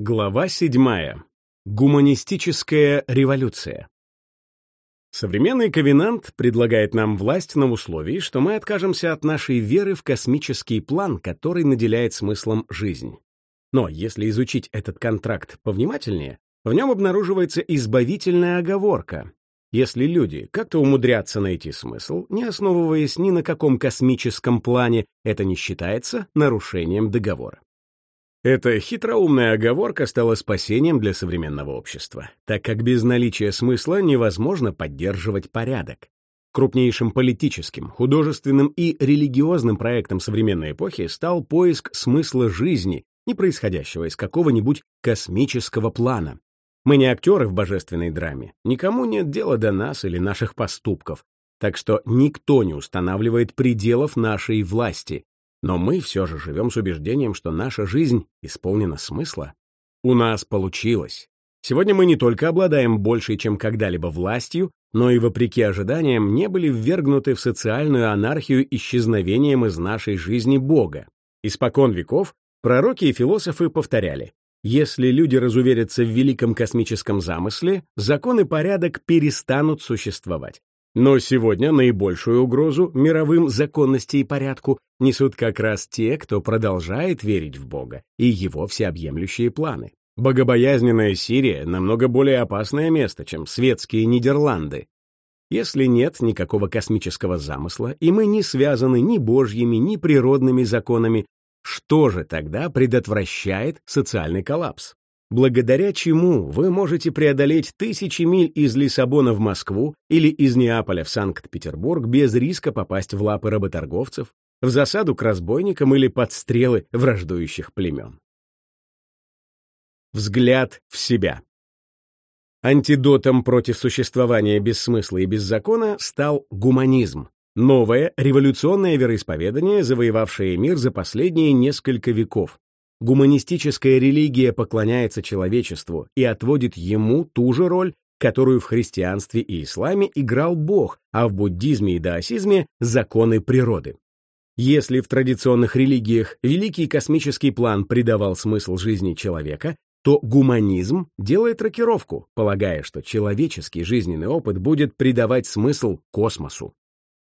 Глава 7. Гуманистическая революция. Современный ковенант предлагает нам власть на условии, что мы откажемся от нашей веры в космический план, который наделяет смыслом жизнь. Но если изучить этот контракт повнимательнее, в нем обнаруживается избавительная оговорка. Если люди как-то умудрятся найти смысл, не основываясь ни на каком космическом плане, это не считается нарушением договора. Эта хитроумная оговорка стала спасением для современного общества, так как без наличия смысла невозможно поддерживать порядок. Крупнейшим политическим, художественным и религиозным проектом современной эпохи стал поиск смысла жизни, не происходящего из какого-нибудь космического плана. Мы не актеры в божественной драме, никому нет дела до нас или наших поступков, так что никто не устанавливает пределов нашей власти, но мы все же живем с убеждением, что наша жизнь исполнена смысла. У нас получилось. Сегодня мы не только обладаем большей, чем когда-либо властью, но и, вопреки ожиданиям, не были ввергнуты в социальную анархию исчезновением из нашей жизни Бога. Испокон веков пророки и философы повторяли, если люди разуверятся в великом космическом замысле, закон и порядок перестанут существовать. Но сегодня наибольшую угрозу мировым законности и порядку несут как раз те, кто продолжает верить в Бога и его всеобъемлющие планы. Богобоязненная Сирия намного более опасное место, чем светские Нидерланды. Если нет никакого космического замысла, и мы не связаны ни божьими, ни природными законами, что же тогда предотвращает социальный коллапс? Благодаря чему вы можете преодолеть тысячи миль из Лиссабона в Москву или из Неаполя в Санкт-Петербург без риска попасть в лапы работорговцев, в засаду к разбойникам или под стрелы враждующих племен. Взгляд в себя. Антидотом против существования без смысла и без закона стал гуманизм, новое революционное вероисповедание, завоевавшее мир за последние несколько веков, Гуманистическая религия поклоняется человечеству и отводит ему ту же роль, которую в христианстве и исламе играл Бог, а в буддизме и даосизме — законы природы. Если в традиционных религиях великий космический план придавал смысл жизни человека, то гуманизм делает рокировку, полагая, что человеческий жизненный опыт будет придавать смысл космосу.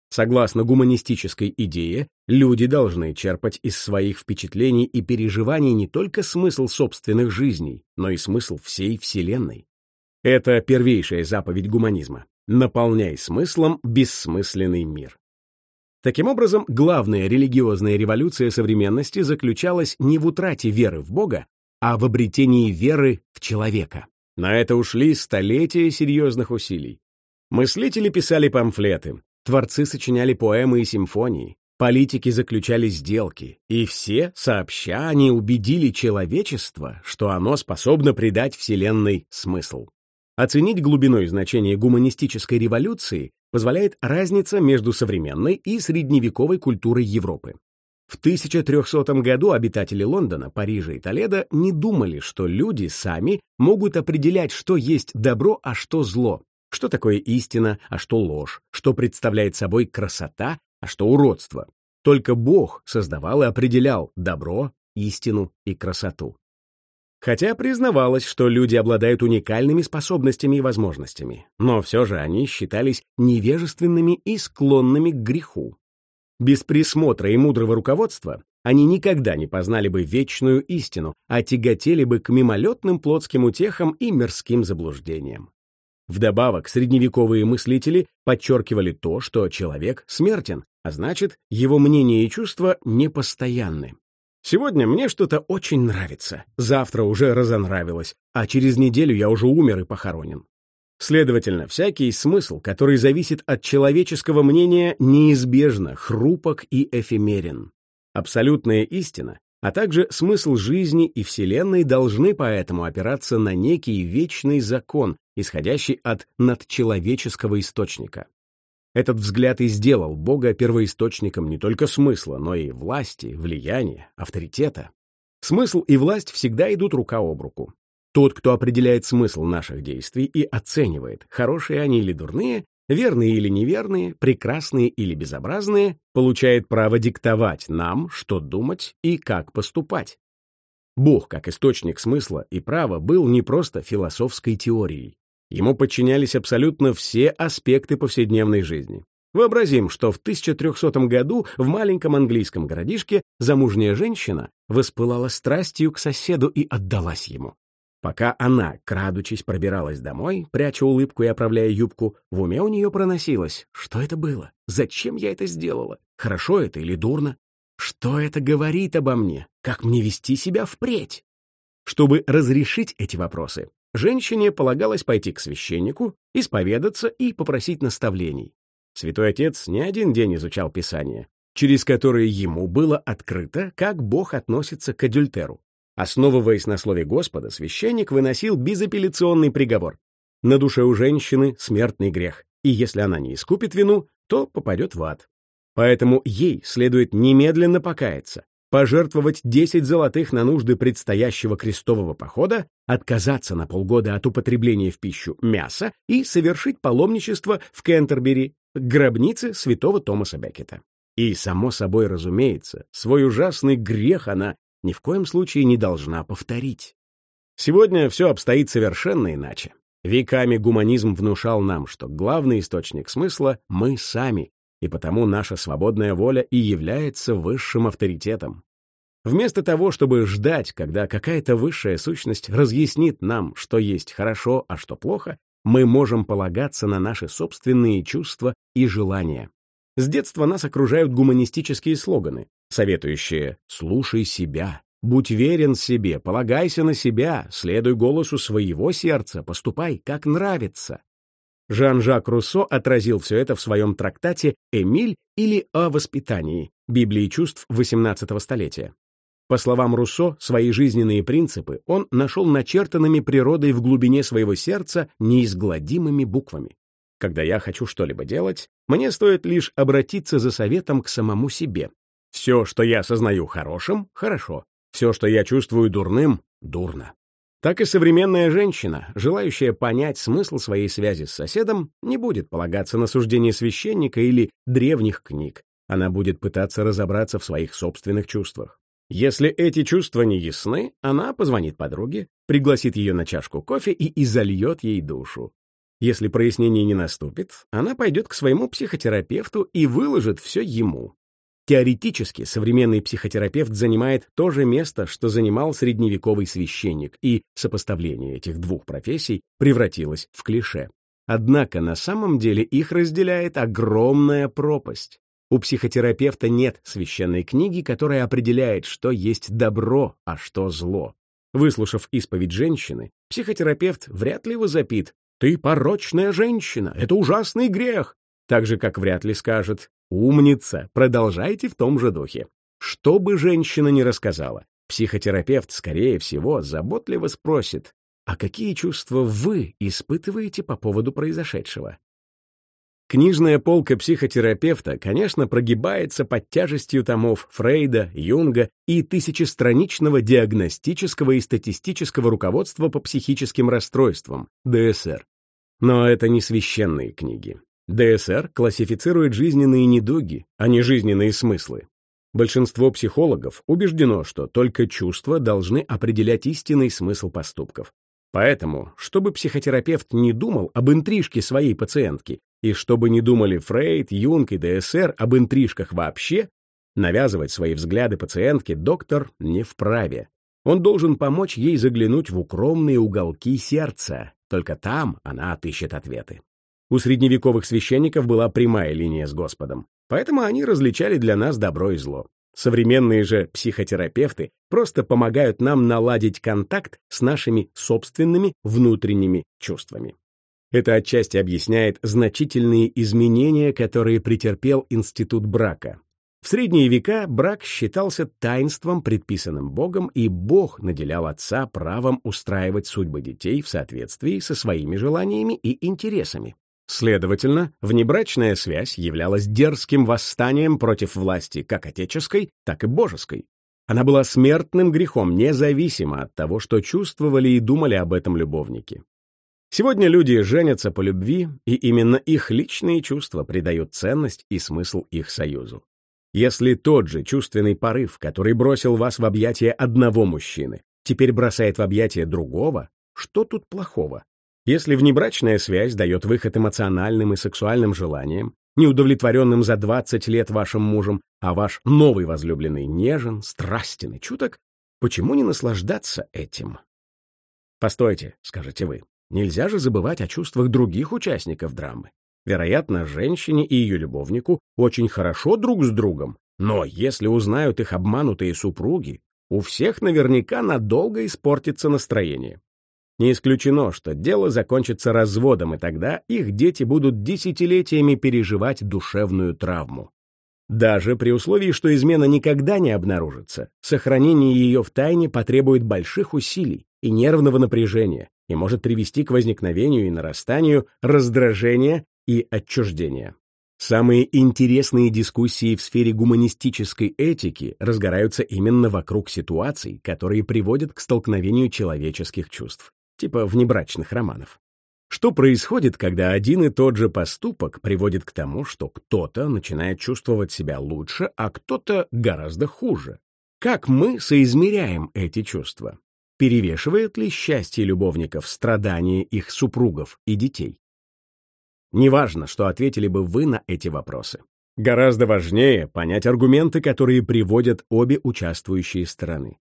Согласно гуманистической идее, люди должны черпать из своих впечатлений и переживаний не только смысл собственных жизней, но и смысл всей Вселенной. Это первейшая заповедь гуманизма — наполняй смыслом бессмысленный мир. Таким образом, главная религиозная революция современности заключалась не в утрате веры в Бога, а в обретении веры в человека. На это ушли столетия серьезных усилий. Мыслители писали памфлеты, Творцы сочиняли поэмы и симфонии, политики заключали сделки, и все, сообща, они убедили человечество, что оно способно придать Вселенной смысл. Оценить глубину и значение гуманистической революции позволяет разница между современной и средневековой культурой Европы. В 1300 году обитатели Лондона, Парижа и Толедо не думали, что люди сами могут определять, что есть добро, а что зло, что такое истина, а что ложь? Что представляет собой красота, а что уродство? Только Бог создавал и определял добро, истину и красоту. Хотя признавалось, что люди обладают уникальными способностями и возможностями, но все же они считались невежественными и склонными к греху. Без присмотра и мудрого руководства они никогда не познали бы вечную истину, а тяготели бы к мимолетным плотским утехам и мирским заблуждениям. Вдобавок, средневековые мыслители подчеркивали то, что человек смертен, а значит, его мнение и чувства непостоянны. Сегодня мне что-то очень нравится, завтра уже разонравилось, а через неделю я уже умер и похоронен. Следовательно, всякий смысл, который зависит от человеческого мнения, неизбежно хрупок и эфемерен. Абсолютная истина а также смысл жизни и Вселенной должны поэтому опираться на некий вечный закон, исходящий от надчеловеческого источника. Этот взгляд и сделал Бога первоисточником не только смысла, но и власти, влияния, авторитета. Смысл и власть всегда идут рука об руку. Тот, кто определяет смысл наших действий и оценивает, хорошие они или дурные, верные или неверные, прекрасные или безобразные, получает право диктовать нам, что думать и как поступать. Бог, как источник смысла и права, был не просто философской теорией. Ему подчинялись абсолютно все аспекты повседневной жизни. Вообразим, что в 1300 году в маленьком английском городишке замужняя женщина воспылала страстью к соседу и отдалась ему. Пока она, крадучись, пробиралась домой, пряча улыбку и оправляя юбку, в уме у нее проносилось. Что это было? Зачем я это сделала? Хорошо это или дурно? Что это говорит обо мне? Как мне вести себя впредь? Чтобы разрешить эти вопросы, женщине полагалось пойти к священнику, исповедаться и попросить наставлений. Святой Отец не один день изучал Писание, через которое ему было открыто, как Бог относится к адюльтеру. Основываясь на слове Господа, священник выносил безапелляционный приговор. На душе у женщины смертный грех, и если она не искупит вину, то попадет в ад. Поэтому ей следует немедленно покаяться, пожертвовать 10 золотых на нужды предстоящего крестового похода, отказаться на полгода от употребления в пищу мяса и совершить паломничество в Кентербери, гробнице святого Томаса Беккета. И, само собой разумеется, свой ужасный грех она ни в коем случае не должна повторить. Сегодня все обстоит совершенно иначе. Веками гуманизм внушал нам, что главный источник смысла — мы сами, и потому наша свободная воля и является высшим авторитетом. Вместо того, чтобы ждать, когда какая-то высшая сущность разъяснит нам, что есть хорошо, а что плохо, мы можем полагаться на наши собственные чувства и желания. С детства нас окружают гуманистические слоганы, советующие «слушай себя», «будь верен себе», «полагайся на себя», «следуй голосу своего сердца», «поступай, как нравится». Жан-Жак Руссо отразил все это в своем трактате «Эмиль» или «О воспитании» Библии чувств XVIII столетия. По словам Руссо, свои жизненные принципы он нашел начертанными природой в глубине своего сердца неизгладимыми буквами. Когда я хочу что-либо делать, мне стоит лишь обратиться за советом к самому себе. Все, что я осознаю хорошим — хорошо. Все, что я чувствую дурным — дурно. Так и современная женщина, желающая понять смысл своей связи с соседом, не будет полагаться на суждение священника или древних книг. Она будет пытаться разобраться в своих собственных чувствах. Если эти чувства не ясны, она позвонит подруге, пригласит ее на чашку кофе и изольет ей душу. Если прояснение не наступит, она пойдет к своему психотерапевту и выложит все ему. Теоретически современный психотерапевт занимает то же место, что занимал средневековый священник, и сопоставление этих двух профессий превратилось в клише. Однако на самом деле их разделяет огромная пропасть. У психотерапевта нет священной книги, которая определяет, что есть добро, а что зло. Выслушав исповедь женщины, психотерапевт вряд ли возопит «Ты порочная женщина, это ужасный грех!» Так же, как вряд ли скажет «Умница, продолжайте в том же духе». Что бы женщина ни рассказала, психотерапевт, скорее всего, заботливо спросит «А какие чувства вы испытываете по поводу произошедшего?» Книжная полка психотерапевта, конечно, прогибается под тяжестью томов Фрейда, Юнга и тысячестраничного диагностического и статистического руководства по психическим расстройствам, ДСР. Но это не священные книги. ДСР классифицирует жизненные недуги, а не жизненные смыслы. Большинство психологов убеждено, что только чувства должны определять истинный смысл поступков. Поэтому, чтобы психотерапевт не думал об интрижке своей пациентки, и чтобы не думали Фрейд, Юнг и ДСР об интрижках вообще, навязывать свои взгляды пациентке доктор не вправе. Он должен помочь ей заглянуть в укромные уголки сердца. Только там она отыщет ответы. У средневековых священников была прямая линия с Господом, поэтому они различали для нас добро и зло. Современные же психотерапевты просто помогают нам наладить контакт с нашими собственными внутренними чувствами. Это отчасти объясняет значительные изменения, которые претерпел институт брака. В средние века брак считался таинством, предписанным Богом, и Бог наделял отца правом устраивать судьбы детей в соответствии со своими желаниями и интересами. Следовательно, внебрачная связь являлась дерзким восстанием против власти как отеческой, так и божеской. Она была смертным грехом, независимо от того, что чувствовали и думали об этом любовники. Сегодня люди женятся по любви, и именно их личные чувства придают ценность и смысл их союзу. Если тот же чувственный порыв, который бросил вас в объятия одного мужчины, теперь бросает в объятия другого, что тут плохого? Если внебрачная связь дает выход эмоциональным и сексуальным желаниям, неудовлетворенным за 20 лет вашим мужем, а ваш новый возлюбленный нежен, страстен и чуток, почему не наслаждаться этим? Постойте, скажете вы, нельзя же забывать о чувствах других участников драмы. Вероятно, женщине и ее любовнику очень хорошо друг с другом, но если узнают их обманутые супруги, у всех наверняка надолго испортится настроение. Не исключено, что дело закончится разводом, и тогда их дети будут десятилетиями переживать душевную травму. Даже при условии, что измена никогда не обнаружится, сохранение ее в тайне потребует больших усилий и нервного напряжения и может привести к возникновению и нарастанию раздражения и отчуждения. Самые интересные дискуссии в сфере гуманистической этики разгораются именно вокруг ситуаций, которые приводят к столкновению человеческих чувств, типа внебрачных романов. Что происходит, когда один и тот же поступок приводит к тому, что кто-то начинает чувствовать себя лучше, а кто-то гораздо хуже? Как мы соизмеряем эти чувства? Перевешивает ли счастье любовников страдания их супругов и детей? Неважно, что ответили бы вы на эти вопросы. Гораздо важнее понять аргументы, которые приводят обе участвующие стороны.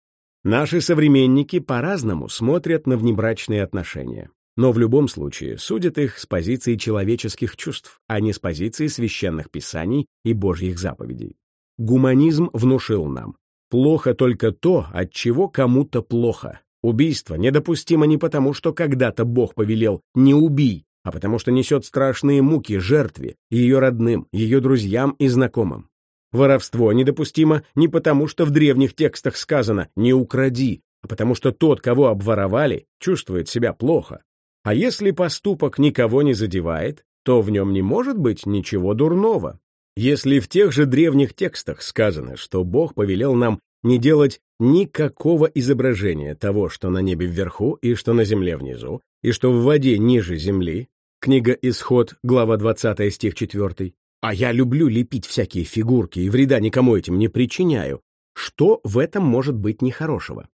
Наши современники по-разному смотрят на внебрачные отношения, но в любом случае судят их с позиции человеческих чувств, а не с позиции священных писаний и божьих заповедей. Гуманизм внушил нам, плохо только то, от чего кому-то плохо. Убийство недопустимо не потому, что когда-то Бог повелел «не убий», а потому что несет страшные муки жертве, ее родным, ее друзьям и знакомым. Воровство недопустимо не потому, что в древних текстах сказано «не укради», а потому что тот, кого обворовали, чувствует себя плохо. А если поступок никого не задевает, то в нем не может быть ничего дурного. Если в тех же древних текстах сказано, что Бог повелел нам не делать никакого изображения того, что на небе вверху и что на земле внизу, и что в воде ниже земли, Книга «Исход», глава 20, стих 4. «А я люблю лепить всякие фигурки и вреда никому этим не причиняю. Что в этом может быть нехорошего?»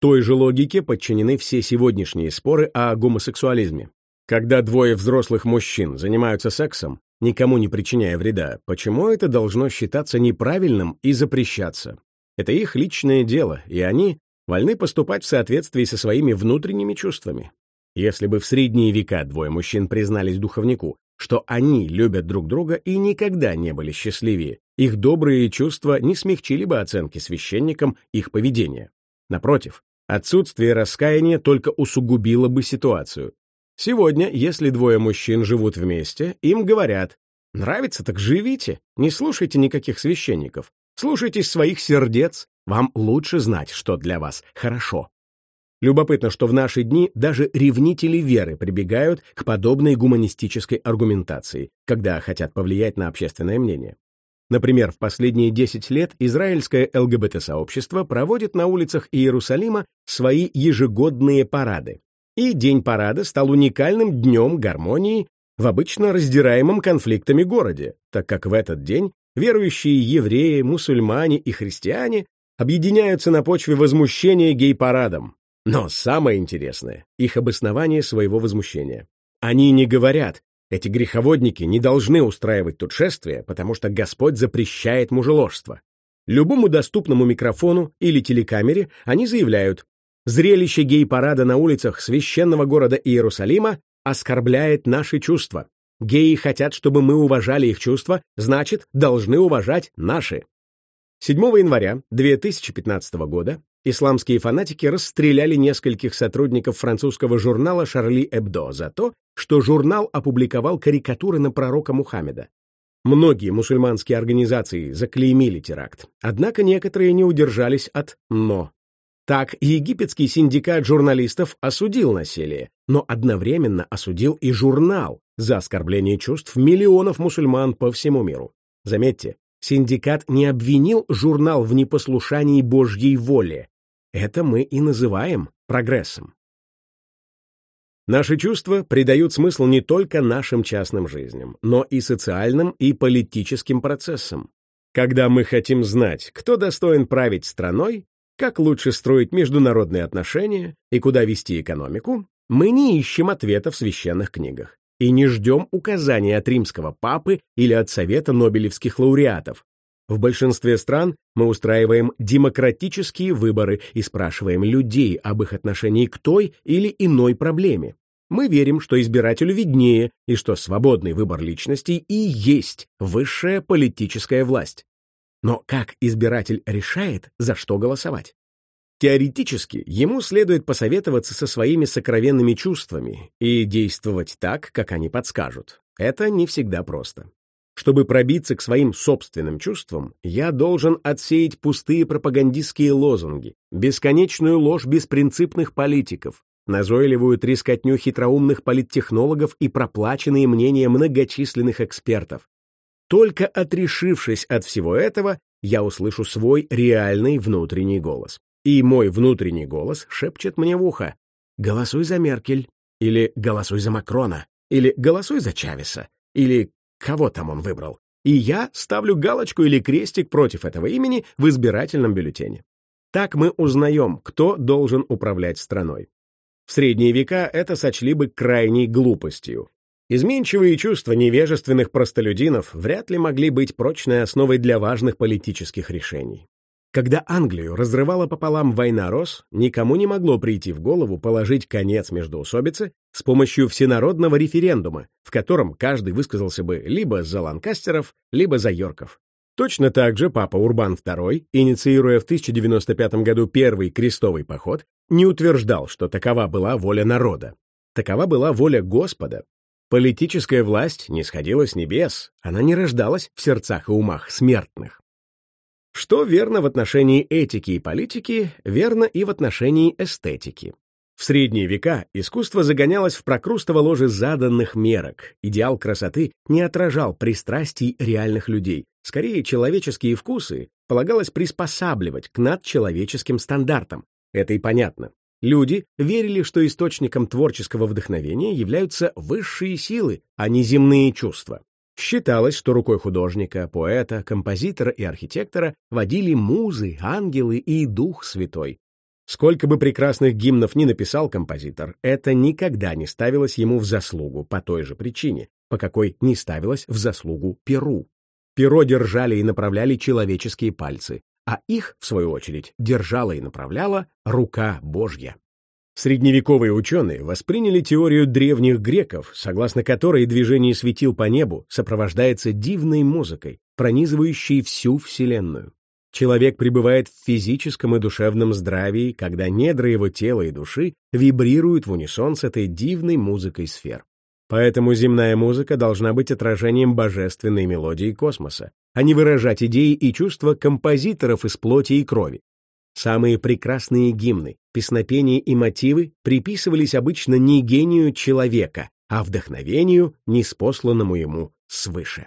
Той же логике подчинены все сегодняшние споры о гомосексуализме. Когда двое взрослых мужчин занимаются сексом, никому не причиняя вреда, почему это должно считаться неправильным и запрещаться? Это их личное дело, и они вольны поступать в соответствии со своими внутренними чувствами. Если бы в средние века двое мужчин признались духовнику, что они любят друг друга и никогда не были счастливее, их добрые чувства не смягчили бы оценки священникам их поведения. Напротив, отсутствие раскаяния только усугубило бы ситуацию. Сегодня, если двое мужчин живут вместе, им говорят «Нравится, так живите, не слушайте никаких священников, слушайтесь своих сердец, вам лучше знать, что для вас хорошо». Любопытно, что в наши дни даже ревнители веры прибегают к подобной гуманистической аргументации, когда хотят повлиять на общественное мнение. Например, в последние 10 лет израильское ЛГБТ-сообщество проводит на улицах Иерусалима свои ежегодные парады. И День парада стал уникальным днем гармонии в обычно раздираемом конфликтами городе, так как в этот день верующие евреи, мусульмане и христиане объединяются на почве возмущения гей-парадом, но самое интересное — их обоснование своего возмущения. Они не говорят, эти греховодники не должны устраивать тут шествие, потому что Господь запрещает мужеложство. Любому доступному микрофону или телекамере они заявляют, зрелище гей-парада на улицах священного города Иерусалима оскорбляет наши чувства. Геи хотят, чтобы мы уважали их чувства, значит, должны уважать наши. 7 января 2015 года исламские фанатики расстреляли нескольких сотрудников французского журнала «Шарли Эбдо» за то, что журнал опубликовал карикатуры на пророка Мухаммеда. Многие мусульманские организации заклеймили теракт, однако некоторые не удержались от «но». Так, египетский синдикат журналистов осудил насилие, но одновременно осудил и журнал за оскорбление чувств миллионов мусульман по всему миру. Заметьте, Синдикат не обвинил журнал в непослушании Божьей воле. Это мы и называем прогрессом. Наши чувства придают смысл не только нашим частным жизням, но и социальным и политическим процессам. Когда мы хотим знать, кто достоин править страной, как лучше строить международные отношения и куда вести экономику, мы не ищем ответа в священных книгах и не ждем указаний от римского папы или от Совета Нобелевских лауреатов. В большинстве стран мы устраиваем демократические выборы и спрашиваем людей об их отношении к той или иной проблеме. Мы верим, что избирателю виднее и что свободный выбор личности и есть высшая политическая власть. Но как избиратель решает, за что голосовать? Теоретически, ему следует посоветоваться со своими сокровенными чувствами и действовать так, как они подскажут. Это не всегда просто. Чтобы пробиться к своим собственным чувствам, я должен отсеять пустые пропагандистские лозунги, бесконечную ложь беспринципных политиков, назойливую трескотню хитроумных политтехнологов и проплаченные мнения многочисленных экспертов. Только отрешившись от всего этого, я услышу свой реальный внутренний голос. И мой внутренний голос шепчет мне в ухо «Голосуй за Меркель», или «Голосуй за Макрона», или «Голосуй за Чавеса», или «Кого там он выбрал?» И я ставлю галочку или крестик против этого имени в избирательном бюллетене. Так мы узнаем, кто должен управлять страной. В средние века это сочли бы крайней глупостью. Изменчивые чувства невежественных простолюдинов вряд ли могли быть прочной основой для важных политических решений. Когда Англию разрывала пополам война Рос, никому не могло прийти в голову положить конец междоусобице с помощью всенародного референдума, в котором каждый высказался бы либо за Ланкастеров, либо за Йорков. Точно так же папа Урбан II, инициируя в 1095 году первый крестовый поход, не утверждал, что такова была воля народа. Такова была воля Господа. Политическая власть не сходила с небес, она не рождалась в сердцах и умах смертных. Что верно в отношении этики и политики, верно и в отношении эстетики. В средние века искусство загонялось в прокрустово ложе заданных мерок. Идеал красоты не отражал пристрастий реальных людей. Скорее, человеческие вкусы полагалось приспосабливать к надчеловеческим стандартам. Это и понятно. Люди верили, что источником творческого вдохновения являются высшие силы, а не земные чувства. Считалось, что рукой художника, поэта, композитора и архитектора водили музы, ангелы и Дух Святой. Сколько бы прекрасных гимнов ни написал композитор, это никогда не ставилось ему в заслугу по той же причине, по какой не ставилось в заслугу перу. Перо держали и направляли человеческие пальцы, а их, в свою очередь, держала и направляла рука Божья. Средневековые ученые восприняли теорию древних греков, согласно которой движение светил по небу сопровождается дивной музыкой, пронизывающей всю Вселенную. Человек пребывает в физическом и душевном здравии, когда недра его тела и души вибрируют в унисон с этой дивной музыкой сфер. Поэтому земная музыка должна быть отражением божественной мелодии космоса, а не выражать идеи и чувства композиторов из плоти и крови. Самые прекрасные гимны, песнопения и мотивы приписывались обычно не гению человека, а вдохновению, неспосланному ему свыше.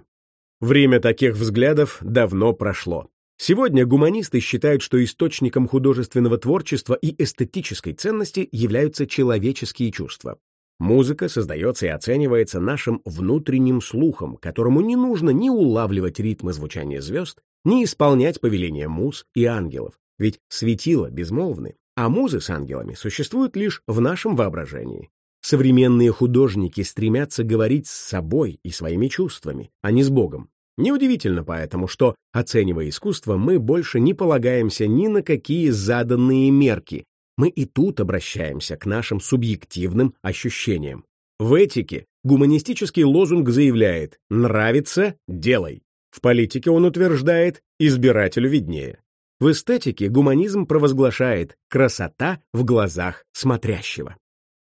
Время таких взглядов давно прошло. Сегодня гуманисты считают, что источником художественного творчества и эстетической ценности являются человеческие чувства. Музыка создается и оценивается нашим внутренним слухом, которому не нужно ни улавливать ритмы звучания звезд, ни исполнять повеления муз и ангелов. Ведь светила безмолвны, а музы с ангелами существуют лишь в нашем воображении. Современные художники стремятся говорить с собой и своими чувствами, а не с Богом. Неудивительно поэтому, что, оценивая искусство, мы больше не полагаемся ни на какие заданные мерки. Мы и тут обращаемся к нашим субъективным ощущениям. В этике гуманистический лозунг заявляет «нравится – делай». В политике он утверждает «избирателю виднее». В эстетике гуманизм провозглашает «красота в глазах смотрящего».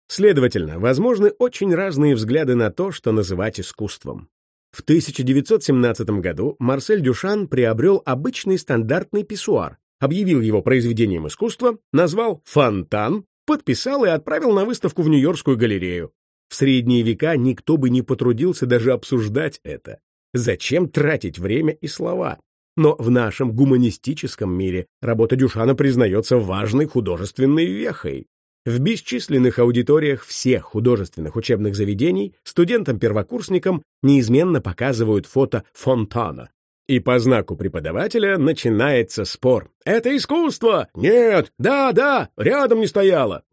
Следовательно, возможны очень разные взгляды на то, что называть искусством. В 1917 году Марсель Дюшан приобрел обычный стандартный писсуар, объявил его произведением искусства, назвал «Фонтан», подписал и отправил на выставку в Нью-Йоркскую галерею. В средние века никто бы не потрудился даже обсуждать это. Зачем тратить время и слова? Но в нашем гуманистическом мире работа Дюшана признается важной художественной вехой. В бесчисленных аудиториях всех художественных учебных заведений студентам-первокурсникам неизменно показывают фото Фонтана. И по знаку преподавателя начинается спор. «Это искусство!» «Нет!» «Да, да!» «Рядом не стояло!»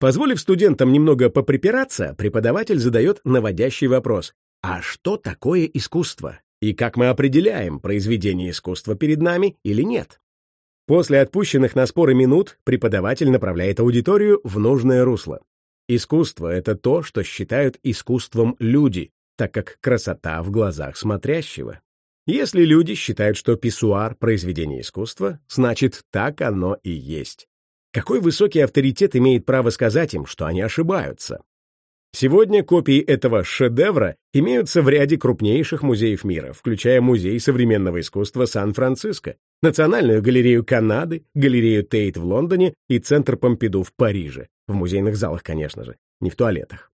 Позволив студентам немного поприпираться, преподаватель задает наводящий вопрос. А что такое искусство? И как мы определяем, произведение искусства перед нами или нет? После отпущенных на споры минут преподаватель направляет аудиторию в нужное русло. Искусство — это то, что считают искусством люди, так как красота в глазах смотрящего. Если люди считают, что писсуар — произведение искусства, значит, так оно и есть. Какой высокий авторитет имеет право сказать им, что они ошибаются? Сегодня копии этого шедевра имеются в ряде крупнейших музеев мира, включая Музей современного искусства Сан-Франциско, Национальную галерею Канады, галерею Тейт в Лондоне и Центр Помпиду в Париже, в музейных залах, конечно же, не в туалетах.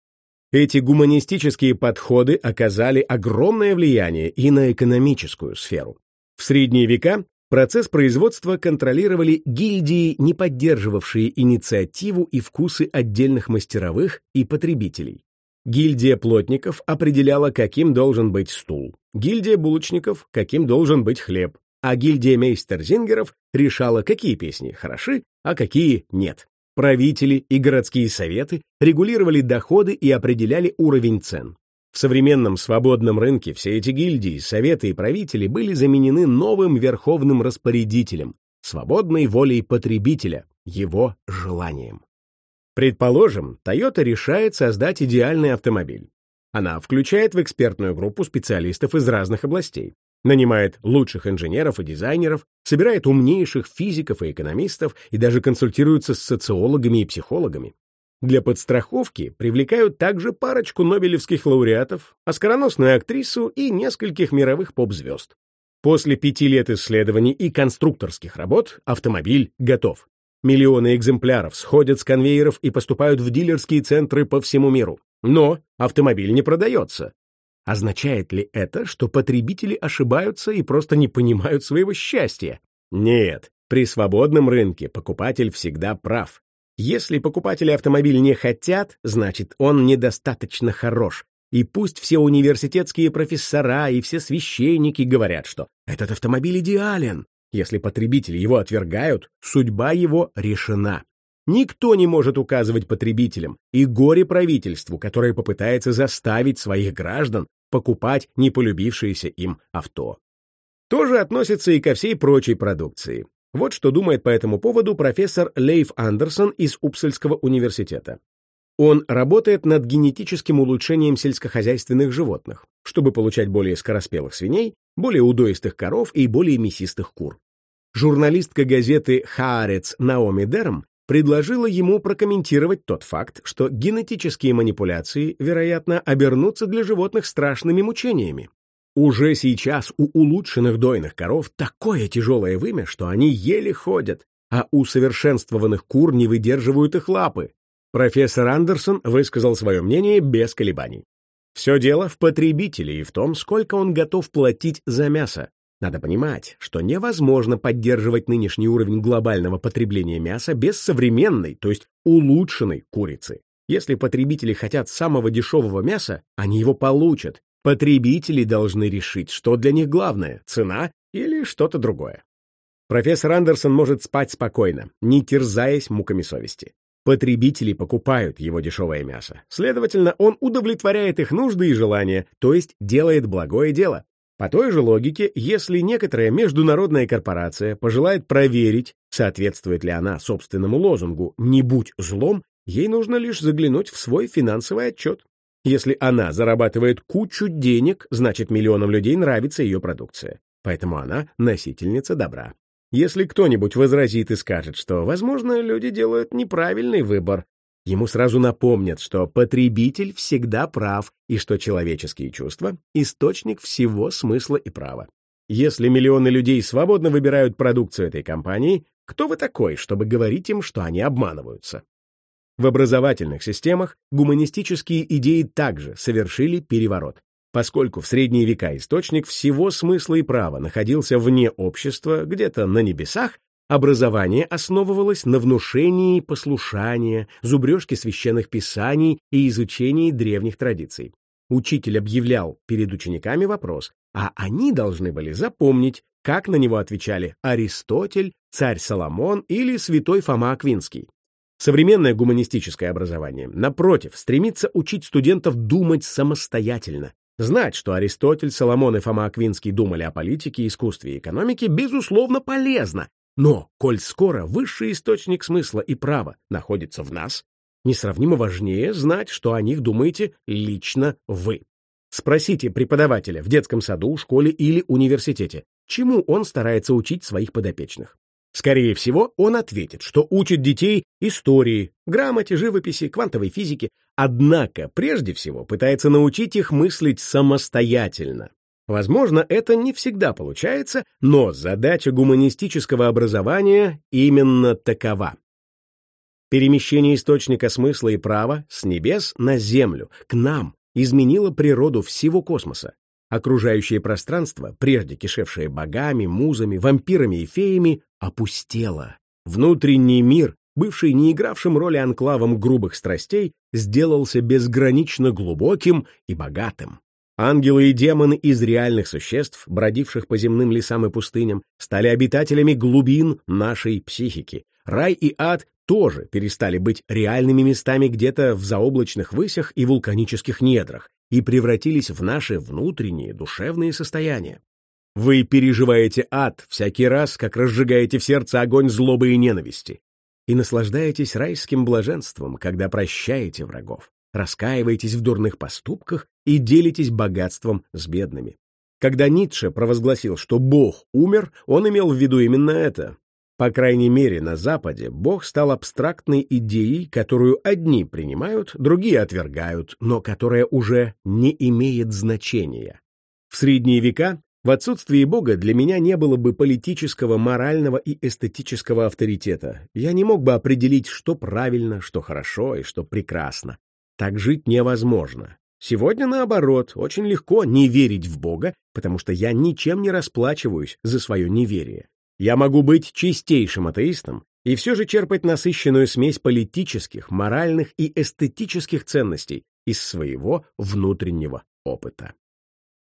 Эти гуманистические подходы оказали огромное влияние и на экономическую сферу. В средние века процесс производства контролировали гильдии, не поддерживавшие инициативу и вкусы отдельных мастеровых и потребителей. Гильдия плотников определяла, каким должен быть стул, гильдия булочников, каким должен быть хлеб, а гильдия мейстерзингеров решала, какие песни хороши, а какие нет. Правители и городские советы регулировали доходы и определяли уровень цен. В современном свободном рынке все эти гильдии, советы и правители были заменены новым верховным распорядителем, свободной волей потребителя, его желанием. Предположим, Toyota решает создать идеальный автомобиль. Она включает в экспертную группу специалистов из разных областей, нанимает лучших инженеров и дизайнеров, собирает умнейших физиков и экономистов и даже консультируется с социологами и психологами. Для подстраховки привлекают также парочку нобелевских лауреатов, оскароносную актрису и нескольких мировых поп-звезд. После пяти лет исследований и конструкторских работ автомобиль готов. Миллионы экземпляров сходят с конвейеров и поступают в дилерские центры по всему миру. Но автомобиль не продается. Означает ли это, что потребители ошибаются и просто не понимают своего счастья? Нет, при свободном рынке покупатель всегда прав. Если покупатели автомобиль не хотят, значит, он недостаточно хорош. И пусть все университетские профессора и все священники говорят, что этот автомобиль идеален. Если потребители его отвергают, судьба его решена. Никто не может указывать потребителям и горе правительству, которое попытается заставить своих граждан покупать не полюбившееся им авто. То же относится и ко всей прочей продукции. Вот что думает по этому поводу профессор Лейф Андерсон из Упсальского университета. Он работает над генетическим улучшением сельскохозяйственных животных, чтобы получать более скороспелых свиней, более удоистых коров и более мясистых кур. Журналистка газеты «Хаарец» Наоми Дерм предложила ему прокомментировать тот факт, что генетические манипуляции, вероятно, обернутся для животных страшными мучениями. Уже сейчас у улучшенных дойных коров такое тяжелое вымя, что они еле ходят, а усовершенствованных кур не выдерживают их лапы. Профессор Андерсон высказал свое мнение без колебаний. Все дело в потребителе и в том, сколько он готов платить за мясо. Надо понимать, что невозможно поддерживать нынешний уровень глобального потребления мяса без современной, то есть улучшенной курицы. Если потребители хотят самого дешевого мяса, они его получат. Потребители должны решить, что для них главное – цена или что-то другое. Профессор Андерсон может спать спокойно, не терзаясь муками совести. Потребители покупают его дешевое мясо. Следовательно, он удовлетворяет их нужды и желания, то есть делает благое дело. По той же логике, если некоторая международная корпорация пожелает проверить, соответствует ли она собственному лозунгу «не будь злом», ей нужно лишь заглянуть в свой финансовый отчет. Если она зарабатывает кучу денег, значит миллионам людей нравится ее продукция. Поэтому она носительница добра. Если кто-нибудь возразит и скажет, что, возможно, люди делают неправильный выбор, Ему сразу напомнят, что потребитель всегда прав и что человеческие чувства — источник всего смысла и права. Если миллионы людей свободно выбирают продукцию этой компании, кто вы такой, чтобы говорить им, что они обманываются? В образовательных системах гуманистические идеи также совершили переворот. Поскольку в средние века источник всего смысла и права находился вне общества, где-то на небесах, Образование основывалось на внушении послушания, зубрежке священных писаний и изучении древних традиций. Учитель объявлял перед учениками вопрос, а они должны были запомнить, как на него отвечали Аристотель, царь Соломон или святой Фома Аквинский. Современное гуманистическое образование, напротив, стремится учить студентов думать самостоятельно. Знать, что Аристотель, Соломон и Фома Аквинский думали о политике, искусстве и экономике, безусловно, полезно. Но, коль скоро высший источник смысла и права находится в нас, несравнимо важнее знать, что о них думаете лично вы. Спросите преподавателя в детском саду, школе или университете, чему он старается учить своих подопечных. Скорее всего, он ответит, что учит детей истории, грамоте, живописи, квантовой физике, однако прежде всего пытается научить их мыслить самостоятельно. Возможно, это не всегда получается, но задача гуманистического образования именно такова. Перемещение источника смысла и права с небес на землю, к нам, изменило природу всего космоса. Окружающее пространство, прежде кишевшее богами, музами, вампирами и феями, опустело. Внутренний мир, бывший не игравшим роли анклавом грубых страстей, сделался безгранично глубоким и богатым. Ангелы и демоны из реальных существ, бродивших по земным лесам и пустыням, стали обитателями глубин нашей психики. Рай и ад тоже перестали быть реальными местами где-то в заоблачных высях и вулканических недрах и превратились в наши внутренние душевные состояния. Вы переживаете ад всякий раз, как разжигаете в сердце огонь злобы и ненависти, и наслаждаетесь райским блаженством, когда прощаете врагов, раскаиваетесь в дурных поступках и делитесь богатством с бедными. Когда Ницше провозгласил, что Бог умер, он имел в виду именно это. По крайней мере, на Западе Бог стал абстрактной идеей, которую одни принимают, другие отвергают, но которая уже не имеет значения. В средние века в отсутствии Бога для меня не было бы политического, морального и эстетического авторитета. Я не мог бы определить, что правильно, что хорошо и что прекрасно. Так жить невозможно. Сегодня, наоборот, очень легко не верить в Бога, потому что я ничем не расплачиваюсь за свое неверие. Я могу быть чистейшим атеистом и все же черпать насыщенную смесь политических, моральных и эстетических ценностей из своего внутреннего опыта.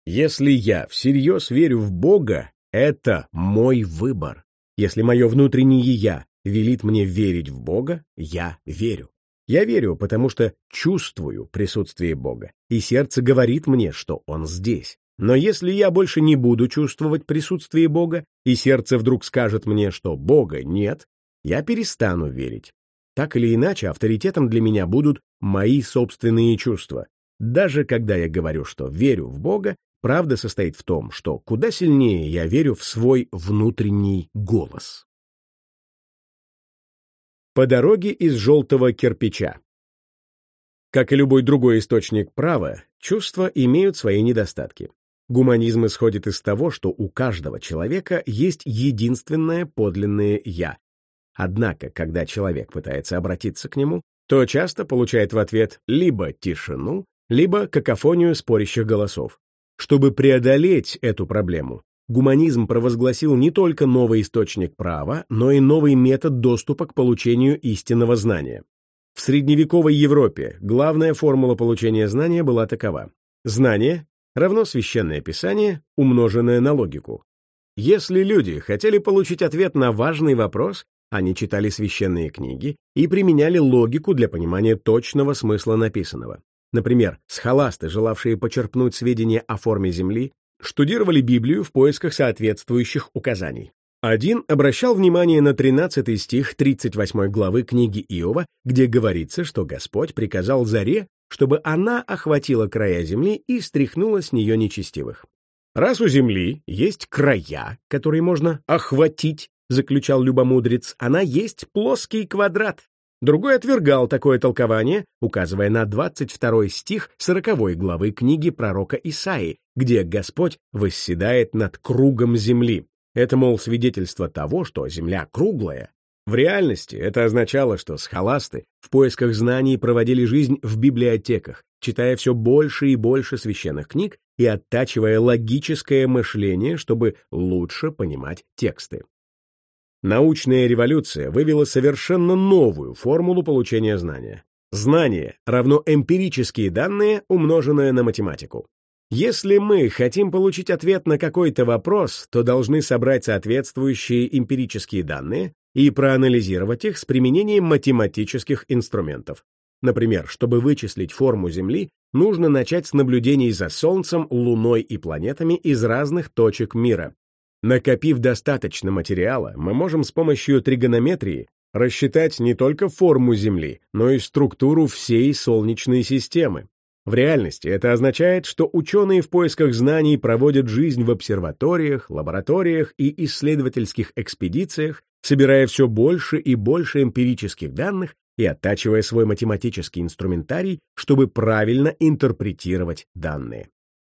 Если я всерьез верю в Бога, это мой выбор. Если мое внутреннее «я» велит мне верить в Бога, я верю. Я верю, потому что чувствую присутствие Бога, и сердце говорит мне, что Он здесь. Но если я больше не буду чувствовать присутствие Бога, и сердце вдруг скажет мне, что Бога нет, я перестану верить. Так или иначе, авторитетом для меня будут мои собственные чувства. Даже когда я говорю, что верю в Бога, правда состоит в том, что куда сильнее я верю в свой внутренний голос. По дороге из желтого кирпича. Как и любой другой источник права, чувства имеют свои недостатки. Гуманизм исходит из того, что у каждого человека есть единственное подлинное «я». Однако, когда человек пытается обратиться к нему, то часто получает в ответ либо тишину, либо какофонию спорящих голосов. Чтобы преодолеть эту проблему, гуманизм провозгласил не только новый источник права, но и новый метод доступа к получению истинного знания. В средневековой Европе главная формула получения знания была такова. Знание равно священное писание, умноженное на логику. Если люди хотели получить ответ на важный вопрос, они читали священные книги и применяли логику для понимания точного смысла написанного. Например, схоласты, желавшие почерпнуть сведения о форме Земли, штудировали Библию в поисках соответствующих указаний. Один обращал внимание на 13 стих 38 главы книги Иова, где говорится, что Господь приказал заре чтобы она охватила края земли и стряхнула с нее нечестивых. Раз у земли есть края, которые можно охватить, заключал любомудрец, она есть плоский квадрат. Другой отвергал такое толкование, указывая на 22 стих 40 главы книги пророка Исаии, где Господь восседает над кругом земли. Это, мол, свидетельство того, что земля круглая, в реальности это означало, что схоласты в поисках знаний проводили жизнь в библиотеках, читая все больше и больше священных книг и оттачивая логическое мышление, чтобы лучше понимать тексты. Научная революция вывела совершенно новую формулу получения знания. Знание равно эмпирические данные, умноженное на математику. Если мы хотим получить ответ на какой-то вопрос, то должны собрать соответствующие эмпирические данные и проанализировать их с применением математических инструментов. Например, чтобы вычислить форму Земли, нужно начать с наблюдений за Солнцем, Луной и планетами из разных точек мира. Накопив достаточно материала, мы можем с помощью тригонометрии рассчитать не только форму Земли, но и структуру всей Солнечной системы. В реальности это означает, что ученые в поисках знаний проводят жизнь в обсерваториях, лабораториях и исследовательских экспедициях, собирая все больше и больше эмпирических данных и оттачивая свой математический инструментарий, чтобы правильно интерпретировать данные.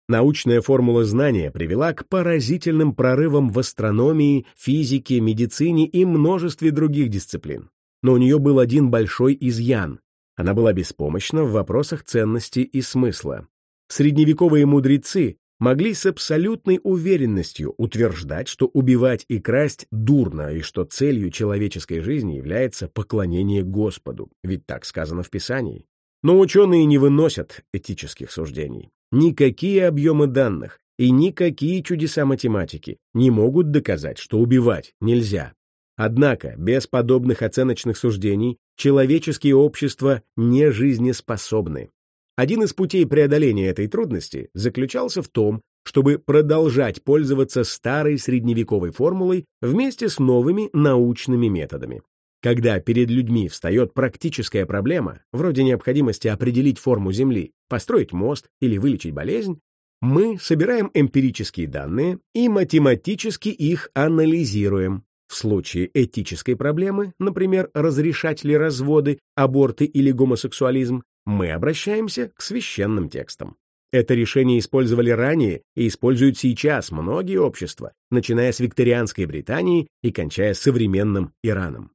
Научная формула знания привела к поразительным прорывам в астрономии, физике, медицине и множестве других дисциплин. Но у нее был один большой изъян. Она была беспомощна в вопросах ценности и смысла. Средневековые мудрецы могли с абсолютной уверенностью утверждать, что убивать и красть дурно, и что целью человеческой жизни является поклонение Господу, ведь так сказано в Писании. Но ученые не выносят этических суждений. Никакие объемы данных и никакие чудеса математики не могут доказать, что убивать нельзя. Однако, без подобных оценочных суждений человеческие общества не жизнеспособны. Один из путей преодоления этой трудности заключался в том, чтобы продолжать пользоваться старой средневековой формулой вместе с новыми научными методами. Когда перед людьми встает практическая проблема, вроде необходимости определить форму Земли, построить мост или вылечить болезнь, мы собираем эмпирические данные и математически их анализируем. В случае этической проблемы, например, разрешать ли разводы, аборты или гомосексуализм, мы обращаемся к священным текстам. Это решение использовали ранее и используют сейчас многие общества, начиная с викторианской Британии и кончая современным Ираном.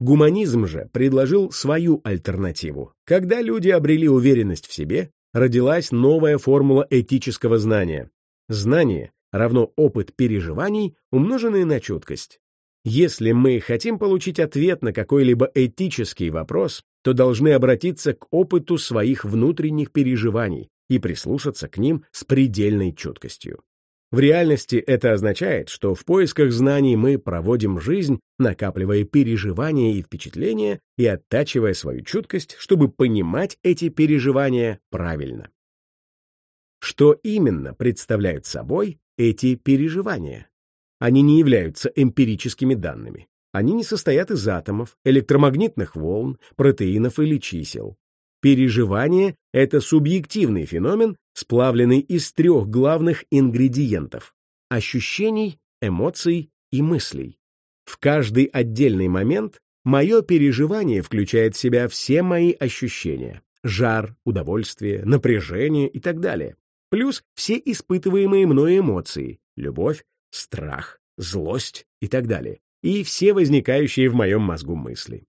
Гуманизм же предложил свою альтернативу. Когда люди обрели уверенность в себе, родилась новая формула этического знания. Знание равно опыт переживаний, умноженный на чуткость. Если мы хотим получить ответ на какой-либо этический вопрос, то должны обратиться к опыту своих внутренних переживаний и прислушаться к ним с предельной чуткостью. В реальности это означает, что в поисках знаний мы проводим жизнь, накапливая переживания и впечатления и оттачивая свою чуткость, чтобы понимать эти переживания правильно. Что именно представляют собой эти переживания? Они не являются эмпирическими данными. Они не состоят из атомов, электромагнитных волн, протеинов или чисел. Переживание — это субъективный феномен, сплавленный из трех главных ингредиентов — ощущений, эмоций и мыслей. В каждый отдельный момент мое переживание включает в себя все мои ощущения — жар, удовольствие, напряжение и так далее, плюс все испытываемые мной эмоции — любовь, страх, злость и так далее и все возникающие в моем мозгу мысли.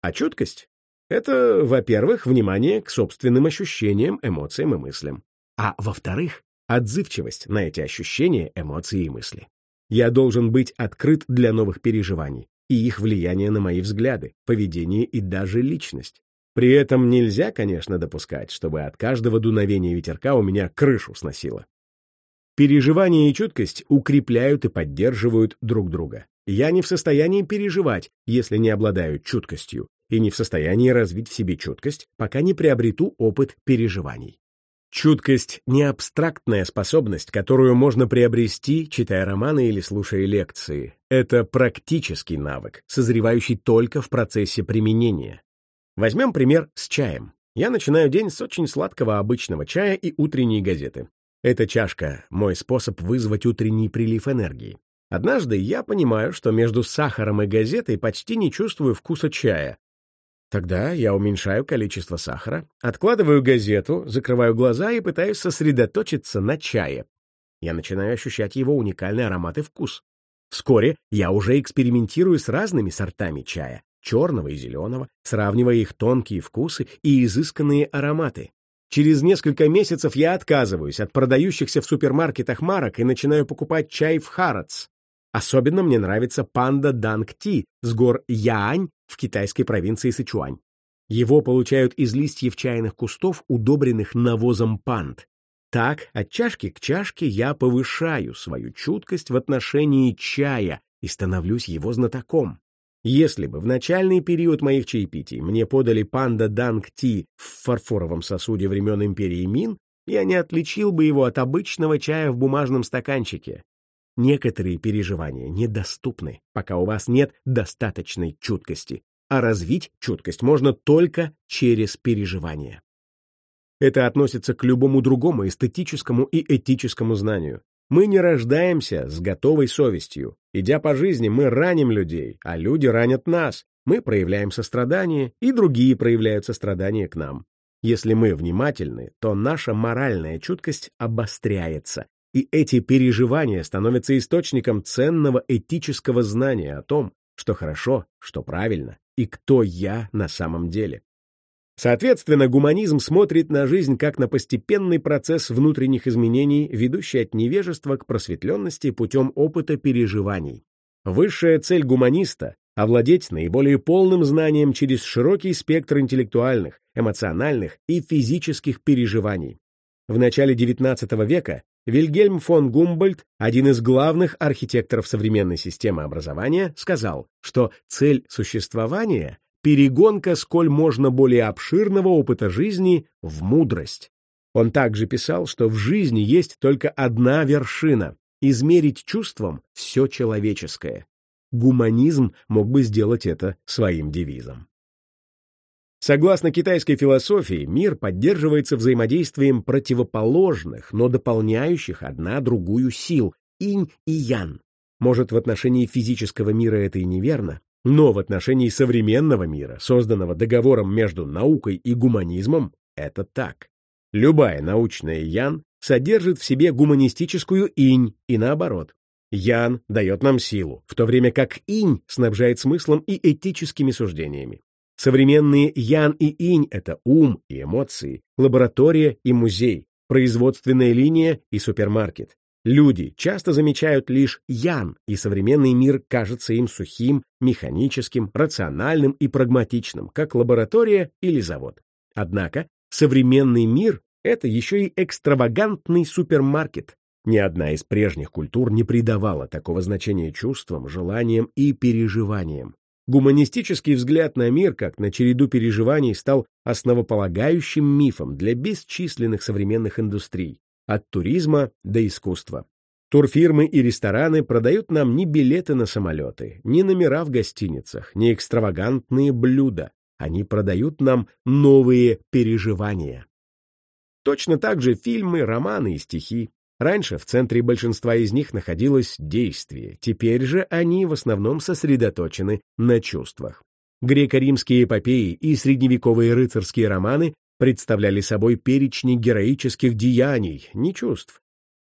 А чуткость — это, во-первых, внимание к собственным ощущениям, эмоциям и мыслям, а во-вторых, отзывчивость на эти ощущения, эмоции и мысли. Я должен быть открыт для новых переживаний и их влияния на мои взгляды, поведение и даже личность. При этом нельзя, конечно, допускать, чтобы от каждого дуновения ветерка у меня крышу сносило. Переживания и чуткость укрепляют и поддерживают друг друга. Я не в состоянии переживать, если не обладаю чуткостью, и не в состоянии развить в себе чуткость, пока не приобрету опыт переживаний. Чуткость — не абстрактная способность, которую можно приобрести, читая романы или слушая лекции. Это практический навык, созревающий только в процессе применения. Возьмем пример с чаем. Я начинаю день с очень сладкого обычного чая и утренней газеты. Эта чашка — мой способ вызвать утренний прилив энергии. Однажды я понимаю, что между сахаром и газетой почти не чувствую вкуса чая. Тогда я уменьшаю количество сахара, откладываю газету, закрываю глаза и пытаюсь сосредоточиться на чае. Я начинаю ощущать его уникальный аромат и вкус. Вскоре я уже экспериментирую с разными сортами чая, черного и зеленого, сравнивая их тонкие вкусы и изысканные ароматы. Через несколько месяцев я отказываюсь от продающихся в супермаркетах марок и начинаю покупать чай в Харатс. Особенно мне нравится панда Данг Ти с гор Яань в китайской провинции Сычуань. Его получают из листьев чайных кустов, удобренных навозом панд. Так, от чашки к чашке я повышаю свою чуткость в отношении чая и становлюсь его знатоком. Если бы в начальный период моих чаепитий мне подали панда Данг Ти в фарфоровом сосуде времен империи Мин, я не отличил бы его от обычного чая в бумажном стаканчике. Некоторые переживания недоступны, пока у вас нет достаточной чуткости, а развить чуткость можно только через переживание. Это относится к любому другому эстетическому и этическому знанию. Мы не рождаемся с готовой совестью. Идя по жизни, мы раним людей, а люди ранят нас. Мы проявляем сострадание, и другие проявляют сострадание к нам. Если мы внимательны, то наша моральная чуткость обостряется, и эти переживания становятся источником ценного этического знания о том, что хорошо, что правильно, и кто я на самом деле. Соответственно, гуманизм смотрит на жизнь как на постепенный процесс внутренних изменений, ведущий от невежества к просветленности путем опыта переживаний. Высшая цель гуманиста — овладеть наиболее полным знанием через широкий спектр интеллектуальных, эмоциональных и физических переживаний. В начале XIX века Вильгельм фон Гумбольдт, один из главных архитекторов современной системы образования, сказал, что цель существования перегонка сколь можно более обширного опыта жизни в мудрость. Он также писал, что в жизни есть только одна вершина — измерить чувством все человеческое. Гуманизм мог бы сделать это своим девизом. Согласно китайской философии, мир поддерживается взаимодействием противоположных, но дополняющих одна другую сил — инь и ян. Может, в отношении физического мира это и неверно, но в отношении современного мира, созданного договором между наукой и гуманизмом, это так. Любая научная ян содержит в себе гуманистическую инь и наоборот. Ян дает нам силу, в то время как инь снабжает смыслом и этическими суждениями. Современные ян и инь — это ум и эмоции, лаборатория и музей, производственная линия и супермаркет. Люди часто замечают лишь ян, и современный мир кажется им сухим, механическим, рациональным и прагматичным, как лаборатория или завод. Однако современный мир — это еще и экстравагантный супермаркет. Ни одна из прежних культур не придавала такого значения чувствам, желаниям и переживаниям. Гуманистический взгляд на мир, как на череду переживаний, стал основополагающим мифом для бесчисленных современных индустрий, от туризма до искусства. Турфирмы и рестораны продают нам ни билеты на самолеты, ни номера в гостиницах, ни экстравагантные блюда. Они продают нам новые переживания. Точно так же фильмы, романы и стихи. Раньше в центре большинства из них находилось действие, теперь же они в основном сосредоточены на чувствах. Греко-римские эпопеи и средневековые рыцарские романы представляли собой перечни героических деяний, не чувств.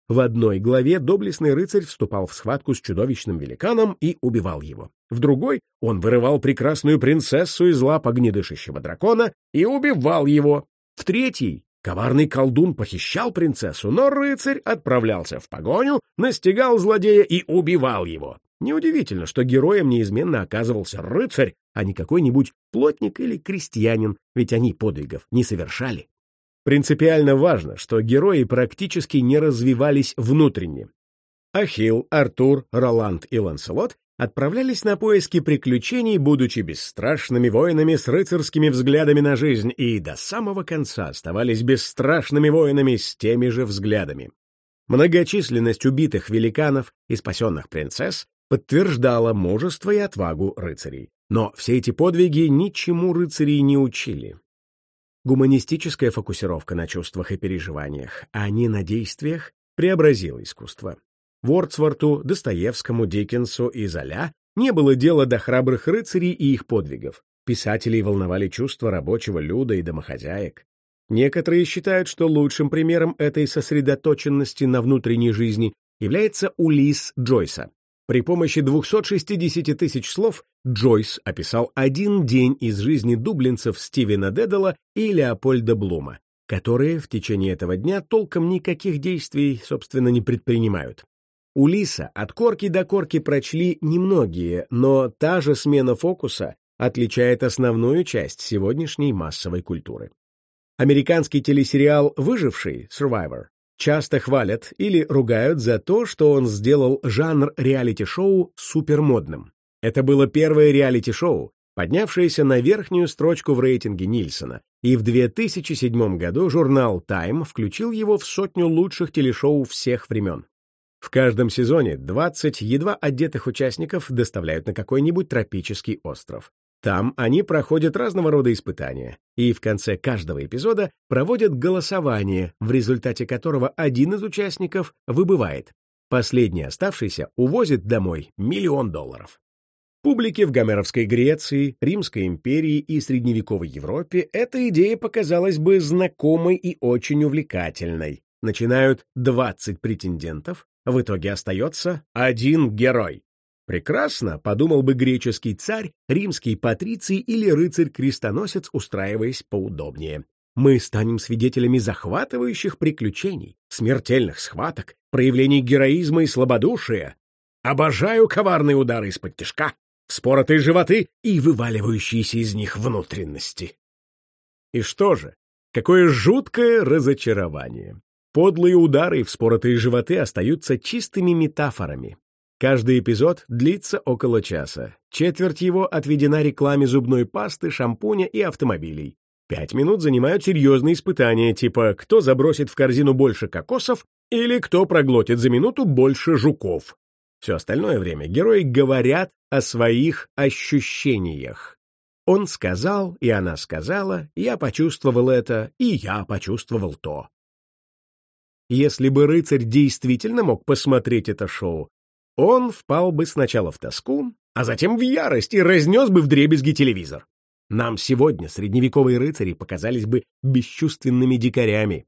В одной главе доблестный рыцарь вступал в схватку с чудовищным великаном и убивал его. В другой он вырывал прекрасную принцессу из лап огнедышащего дракона и убивал его. В третьей коварный колдун похищал принцессу, но рыцарь отправлялся в погоню, настигал злодея и убивал его. Неудивительно, что героем неизменно оказывался рыцарь, а не какой-нибудь плотник или крестьянин, ведь они подвигов не совершали. Принципиально важно, что герои практически не развивались внутренне. Ахилл, Артур, Роланд и Ланселот отправлялись на поиски приключений, будучи бесстрашными воинами с рыцарскими взглядами на жизнь, и до самого конца оставались бесстрашными воинами с теми же взглядами. Многочисленность убитых великанов и спасенных принцесс подтверждала мужество и отвагу рыцарей. Но все эти подвиги ничему рыцарей не учили. Гуманистическая фокусировка на чувствах и переживаниях, а не на действиях, преобразила искусство. Вордсворту, Достоевскому, Диккенсу и Золя не было дела до храбрых рыцарей и их подвигов. Писателей волновали чувства рабочего люда и домохозяек. Некоторые считают, что лучшим примером этой сосредоточенности на внутренней жизни является Улисс Джойса. При помощи 260 тысяч слов Джойс описал один день из жизни дублинцев Стивена Дедала и Леопольда Блума, которые в течение этого дня толком никаких действий, собственно, не предпринимают. У Лиса от корки до корки прочли немногие, но та же смена фокуса отличает основную часть сегодняшней массовой культуры. Американский телесериал «Выживший» Survivor часто хвалят или ругают за то, что он сделал жанр реалити-шоу супермодным. Это было первое реалити-шоу, поднявшееся на верхнюю строчку в рейтинге Нильсона, и в 2007 году журнал Time включил его в сотню лучших телешоу всех времен. В каждом сезоне 20 едва одетых участников доставляют на какой-нибудь тропический остров. Там они проходят разного рода испытания, и в конце каждого эпизода проводят голосование, в результате которого один из участников выбывает. Последний оставшийся увозит домой миллион долларов. Публике в Гомеровской Греции, Римской империи и средневековой Европе эта идея показалась бы знакомой и очень увлекательной. Начинают 20 претендентов, в итоге остается один герой. Прекрасно, подумал бы греческий царь, римский патриций или рыцарь-крестоносец, устраиваясь поудобнее. Мы станем свидетелями захватывающих приключений, смертельных схваток, проявлений героизма и слабодушия. Обожаю коварные удары из-под тишка, вспоротые животы и вываливающиеся из них внутренности. И что же? Какое жуткое разочарование. Подлые удары и вспоротые животы остаются чистыми метафорами. Каждый эпизод длится около часа. Четверть его отведена рекламе зубной пасты, шампуня и автомобилей. Пять минут занимают серьезные испытания, типа «Кто забросит в корзину больше кокосов?» или «Кто проглотит за минуту больше жуков?». Все остальное время герои говорят о своих ощущениях. Он сказал, и она сказала, я почувствовал это, и я почувствовал то. Если бы рыцарь действительно мог посмотреть это шоу, он впал бы сначала в тоску, а затем в ярость и разнес бы вдребезги телевизор. Нам сегодня средневековые рыцари показались бы бесчувственными дикарями.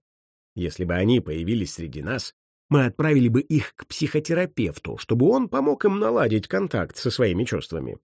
Если бы они появились среди нас, мы отправили бы их к психотерапевту, чтобы он помог им наладить контакт со своими чувствами.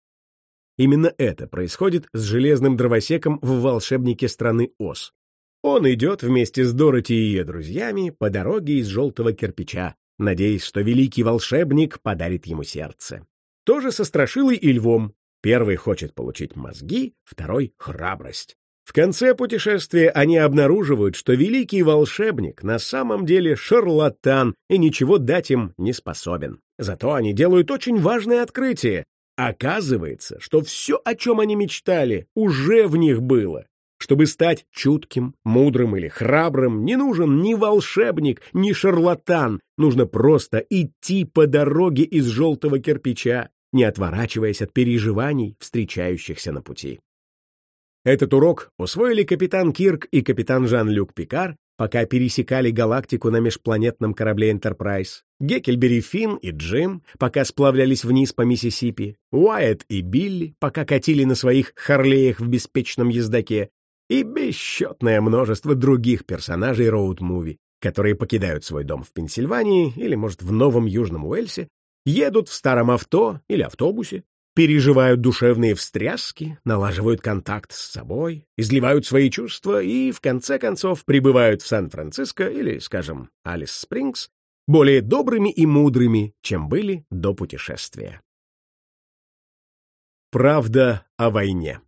Именно это происходит с железным дровосеком в «Волшебнике страны Оз». Он идет вместе с Дороти и ее друзьями по дороге из желтого кирпича, надеясь, что великий волшебник подарит ему сердце. Тоже со Страшилой и Львом. Первый хочет получить мозги, второй — храбрость. В конце путешествия они обнаруживают, что великий волшебник на самом деле шарлатан и ничего дать им не способен. Зато они делают очень важное открытие. Оказывается, что все, о чем они мечтали, уже в них было. Чтобы стать чутким, мудрым или храбрым, не нужен ни волшебник, ни шарлатан. Нужно просто идти по дороге из желтого кирпича, не отворачиваясь от переживаний, встречающихся на пути. Этот урок усвоили капитан Кирк и капитан Жан-Люк Пикар, пока пересекали галактику на межпланетном корабле «Энтерпрайз», Геккельбери Финн и Джим, пока сплавлялись вниз по Миссисипи, Уайт и Билли, пока катили на своих Харлеях в беспечном ездаке, и бесчетное множество других персонажей роуд-муви, которые покидают свой дом в Пенсильвании или, может, в Новом Южном Уэльсе, едут в старом авто или автобусе, переживают душевные встряски, налаживают контакт с собой, изливают свои чувства и, в конце концов, прибывают в Сан-Франциско или, скажем, Алис-Спрингс более добрыми и мудрыми, чем были до путешествия. Правда о войне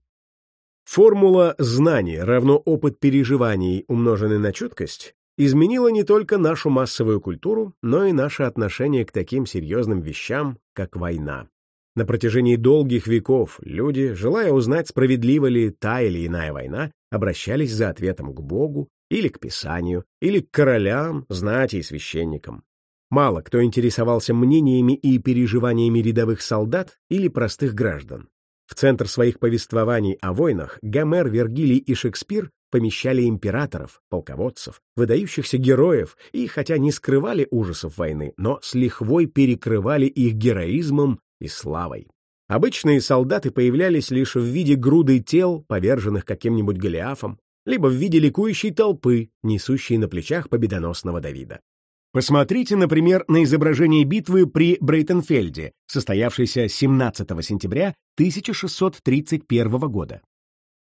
Формула знаний равно опыт переживаний, умноженный на чуткость, изменила не только нашу массовую культуру, но и наше отношение к таким серьезным вещам, как война. На протяжении долгих веков люди, желая узнать, справедлива ли та или иная война, обращались за ответом к Богу или к Писанию, или к королям, знати и священникам. Мало кто интересовался мнениями и переживаниями рядовых солдат или простых граждан. В центр своих повествований о войнах Гомер, Вергилий и Шекспир помещали императоров, полководцев, выдающихся героев и, хотя не скрывали ужасов войны, но с лихвой перекрывали их героизмом и славой. Обычные солдаты появлялись лишь в виде груды тел, поверженных каким-нибудь Голиафом, либо в виде ликующей толпы, несущей на плечах победоносного Давида. Посмотрите, например, на изображение битвы при Брейтенфельде, состоявшейся 17 сентября 1631 года.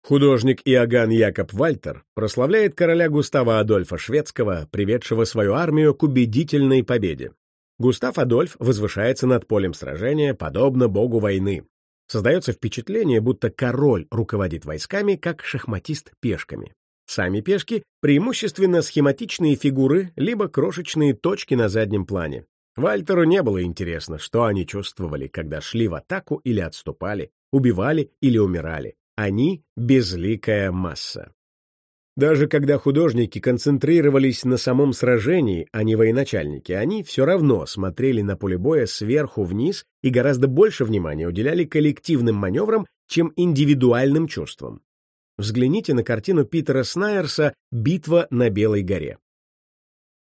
Художник Иоганн Якоб Вальтер прославляет короля Густава Адольфа Шведского, приведшего свою армию к убедительной победе. Густав Адольф возвышается над полем сражения, подобно богу войны. Создается впечатление, будто король руководит войсками, как шахматист пешками. Сами пешки — преимущественно схематичные фигуры, либо крошечные точки на заднем плане. Вальтеру не было интересно, что они чувствовали, когда шли в атаку или отступали, убивали или умирали. Они — безликая масса. Даже когда художники концентрировались на самом сражении, а не военачальники, они все равно смотрели на поле боя сверху вниз и гораздо больше внимания уделяли коллективным маневрам, чем индивидуальным чувствам. Взгляните на картину Питера Снайерса «Битва на Белой горе».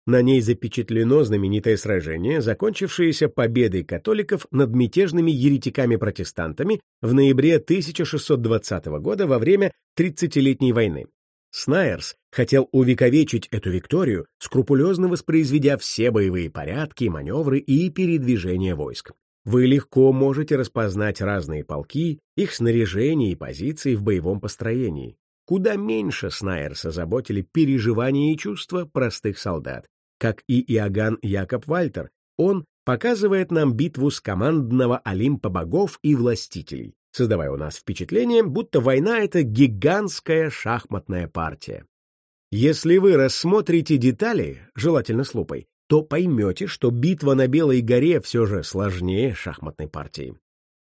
На ней запечатлено знаменитое сражение, закончившееся победой католиков над мятежными еретиками-протестантами в ноябре 1620 года во время Тридцатилетней войны. Снайерс хотел увековечить эту викторию, скрупулезно воспроизведя все боевые порядки, маневры и передвижения войск. Вы легко можете распознать разные полки, их снаряжение и позиции в боевом построении. Куда меньше Снайерса заботили переживания и чувства простых солдат. Как и Иоганн Якоб Вальтер, он показывает нам битву с командного Олимпа богов и властителей, создавая у нас впечатление, будто война — это гигантская шахматная партия. Если вы рассмотрите детали, желательно с лупой, то поймете, что битва на Белой горе все же сложнее шахматной партии.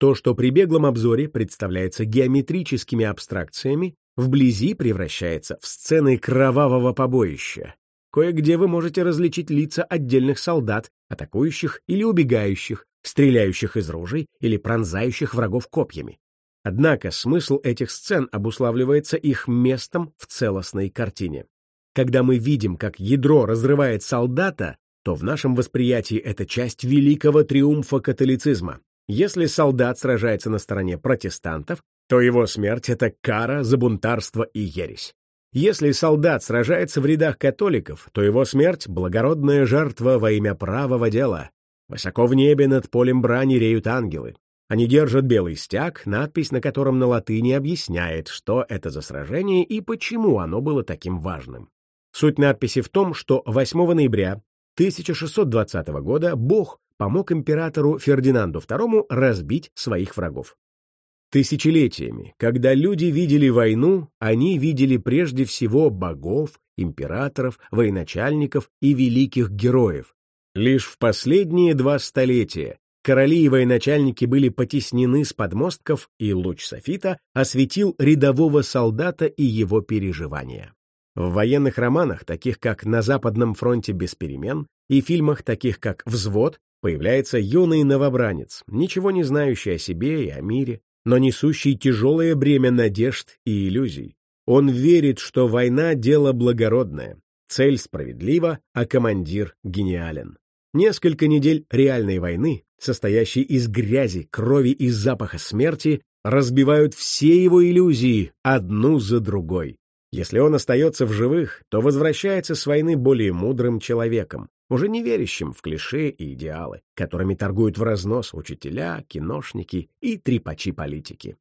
То, что при беглом обзоре представляется геометрическими абстракциями, вблизи превращается в сцены кровавого побоища. Кое-где вы можете различить лица отдельных солдат, атакующих или убегающих, стреляющих из ружей или пронзающих врагов копьями. Однако смысл этих сцен обуславливается их местом в целостной картине. Когда мы видим, как ядро разрывает солдата, то в нашем восприятии это часть великого триумфа католицизма. Если солдат сражается на стороне протестантов, то его смерть — это кара за бунтарство и ересь. Если солдат сражается в рядах католиков, то его смерть — благородная жертва во имя правого дела. Высоко в небе над полем брани реют ангелы. Они держат белый стяг, надпись на котором на латыни объясняет, что это за сражение и почему оно было таким важным. Суть надписи в том, что 8 ноября 1620 года Бог помог императору Фердинанду II разбить своих врагов. Тысячелетиями, когда люди видели войну, они видели прежде всего богов, императоров, военачальников и великих героев. Лишь в последние два столетия короли и военачальники были потеснены с подмостков, и луч софита осветил рядового солдата и его переживания. В военных романах, таких как «На Западном фронте без перемен», и фильмах, таких как «Взвод», появляется юный новобранец, ничего не знающий о себе и о мире, но несущий тяжелое бремя надежд и иллюзий. Он верит, что война — дело благородное, цель справедлива, а командир гениален. Несколько недель реальной войны, состоящей из грязи, крови и запаха смерти, разбивают все его иллюзии одну за другой. Если он остается в живых, то возвращается с войны более мудрым человеком, уже не верящим в клише и идеалы, которыми торгуют в разнос учителя, киношники и трепачи политики.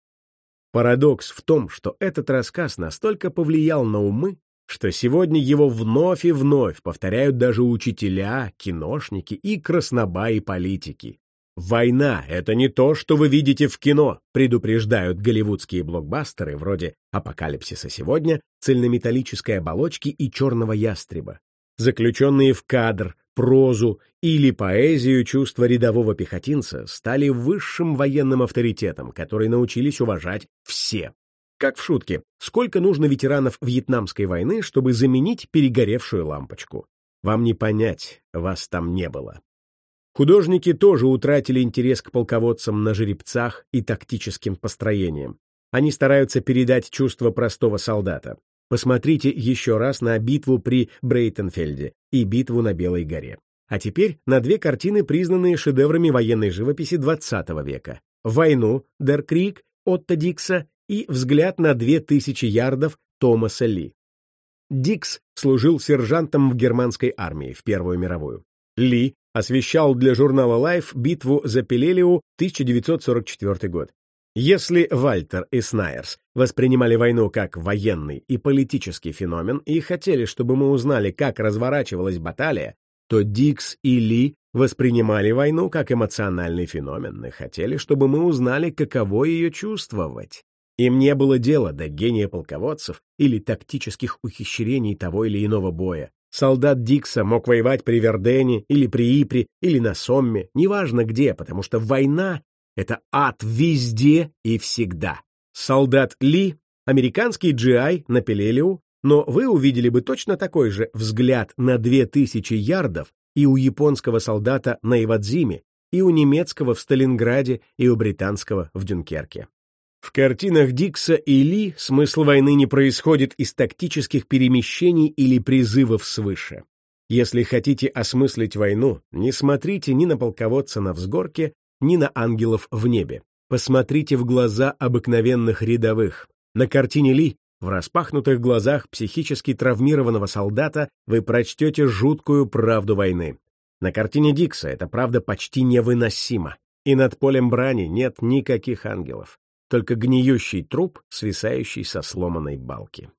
Парадокс в том, что этот рассказ настолько повлиял на умы, что сегодня его вновь и вновь повторяют даже учителя, киношники и краснобаи политики. «Война — это не то, что вы видите в кино», предупреждают голливудские блокбастеры вроде «Апокалипсиса сегодня», «Цельнометаллической оболочки» и «Черного ястреба» заключенные в кадр, прозу или поэзию чувства рядового пехотинца стали высшим военным авторитетом, который научились уважать все. Как в шутке, сколько нужно ветеранов Вьетнамской войны, чтобы заменить перегоревшую лампочку? Вам не понять, вас там не было. Художники тоже утратили интерес к полководцам на жеребцах и тактическим построениям. Они стараются передать чувство простого солдата. Посмотрите еще раз на битву при Брейтенфельде и битву на Белой горе. А теперь на две картины, признанные шедеврами военной живописи XX века. «Войну» Дер Крик Отто Дикса и «Взгляд на две тысячи ярдов» Томаса Ли. Дикс служил сержантом в германской армии в Первую мировую. Ли освещал для журнала Life битву за Пелелиу 1944 год. Если Вальтер и Снайерс воспринимали войну как военный и политический феномен и хотели, чтобы мы узнали, как разворачивалась баталия, то Дикс и Ли воспринимали войну как эмоциональный феномен и хотели, чтобы мы узнали, каково ее чувствовать. Им не было дела до гения полководцев или тактических ухищрений того или иного боя. Солдат Дикса мог воевать при Вердене или при Ипре или на Сомме, неважно где, потому что война — это ад везде и всегда. Солдат Ли — американский GI на Пелелиу, но вы увидели бы точно такой же взгляд на 2000 ярдов и у японского солдата на Ивадзиме, и у немецкого в Сталинграде, и у британского в Дюнкерке. В картинах Дикса и Ли смысл войны не происходит из тактических перемещений или призывов свыше. Если хотите осмыслить войну, не смотрите ни на полководца на взгорке, ни на ангелов в небе. Посмотрите в глаза обыкновенных рядовых. На картине Ли в распахнутых глазах психически травмированного солдата вы прочтете жуткую правду войны. На картине Дикса эта правда почти невыносима, и над полем брани нет никаких ангелов только гниющий труп, свисающий со сломанной балки.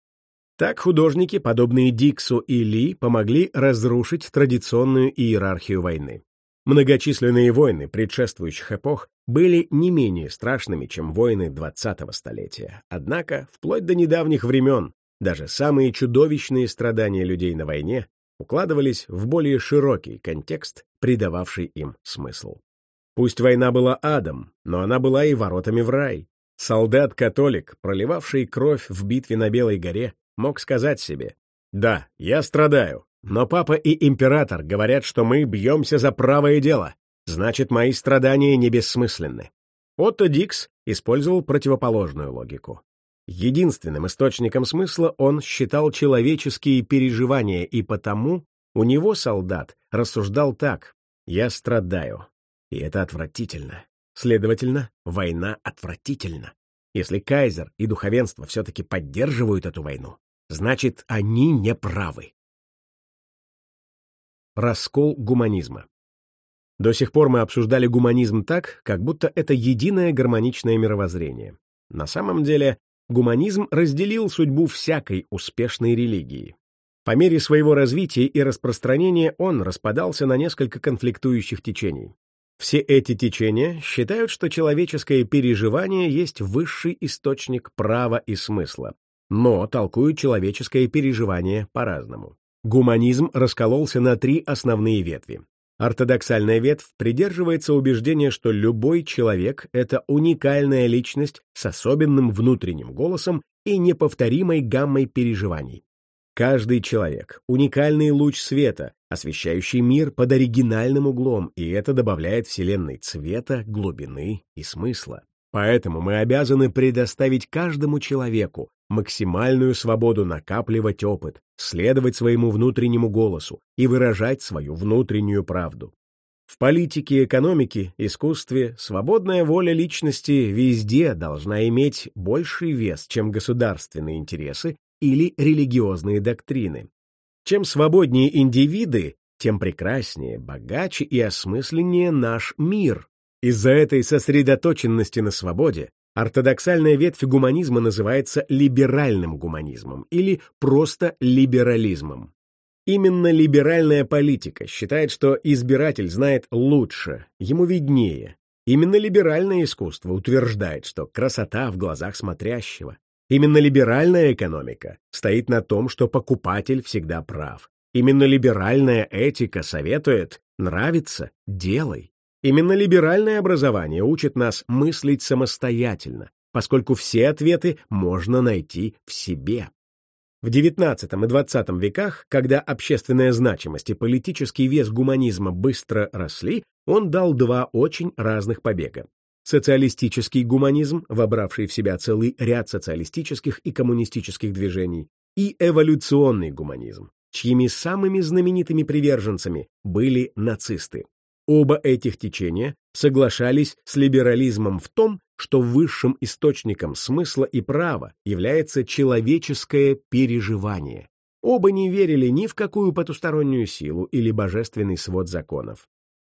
Так художники, подобные Диксу и Ли, помогли разрушить традиционную иерархию войны. Многочисленные войны предшествующих эпох были не менее страшными, чем войны 20-го столетия. Однако, вплоть до недавних времен, даже самые чудовищные страдания людей на войне укладывались в более широкий контекст, придававший им смысл. Пусть война была адом, но она была и воротами в рай. Солдат-католик, проливавший кровь в битве на Белой горе, мог сказать себе, «Да, я страдаю, но папа и император говорят, что мы бьемся за правое дело, значит, мои страдания не бессмысленны». Отто Дикс использовал противоположную логику. Единственным источником смысла он считал человеческие переживания, и потому у него солдат рассуждал так «Я страдаю, и это отвратительно. Следовательно, война отвратительна. Если кайзер и духовенство все-таки поддерживают эту войну, значит, они не правы. Раскол гуманизма. До сих пор мы обсуждали гуманизм так, как будто это единое гармоничное мировоззрение. На самом деле, гуманизм разделил судьбу всякой успешной религии. По мере своего развития и распространения он распадался на несколько конфликтующих течений. Все эти течения считают, что человеческое переживание есть высший источник права и смысла, но толкуют человеческое переживание по-разному. Гуманизм раскололся на три основные ветви. Ортодоксальная ветвь придерживается убеждения, что любой человек — это уникальная личность с особенным внутренним голосом и неповторимой гаммой переживаний. Каждый человек — уникальный луч света, освещающий мир под оригинальным углом, и это добавляет Вселенной цвета, глубины и смысла. Поэтому мы обязаны предоставить каждому человеку максимальную свободу накапливать опыт, следовать своему внутреннему голосу и выражать свою внутреннюю правду. В политике, экономике, искусстве свободная воля личности везде должна иметь больший вес, чем государственные интересы или религиозные доктрины. Чем свободнее индивиды, тем прекраснее, богаче и осмысленнее наш мир. Из-за этой сосредоточенности на свободе ортодоксальная ветвь гуманизма называется либеральным гуманизмом или просто либерализмом. Именно либеральная политика считает, что избиратель знает лучше, ему виднее. Именно либеральное искусство утверждает, что красота в глазах смотрящего, Именно либеральная экономика стоит на том, что покупатель всегда прав. Именно либеральная этика советует «нравится – делай». Именно либеральное образование учит нас мыслить самостоятельно, поскольку все ответы можно найти в себе. В XIX и XX веках, когда общественная значимость и политический вес гуманизма быстро росли, он дал два очень разных побега социалистический гуманизм, вобравший в себя целый ряд социалистических и коммунистических движений, и эволюционный гуманизм, чьими самыми знаменитыми приверженцами были нацисты. Оба этих течения соглашались с либерализмом в том, что высшим источником смысла и права является человеческое переживание. Оба не верили ни в какую потустороннюю силу или божественный свод законов.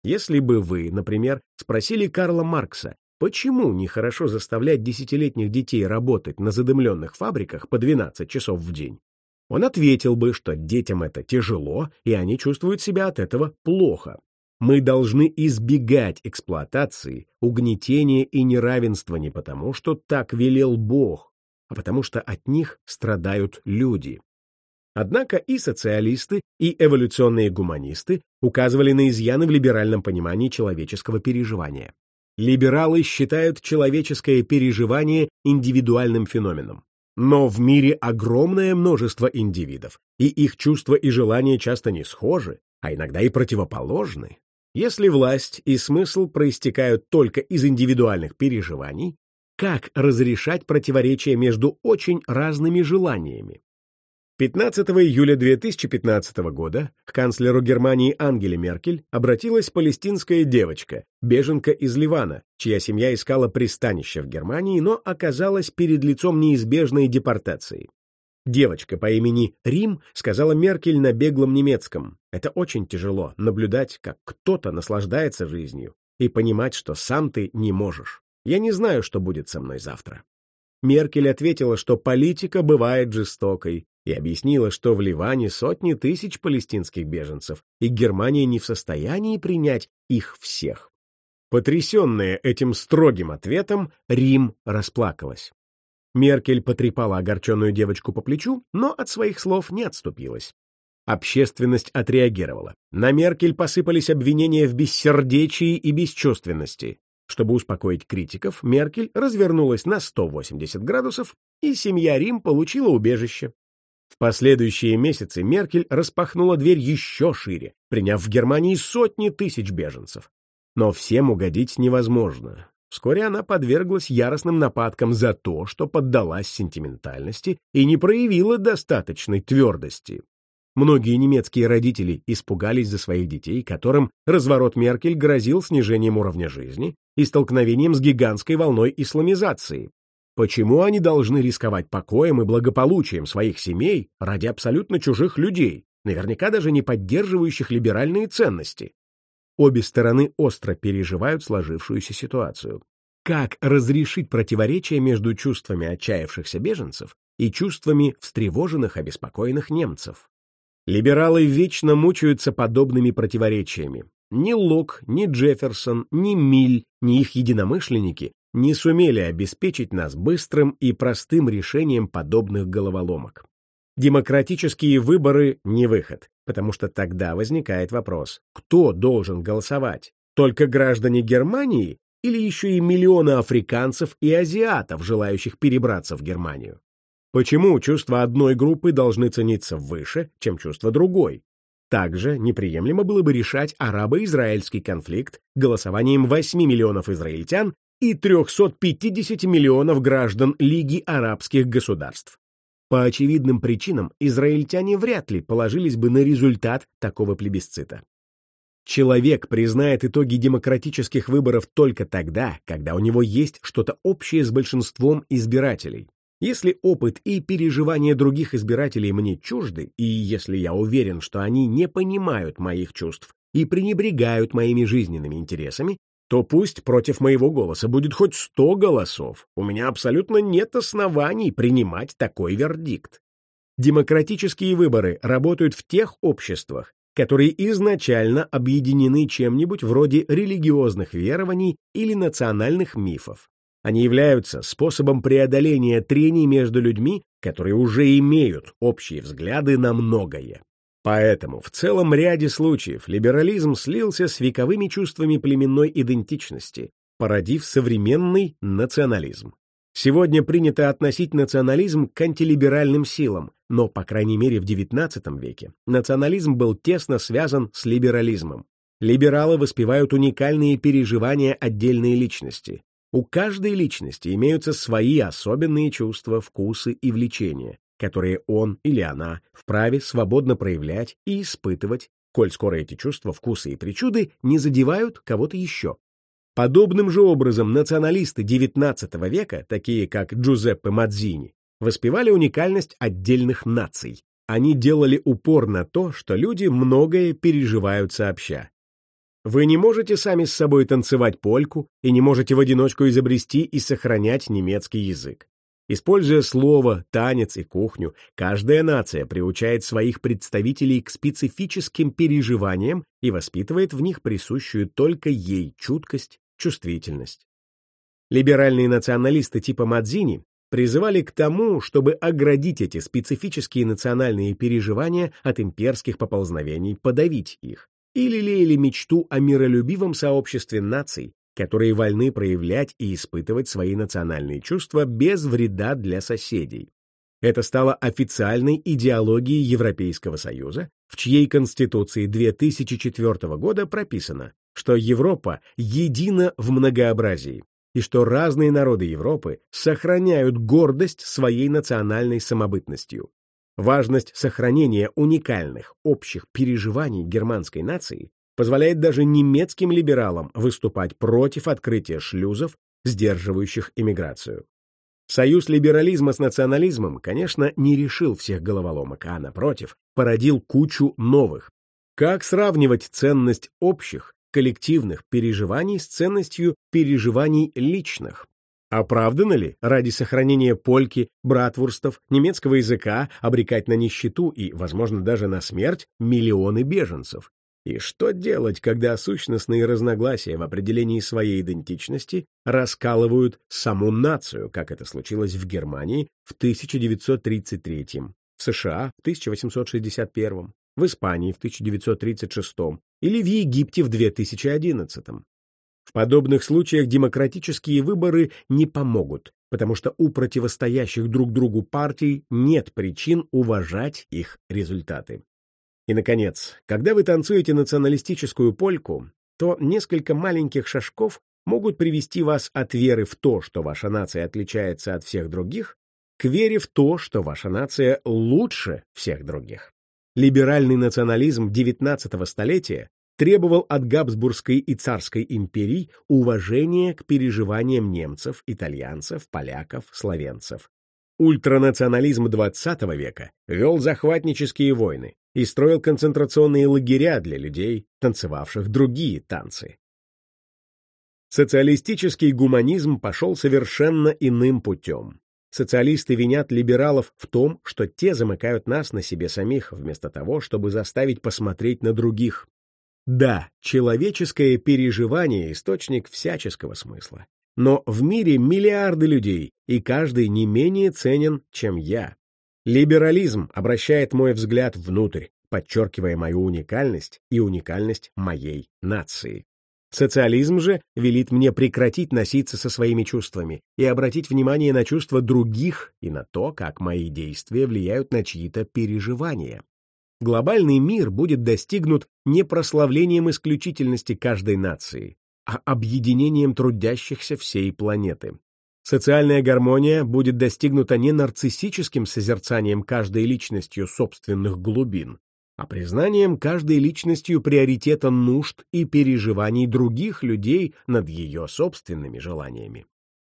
Если бы вы, например, спросили Карла Маркса, почему нехорошо заставлять десятилетних детей работать на задымленных фабриках по 12 часов в день, он ответил бы, что детям это тяжело, и они чувствуют себя от этого плохо. Мы должны избегать эксплуатации, угнетения и неравенства не потому, что так велел Бог, а потому что от них страдают люди. Однако и социалисты, и эволюционные гуманисты указывали на изъяны в либеральном понимании человеческого переживания. Либералы считают человеческое переживание индивидуальным феноменом. Но в мире огромное множество индивидов, и их чувства и желания часто не схожи, а иногда и противоположны. Если власть и смысл проистекают только из индивидуальных переживаний, как разрешать противоречия между очень разными желаниями? 15 июля 2015 года к канцлеру Германии Ангеле Меркель обратилась палестинская девочка, беженка из Ливана, чья семья искала пристанище в Германии, но оказалась перед лицом неизбежной депортации. Девочка по имени Рим сказала Меркель на беглом немецком, «Это очень тяжело, наблюдать, как кто-то наслаждается жизнью, и понимать, что сам ты не можешь. Я не знаю, что будет со мной завтра». Меркель ответила, что политика бывает жестокой, и объяснила, что в Ливане сотни тысяч палестинских беженцев, и Германия не в состоянии принять их всех. Потрясенная этим строгим ответом, Рим расплакалась. Меркель потрепала огорченную девочку по плечу, но от своих слов не отступилась. Общественность отреагировала. На Меркель посыпались обвинения в бессердечии и бесчувственности. Чтобы успокоить критиков, Меркель развернулась на 180 градусов, и семья Рим получила убежище. В последующие месяцы Меркель распахнула дверь еще шире, приняв в Германии сотни тысяч беженцев. Но всем угодить невозможно. Вскоре она подверглась яростным нападкам за то, что поддалась сентиментальности и не проявила достаточной твердости. Многие немецкие родители испугались за своих детей, которым разворот Меркель грозил снижением уровня жизни и столкновением с гигантской волной исламизации. Почему они должны рисковать покоем и благополучием своих семей ради абсолютно чужих людей, наверняка даже не поддерживающих либеральные ценности? Обе стороны остро переживают сложившуюся ситуацию. Как разрешить противоречие между чувствами отчаявшихся беженцев и чувствами встревоженных, обеспокоенных немцев? Либералы вечно мучаются подобными противоречиями. Ни Лок, ни Джефферсон, ни Миль, ни их единомышленники не сумели обеспечить нас быстрым и простым решением подобных головоломок. Демократические выборы — не выход, потому что тогда возникает вопрос, кто должен голосовать? Только граждане Германии или еще и миллионы африканцев и азиатов, желающих перебраться в Германию? Почему чувства одной группы должны цениться выше, чем чувства другой? Также неприемлемо было бы решать арабо-израильский конфликт голосованием 8 миллионов израильтян и 350 миллионов граждан Лиги арабских государств. По очевидным причинам израильтяне вряд ли положились бы на результат такого плебисцита. Человек признает итоги демократических выборов только тогда, когда у него есть что-то общее с большинством избирателей. Если опыт и переживания других избирателей мне чужды, и если я уверен, что они не понимают моих чувств и пренебрегают моими жизненными интересами, то пусть против моего голоса будет хоть сто голосов. У меня абсолютно нет оснований принимать такой вердикт. Демократические выборы работают в тех обществах, которые изначально объединены чем-нибудь вроде религиозных верований или национальных мифов. Они являются способом преодоления трений между людьми, которые уже имеют общие взгляды на многое. Поэтому в целом ряде случаев либерализм слился с вековыми чувствами племенной идентичности, породив современный национализм. Сегодня принято относить национализм к антилиберальным силам, но, по крайней мере, в XIX веке национализм был тесно связан с либерализмом. Либералы воспевают уникальные переживания отдельной личности. У каждой личности имеются свои особенные чувства, вкусы и влечения, которые он или она вправе свободно проявлять и испытывать, коль скоро эти чувства, вкусы и причуды не задевают кого-то еще. Подобным же образом националисты XIX века, такие как Джузеппе Мадзини, воспевали уникальность отдельных наций. Они делали упор на то, что люди многое переживают сообща. Вы не можете сами с собой танцевать польку и не можете в одиночку изобрести и сохранять немецкий язык. Используя слово, танец и кухню, каждая нация приучает своих представителей к специфическим переживаниям и воспитывает в них присущую только ей чуткость, чувствительность. Либеральные националисты типа Мадзини призывали к тому, чтобы оградить эти специфические национальные переживания от имперских поползновений, подавить их, или лелеяли мечту о миролюбивом сообществе наций, которые вольны проявлять и испытывать свои национальные чувства без вреда для соседей. Это стало официальной идеологией Европейского Союза, в чьей Конституции 2004 года прописано, что Европа едина в многообразии, и что разные народы Европы сохраняют гордость своей национальной самобытностью. Важность сохранения уникальных общих переживаний германской нации позволяет даже немецким либералам выступать против открытия шлюзов, сдерживающих иммиграцию. Союз либерализма с национализмом, конечно, не решил всех головоломок, а, напротив, породил кучу новых. Как сравнивать ценность общих, коллективных переживаний с ценностью переживаний личных? Оправдано ли ради сохранения польки, братвурстов, немецкого языка обрекать на нищету и, возможно, даже на смерть миллионы беженцев? И что делать, когда сущностные разногласия в определении своей идентичности раскалывают саму нацию, как это случилось в Германии в 1933, в США в 1861, в Испании в 1936 или в Египте в 2011? В подобных случаях демократические выборы не помогут, потому что у противостоящих друг другу партий нет причин уважать их результаты. И, наконец, когда вы танцуете националистическую польку, то несколько маленьких шажков могут привести вас от веры в то, что ваша нация отличается от всех других, к вере в то, что ваша нация лучше всех других. Либеральный национализм XIX столетия требовал от Габсбургской и царской империй уважения к переживаниям немцев, итальянцев, поляков, словенцев. Ультранационализм XX века вел захватнические войны, и строил концентрационные лагеря для людей, танцевавших другие танцы. Социалистический гуманизм пошел совершенно иным путем. Социалисты винят либералов в том, что те замыкают нас на себе самих, вместо того, чтобы заставить посмотреть на других. Да, человеческое переживание — источник всяческого смысла. Но в мире миллиарды людей, и каждый не менее ценен, чем я. Либерализм обращает мой взгляд внутрь, подчеркивая мою уникальность и уникальность моей нации. Социализм же велит мне прекратить носиться со своими чувствами и обратить внимание на чувства других и на то, как мои действия влияют на чьи-то переживания. Глобальный мир будет достигнут не прославлением исключительности каждой нации, а объединением трудящихся всей планеты. Социальная гармония будет достигнута не нарциссическим созерцанием каждой личностью собственных глубин, а признанием каждой личностью приоритета нужд и переживаний других людей над ее собственными желаниями.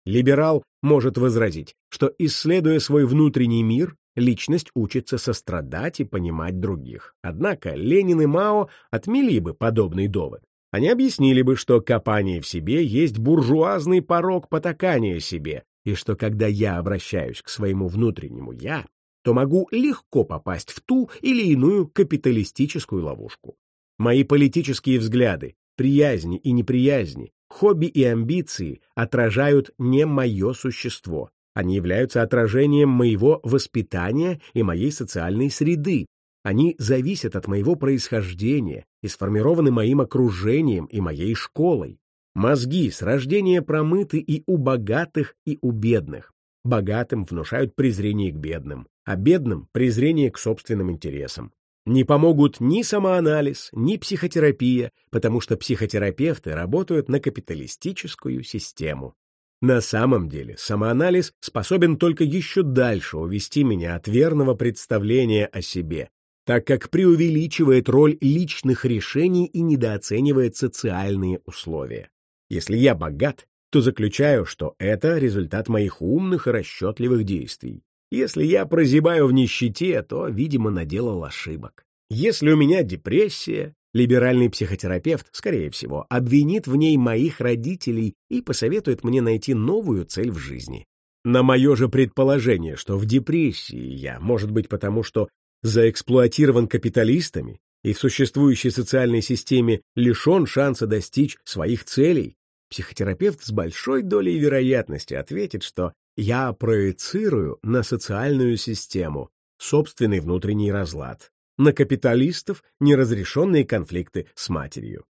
Либерал может возразить, что, исследуя свой внутренний мир, личность учится сострадать и понимать других. Однако Ленин и Мао отмели бы подобный довод. Они объяснили бы, что копание в себе есть буржуазный порог потакания себе, и что когда я обращаюсь к своему внутреннему «я», то могу легко попасть в ту или иную капиталистическую ловушку. Мои политические взгляды, приязни и неприязни, хобби и амбиции отражают не мое существо, они являются отражением моего воспитания и моей социальной среды, они зависят от моего происхождения и сформированы моим окружением и моей школой. Мозги с рождения промыты и у богатых, и у бедных. Богатым внушают презрение к бедным, а бедным — презрение к собственным интересам. Не помогут ни самоанализ, ни психотерапия, потому что психотерапевты работают на капиталистическую систему. На самом деле самоанализ способен только еще дальше увести меня от верного представления о себе, так как преувеличивает роль личных решений и недооценивает социальные условия. Если я богат, то заключаю, что это результат моих умных и расчетливых действий. Если я прозябаю в нищете, то, видимо, наделал ошибок. Если у меня депрессия, либеральный психотерапевт, скорее всего, обвинит в ней моих родителей и посоветует мне найти новую цель в жизни. На мое же предположение, что в депрессии я, может быть потому, что заэксплуатирован капиталистами и в существующей социальной системе лишен шанса достичь своих целей, психотерапевт с большой долей вероятности ответит, что я проецирую на социальную систему собственный внутренний разлад, на капиталистов неразрешенные конфликты с матерью.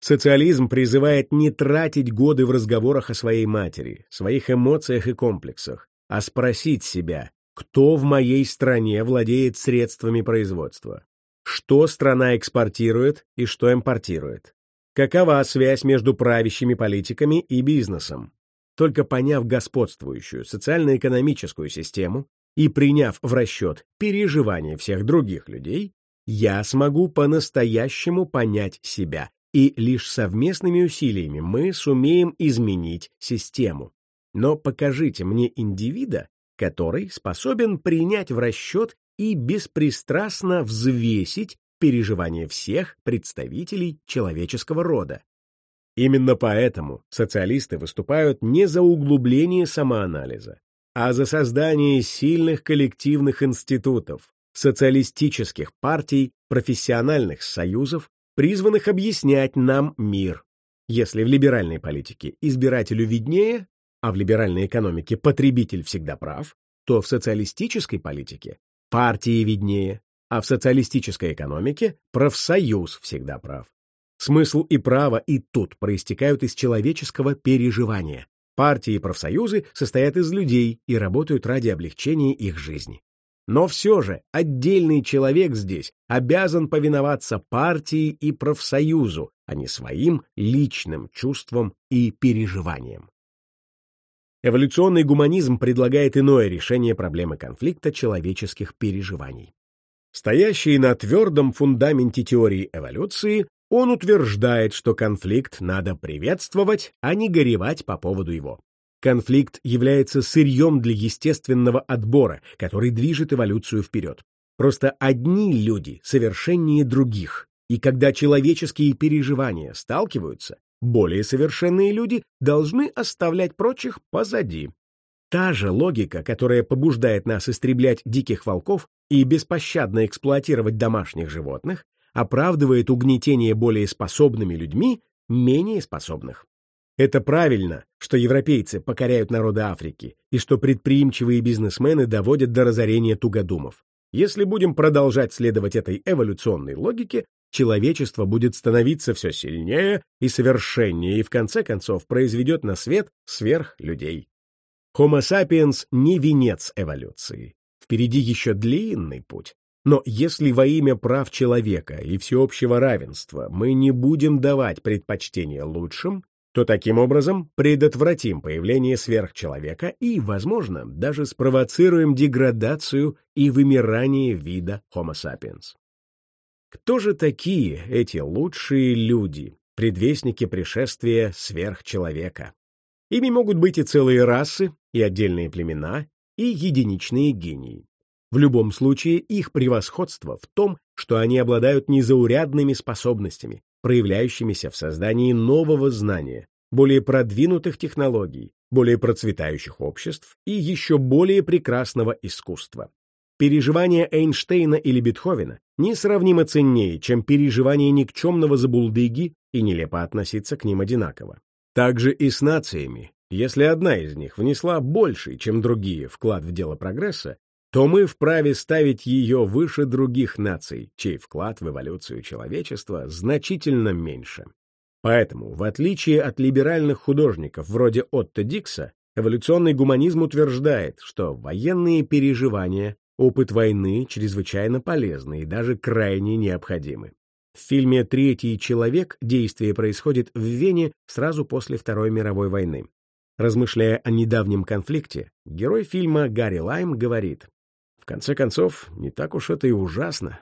Социализм призывает не тратить годы в разговорах о своей матери, своих эмоциях и комплексах, а спросить себя, кто в моей стране владеет средствами производства, что страна экспортирует и что импортирует, какова связь между правящими политиками и бизнесом. Только поняв господствующую социально-экономическую систему и приняв в расчет переживания всех других людей, я смогу по-настоящему понять себя и лишь совместными усилиями мы сумеем изменить систему. Но покажите мне индивида, который способен принять в расчет и беспристрастно взвесить переживания всех представителей человеческого рода. Именно поэтому социалисты выступают не за углубление самоанализа, а за создание сильных коллективных институтов, социалистических партий, профессиональных союзов, призванных объяснять нам мир. Если в либеральной политике избирателю виднее, а в либеральной экономике потребитель всегда прав, то в социалистической политике партии виднее, а в социалистической экономике профсоюз всегда прав. Смысл и право и тут проистекают из человеческого переживания. Партии и профсоюзы состоят из людей и работают ради облегчения их жизни. Но все же отдельный человек здесь обязан повиноваться партии и профсоюзу, а не своим личным чувствам и переживаниям. Эволюционный гуманизм предлагает иное решение проблемы конфликта человеческих переживаний. Стоящий на твердом фундаменте теории эволюции, он утверждает, что конфликт надо приветствовать, а не горевать по поводу его. Конфликт является сырьем для естественного отбора, который движет эволюцию вперед. Просто одни люди совершеннее других, и когда человеческие переживания сталкиваются, более совершенные люди должны оставлять прочих позади. Та же логика, которая побуждает нас истреблять диких волков и беспощадно эксплуатировать домашних животных, оправдывает угнетение более способными людьми менее способных. Это правильно, что европейцы покоряют народы Африки и что предприимчивые бизнесмены доводят до разорения тугодумов. Если будем продолжать следовать этой эволюционной логике, человечество будет становиться все сильнее и совершеннее и в конце концов произведет на свет сверхлюдей. Homo sapiens не венец эволюции. Впереди еще длинный путь. Но если во имя прав человека и всеобщего равенства мы не будем давать предпочтение лучшим, то таким образом предотвратим появление сверхчеловека и, возможно, даже спровоцируем деградацию и вымирание вида Homo sapiens. Кто же такие эти лучшие люди, предвестники пришествия сверхчеловека? Ими могут быть и целые расы, и отдельные племена, и единичные гении. В любом случае, их превосходство в том, что они обладают незаурядными способностями, проявляющимися в создании нового знания, более продвинутых технологий, более процветающих обществ и еще более прекрасного искусства. Переживания Эйнштейна или Бетховена несравнимо ценнее, чем переживания никчемного забулдыги и нелепо относиться к ним одинаково. Также и с нациями. Если одна из них внесла больший, чем другие, вклад в дело прогресса, то мы вправе ставить ее выше других наций, чей вклад в эволюцию человечества значительно меньше. Поэтому, в отличие от либеральных художников вроде Отто Дикса, эволюционный гуманизм утверждает, что военные переживания, опыт войны чрезвычайно полезны и даже крайне необходимы. В фильме «Третий человек» действие происходит в Вене сразу после Второй мировой войны. Размышляя о недавнем конфликте, герой фильма Гарри Лайм говорит, в конце концов, не так уж это и ужасно.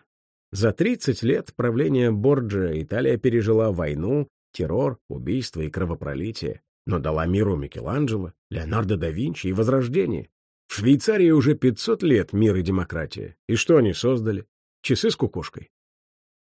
За 30 лет правления Борджа Италия пережила войну, террор, убийство и кровопролитие, но дала миру Микеланджело, Леонардо да Винчи и Возрождение. Швейцарии уже 500 лет мир и демократия. И что они создали? Часы с кукушкой.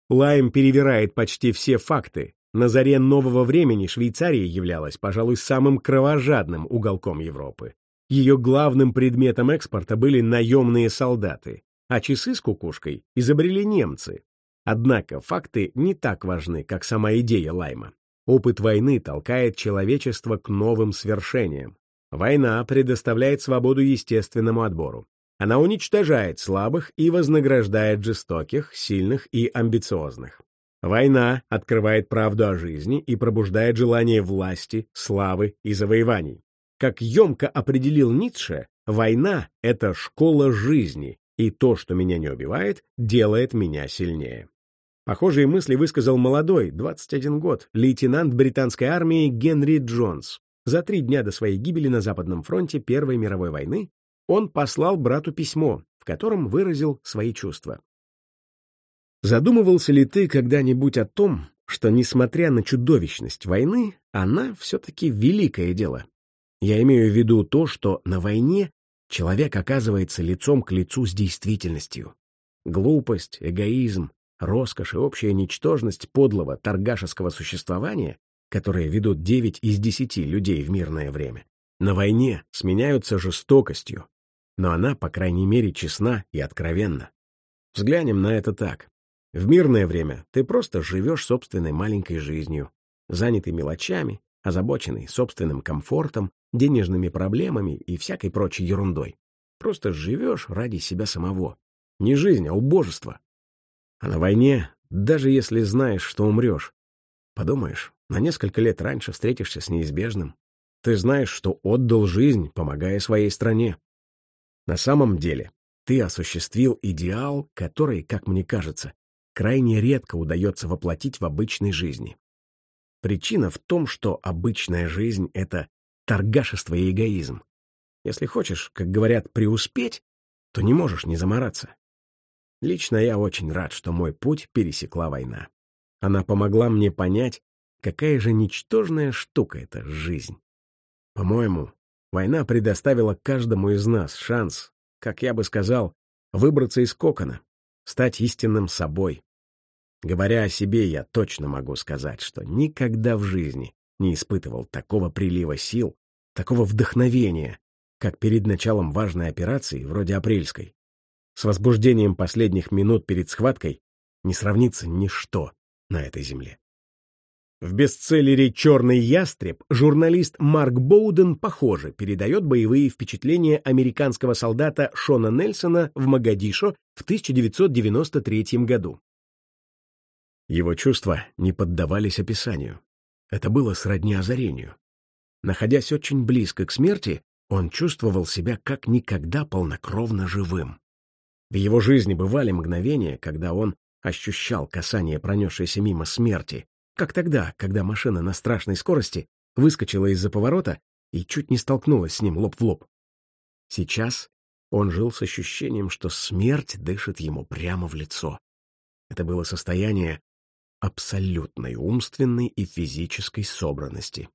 Лайм перевирает почти все факты. На заре нового времени Швейцария являлась, пожалуй, самым кровожадным уголком Европы. Ее главным предметом экспорта были наемные солдаты, а часы с кукушкой изобрели немцы. Однако факты не так важны, как сама идея Лайма. Опыт войны толкает человечество к новым свершениям. Война предоставляет свободу естественному отбору. Она уничтожает слабых и вознаграждает жестоких, сильных и амбициозных. Война открывает правду о жизни и пробуждает желание власти, славы и завоеваний. Как емко определил Ницше, война — это школа жизни, и то, что меня не убивает, делает меня сильнее. Похожие мысли высказал молодой, 21 год, лейтенант британской армии Генри Джонс. За три дня до своей гибели на Западном фронте Первой мировой войны он послал брату письмо, в котором выразил свои чувства. Задумывался ли ты когда-нибудь о том, что, несмотря на чудовищность войны, она все-таки великое дело? Я имею в виду то, что на войне человек оказывается лицом к лицу с действительностью. Глупость, эгоизм, роскошь и общая ничтожность подлого торгашеского существования, которые ведут девять из десяти людей в мирное время, на войне сменяются жестокостью, но она, по крайней мере, честна и откровенна. Взглянем на это так. В мирное время ты просто живешь собственной маленькой жизнью, занятый мелочами, озабоченный собственным комфортом, денежными проблемами и всякой прочей ерундой. Просто живешь ради себя самого. Не жизнь, а убожество. А на войне, даже если знаешь, что умрешь, подумаешь, на несколько лет раньше встретишься с неизбежным. Ты знаешь, что отдал жизнь, помогая своей стране. На самом деле, ты осуществил идеал, который, как мне кажется, крайне редко удается воплотить в обычной жизни. Причина в том, что обычная жизнь — это торгашество и эгоизм. Если хочешь, как говорят, преуспеть, то не можешь не замораться. Лично я очень рад, что мой путь пересекла война. Она помогла мне понять, какая же ничтожная штука эта жизнь. По-моему, война предоставила каждому из нас шанс, как я бы сказал, выбраться из кокона, стать истинным собой. Говоря о себе, я точно могу сказать, что никогда в жизни не испытывал такого прилива сил, такого вдохновения, как перед началом важной операции, вроде апрельской. С возбуждением последних минут перед схваткой не сравнится ничто на этой земле. В бестселлере «Черный ястреб» журналист Марк Боуден, похоже, передает боевые впечатления американского солдата Шона Нельсона в Магадишо в 1993 году. Его чувства не поддавались описанию. Это было сродни озарению. Находясь очень близко к смерти, он чувствовал себя как никогда полнокровно живым. В его жизни бывали мгновения, когда он ощущал касание пронесшейся мимо смерти, как тогда, когда машина на страшной скорости выскочила из-за поворота и чуть не столкнулась с ним лоб в лоб. Сейчас он жил с ощущением, что смерть дышит ему прямо в лицо. Это было состояние абсолютной умственной и физической собранности.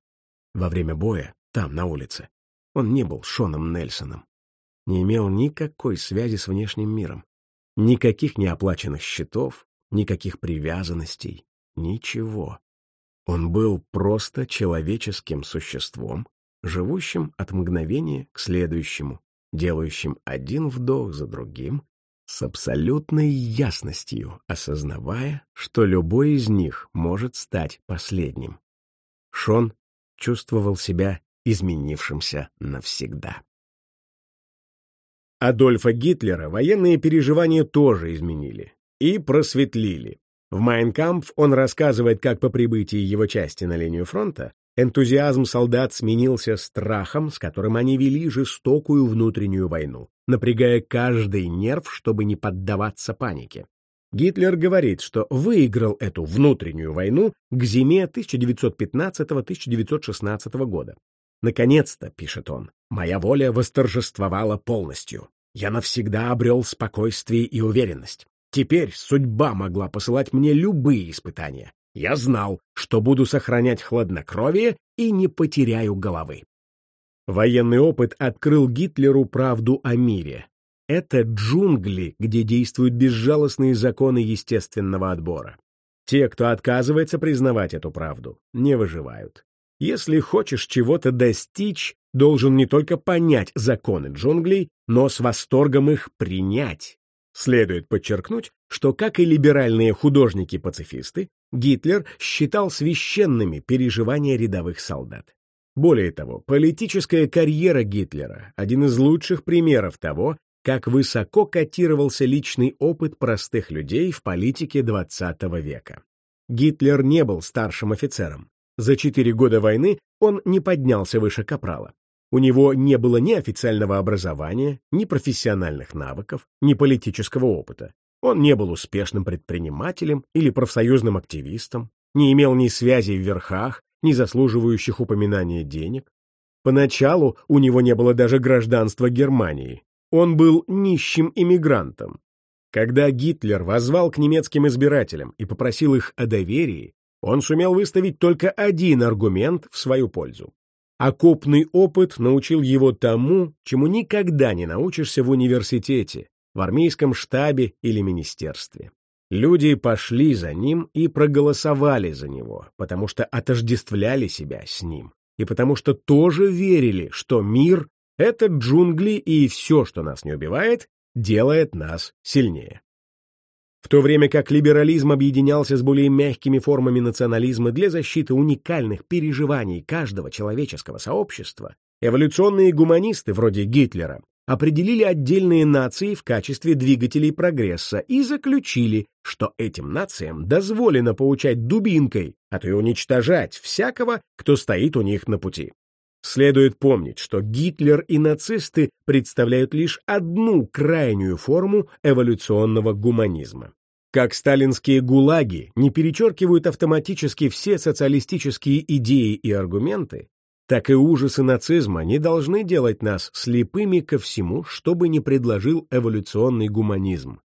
Во время боя, там, на улице, он не был Шоном Нельсоном, не имел никакой связи с внешним миром, никаких неоплаченных счетов, никаких привязанностей, Ничего. Он был просто человеческим существом, живущим от мгновения к следующему, делающим один вдох за другим, с абсолютной ясностью осознавая, что любой из них может стать последним. Шон чувствовал себя изменившимся навсегда. Адольфа Гитлера военные переживания тоже изменили и просветлили. В «Майнкампф» он рассказывает, как по прибытии его части на линию фронта энтузиазм солдат сменился страхом, с которым они вели жестокую внутреннюю войну, напрягая каждый нерв, чтобы не поддаваться панике. Гитлер говорит, что выиграл эту внутреннюю войну к зиме 1915-1916 года. «Наконец-то», — пишет он, — «моя воля восторжествовала полностью. Я навсегда обрел спокойствие и уверенность. Теперь судьба могла посылать мне любые испытания. Я знал, что буду сохранять хладнокровие и не потеряю головы. Военный опыт открыл Гитлеру правду о мире. Это джунгли, где действуют безжалостные законы естественного отбора. Те, кто отказывается признавать эту правду, не выживают. Если хочешь чего-то достичь, должен не только понять законы джунглей, но с восторгом их принять. Следует подчеркнуть, что, как и либеральные художники-пацифисты, Гитлер считал священными переживания рядовых солдат. Более того, политическая карьера Гитлера – один из лучших примеров того, как высоко котировался личный опыт простых людей в политике XX века. Гитлер не был старшим офицером. За четыре года войны он не поднялся выше капрала. У него не было ни официального образования, ни профессиональных навыков, ни политического опыта. Он не был успешным предпринимателем или профсоюзным активистом, не имел ни связей в верхах, ни заслуживающих упоминания денег. Поначалу у него не было даже гражданства Германии. Он был нищим иммигрантом. Когда Гитлер возвал к немецким избирателям и попросил их о доверии, он сумел выставить только один аргумент в свою пользу. Окопный опыт научил его тому, чему никогда не научишься в университете, в армейском штабе или министерстве. Люди пошли за ним и проголосовали за него, потому что отождествляли себя с ним, и потому что тоже верили, что мир — это джунгли, и все, что нас не убивает, делает нас сильнее. В то время как либерализм объединялся с более мягкими формами национализма для защиты уникальных переживаний каждого человеческого сообщества, эволюционные гуманисты вроде Гитлера определили отдельные нации в качестве двигателей прогресса и заключили, что этим нациям дозволено поучать дубинкой, а то и уничтожать всякого, кто стоит у них на пути. Следует помнить, что Гитлер и нацисты представляют лишь одну крайнюю форму эволюционного гуманизма. Как сталинские гулаги не перечеркивают автоматически все социалистические идеи и аргументы, так и ужасы нацизма не должны делать нас слепыми ко всему, что бы ни предложил эволюционный гуманизм.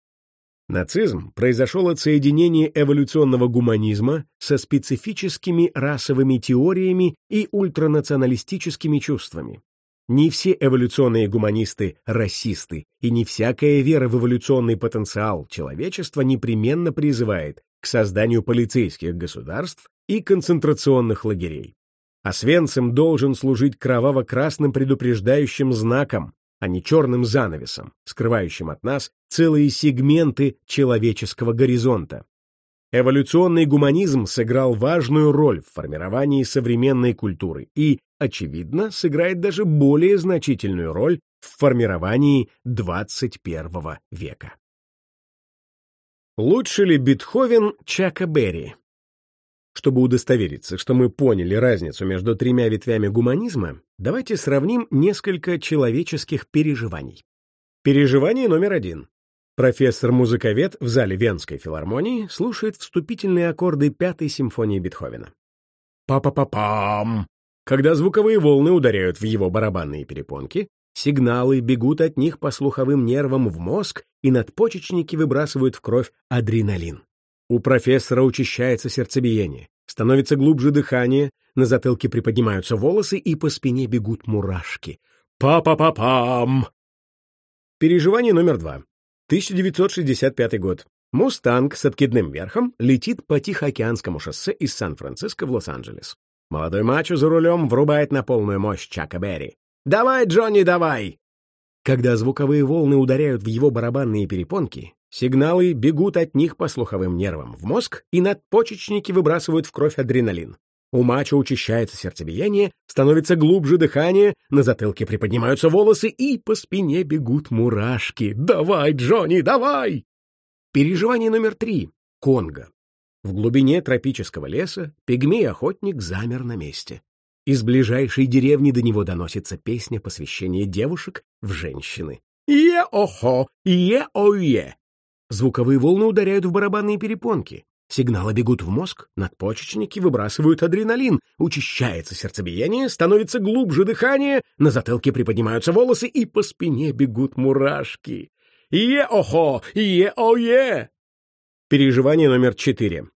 Нацизм произошел от соединения эволюционного гуманизма со специфическими расовыми теориями и ультранационалистическими чувствами. Не все эволюционные гуманисты – расисты, и не всякая вера в эволюционный потенциал человечества непременно призывает к созданию полицейских государств и концентрационных лагерей. Освенцим должен служить кроваво-красным предупреждающим знаком, а не черным занавесом, скрывающим от нас целые сегменты человеческого горизонта. Эволюционный гуманизм сыграл важную роль в формировании современной культуры и, очевидно, сыграет даже более значительную роль в формировании 21 века. Лучше ли Бетховен Чака Берри? Чтобы удостовериться, что мы поняли разницу между тремя ветвями гуманизма, давайте сравним несколько человеческих переживаний. Переживание номер один. Профессор-музыковед в зале Венской филармонии слушает вступительные аккорды Пятой симфонии Бетховена. Па-па-па-пам! Когда звуковые волны ударяют в его барабанные перепонки, сигналы бегут от них по слуховым нервам в мозг, и надпочечники выбрасывают в кровь адреналин. У профессора учащается сердцебиение, становится глубже дыхание, на затылке приподнимаются волосы и по спине бегут мурашки. Па-па-па-пам! Переживание номер два. 1965 год. «Мустанг» с откидным верхом летит по Тихоокеанскому шоссе из Сан-Франциско в Лос-Анджелес. Молодой мачо за рулем врубает на полную мощь Чака Берри. «Давай, Джонни, давай!» Когда звуковые волны ударяют в его барабанные перепонки, Сигналы бегут от них по слуховым нервам в мозг, и надпочечники выбрасывают в кровь адреналин. У мачо учащается сердцебиение, становится глубже дыхание, на затылке приподнимаются волосы, и по спине бегут мурашки. «Давай, Джонни, давай!» Переживание номер три. Конго. В глубине тропического леса пигмей-охотник замер на месте. Из ближайшей деревни до него доносится песня посвящения девушек в женщины. «Е-охо! Е-ое!» Звуковые волны ударяют в барабанные перепонки. Сигналы бегут в мозг, надпочечники выбрасывают адреналин, учащается сердцебиение, становится глубже дыхание, на затылке приподнимаются волосы и по спине бегут мурашки. Е-охо! Е-ое! Переживание номер четыре.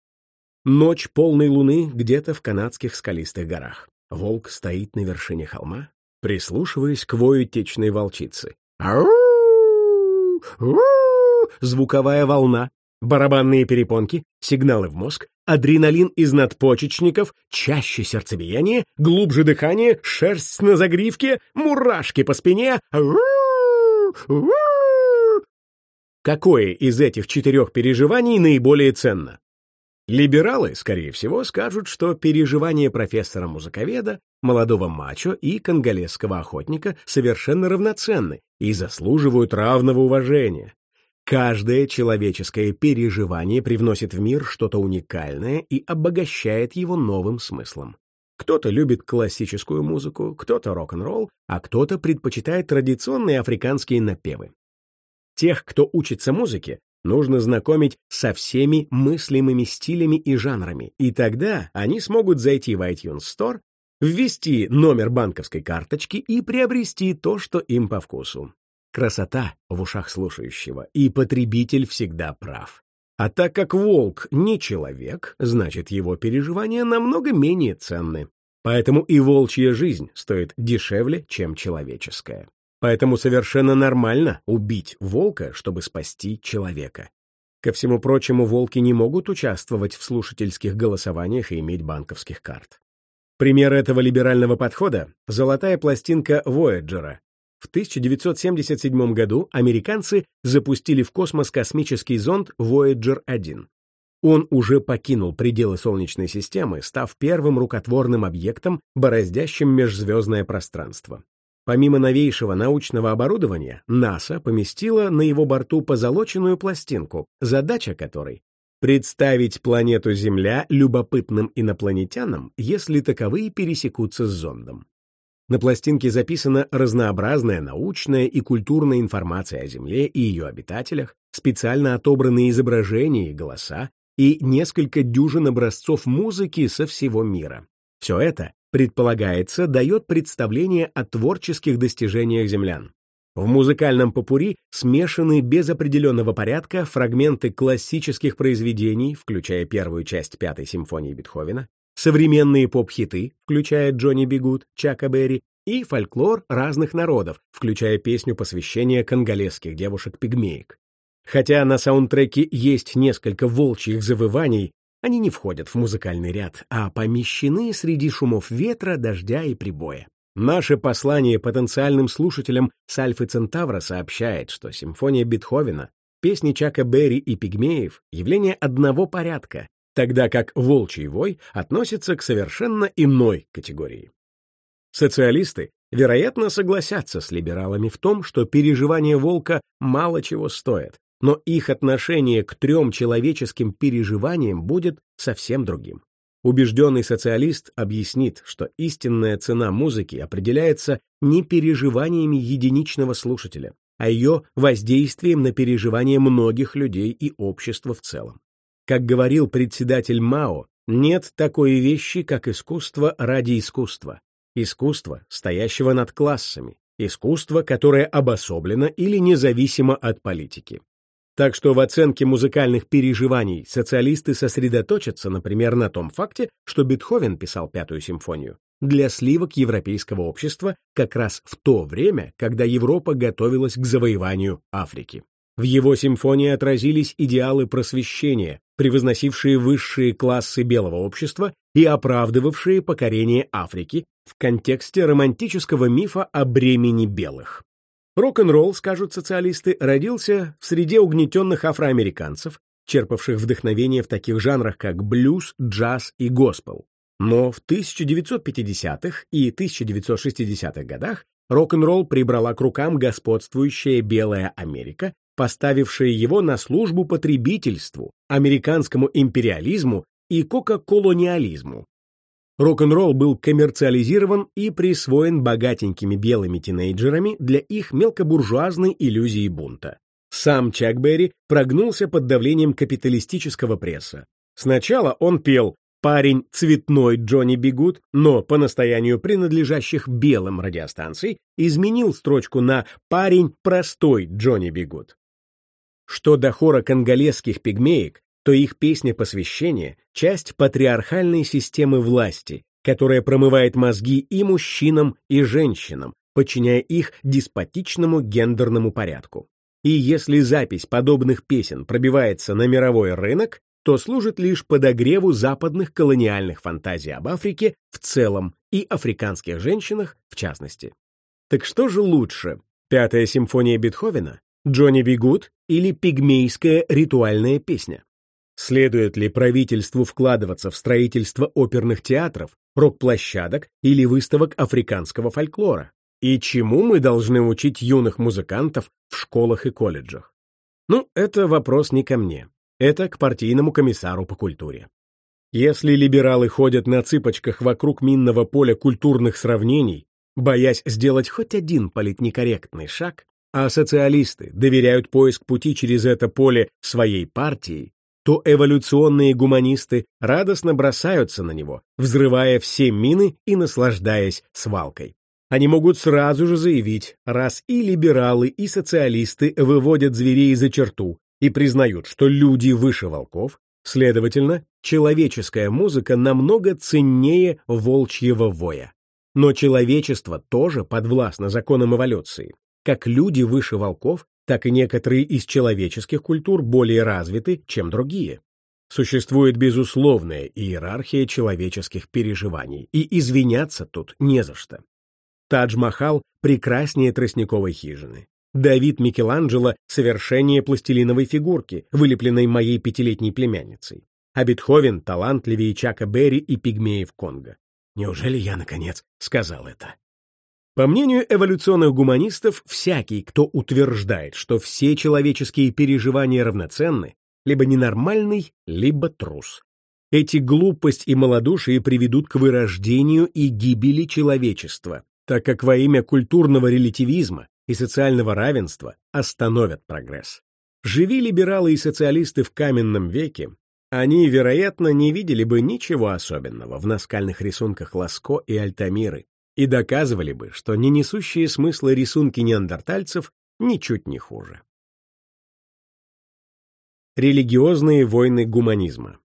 Ночь полной луны где-то в канадских скалистых горах. Волк стоит на вершине холма, прислушиваясь к вою течной волчицы. «Ау! Ау!» Звуковая волна, барабанные перепонки, сигналы в мозг, адреналин из надпочечников, чаще сердцебиение, глубже дыхание, шерсть на загривке, мурашки по спине. Какое из этих четырех переживаний наиболее ценно? Либералы, скорее всего, скажут, что переживания профессора-музыковеда, молодого мачо и конголезского охотника совершенно равноценны и заслуживают равного уважения. Каждое человеческое переживание привносит в мир что-то уникальное и обогащает его новым смыслом. Кто-то любит классическую музыку, кто-то рок-н-ролл, а кто-то предпочитает традиционные африканские напевы. Тех, кто учится музыке, нужно знакомить со всеми мыслимыми стилями и жанрами, и тогда они смогут зайти в iTunes Store, ввести номер банковской карточки и приобрести то, что им по вкусу. Красота в ушах слушающего, и потребитель всегда прав. А так как волк не человек, значит, его переживания намного менее ценны. Поэтому и волчья жизнь стоит дешевле, чем человеческая. Поэтому совершенно нормально убить волка, чтобы спасти человека. Ко всему прочему, волки не могут участвовать в слушательских голосованиях и иметь банковских карт. Пример этого либерального подхода — золотая пластинка Вояджера, в 1977 году американцы запустили в космос космический зонд Voyager-1. Он уже покинул пределы Солнечной системы, став первым рукотворным объектом, бороздящим межзвездное пространство. Помимо новейшего научного оборудования, НАСА поместила на его борту позолоченную пластинку, задача которой — представить планету Земля любопытным инопланетянам, если таковые пересекутся с зондом. На пластинке записана разнообразная научная и культурная информация о Земле и ее обитателях, специально отобранные изображения и голоса, и несколько дюжин образцов музыки со всего мира. Все это, предполагается, дает представление о творческих достижениях землян. В музыкальном попури смешаны без определенного порядка фрагменты классических произведений, включая первую часть Пятой симфонии Бетховена, современные поп-хиты, включая Джонни Бигут, Чака Берри, и фольклор разных народов, включая песню посвящения конголезских девушек-пигмеек. Хотя на саундтреке есть несколько волчьих завываний, они не входят в музыкальный ряд, а помещены среди шумов ветра, дождя и прибоя. Наше послание потенциальным слушателям с Альфы Центавра сообщает, что симфония Бетховена, песни Чака Берри и Пигмеев — явление одного порядка, тогда как волчий вой относится к совершенно иной категории. Социалисты, вероятно, согласятся с либералами в том, что переживания волка мало чего стоят, но их отношение к трем человеческим переживаниям будет совсем другим. Убежденный социалист объяснит, что истинная цена музыки определяется не переживаниями единичного слушателя, а ее воздействием на переживания многих людей и общества в целом. Как говорил председатель Мао, нет такой вещи, как искусство ради искусства. Искусство, стоящего над классами. Искусство, которое обособлено или независимо от политики. Так что в оценке музыкальных переживаний социалисты сосредоточатся, например, на том факте, что Бетховен писал Пятую симфонию для сливок европейского общества как раз в то время, когда Европа готовилась к завоеванию Африки. В его симфонии отразились идеалы просвещения, превозносившие высшие классы белого общества и оправдывавшие покорение Африки в контексте романтического мифа о бремени белых. Рок-н-ролл, скажут социалисты, родился в среде угнетенных афроамериканцев, черпавших вдохновение в таких жанрах, как блюз, джаз и госпел. Но в 1950-х и 1960-х годах рок-н-ролл прибрала к рукам господствующая белая Америка, поставившая его на службу потребительству, американскому империализму и кока-колониализму. Рок-н-ролл был коммерциализирован и присвоен богатенькими белыми тинейджерами для их мелкобуржуазной иллюзии бунта. Сам Чак Берри прогнулся под давлением капиталистического пресса. Сначала он пел «Парень цветной Джонни Бигут», но по настоянию принадлежащих белым радиостанций изменил строчку на «Парень простой Джонни Бигут». Что до хора конголезских пигмеек, то их песня посвящения — часть патриархальной системы власти, которая промывает мозги и мужчинам, и женщинам, подчиняя их деспотичному гендерному порядку. И если запись подобных песен пробивается на мировой рынок, то служит лишь подогреву западных колониальных фантазий об Африке в целом и африканских женщинах в частности. Так что же лучше, Пятая симфония Бетховена, Джонни Бигуд или пигмейская ритуальная песня? Следует ли правительству вкладываться в строительство оперных театров, рок-площадок или выставок африканского фольклора? И чему мы должны учить юных музыкантов в школах и колледжах? Ну, это вопрос не ко мне. Это к партийному комиссару по культуре. Если либералы ходят на цыпочках вокруг минного поля культурных сравнений, боясь сделать хоть один политнекорректный шаг, а социалисты доверяют поиск пути через это поле своей партии, то эволюционные гуманисты радостно бросаются на него, взрывая все мины и наслаждаясь свалкой. Они могут сразу же заявить, раз и либералы, и социалисты выводят зверей за черту и признают, что люди выше волков, следовательно, человеческая музыка намного ценнее волчьего воя. Но человечество тоже подвластно законам эволюции. Как люди выше волков, так и некоторые из человеческих культур более развиты, чем другие. Существует безусловная иерархия человеческих переживаний, и извиняться тут не за что. Тадж-Махал прекраснее тростниковой хижины. Давид Микеланджело — совершение пластилиновой фигурки, вылепленной моей пятилетней племянницей. А Бетховен талантливее Чака Берри и пигмеев Конго. Неужели я, наконец, сказал это? По мнению эволюционных гуманистов, всякий, кто утверждает, что все человеческие переживания равноценны, либо ненормальный, либо трус. Эти глупость и малодушие приведут к вырождению и гибели человечества, так как во имя культурного релятивизма и социального равенства остановят прогресс. Живи либералы и социалисты в каменном веке, они, вероятно, не видели бы ничего особенного в наскальных рисунках Ласко и Альтамиры и доказывали бы, что не несущие смысла рисунки неандертальцев ничуть не хуже. Религиозные войны гуманизма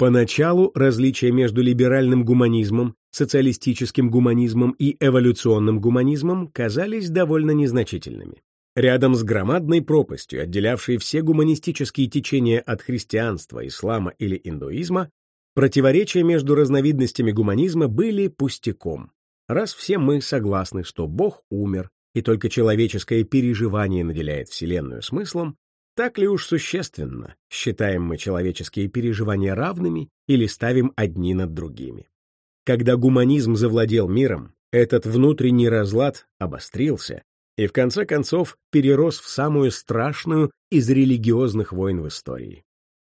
Поначалу различия между либеральным гуманизмом, социалистическим гуманизмом и эволюционным гуманизмом казались довольно незначительными. Рядом с громадной пропастью, отделявшей все гуманистические течения от христианства, ислама или индуизма, противоречия между разновидностями гуманизма были пустяком. Раз все мы согласны, что Бог умер, и только человеческое переживание наделяет Вселенную смыслом, так ли уж существенно, считаем мы человеческие переживания равными или ставим одни над другими? Когда гуманизм завладел миром, этот внутренний разлад обострился, и в конце концов перерос в самую страшную из религиозных войн в истории.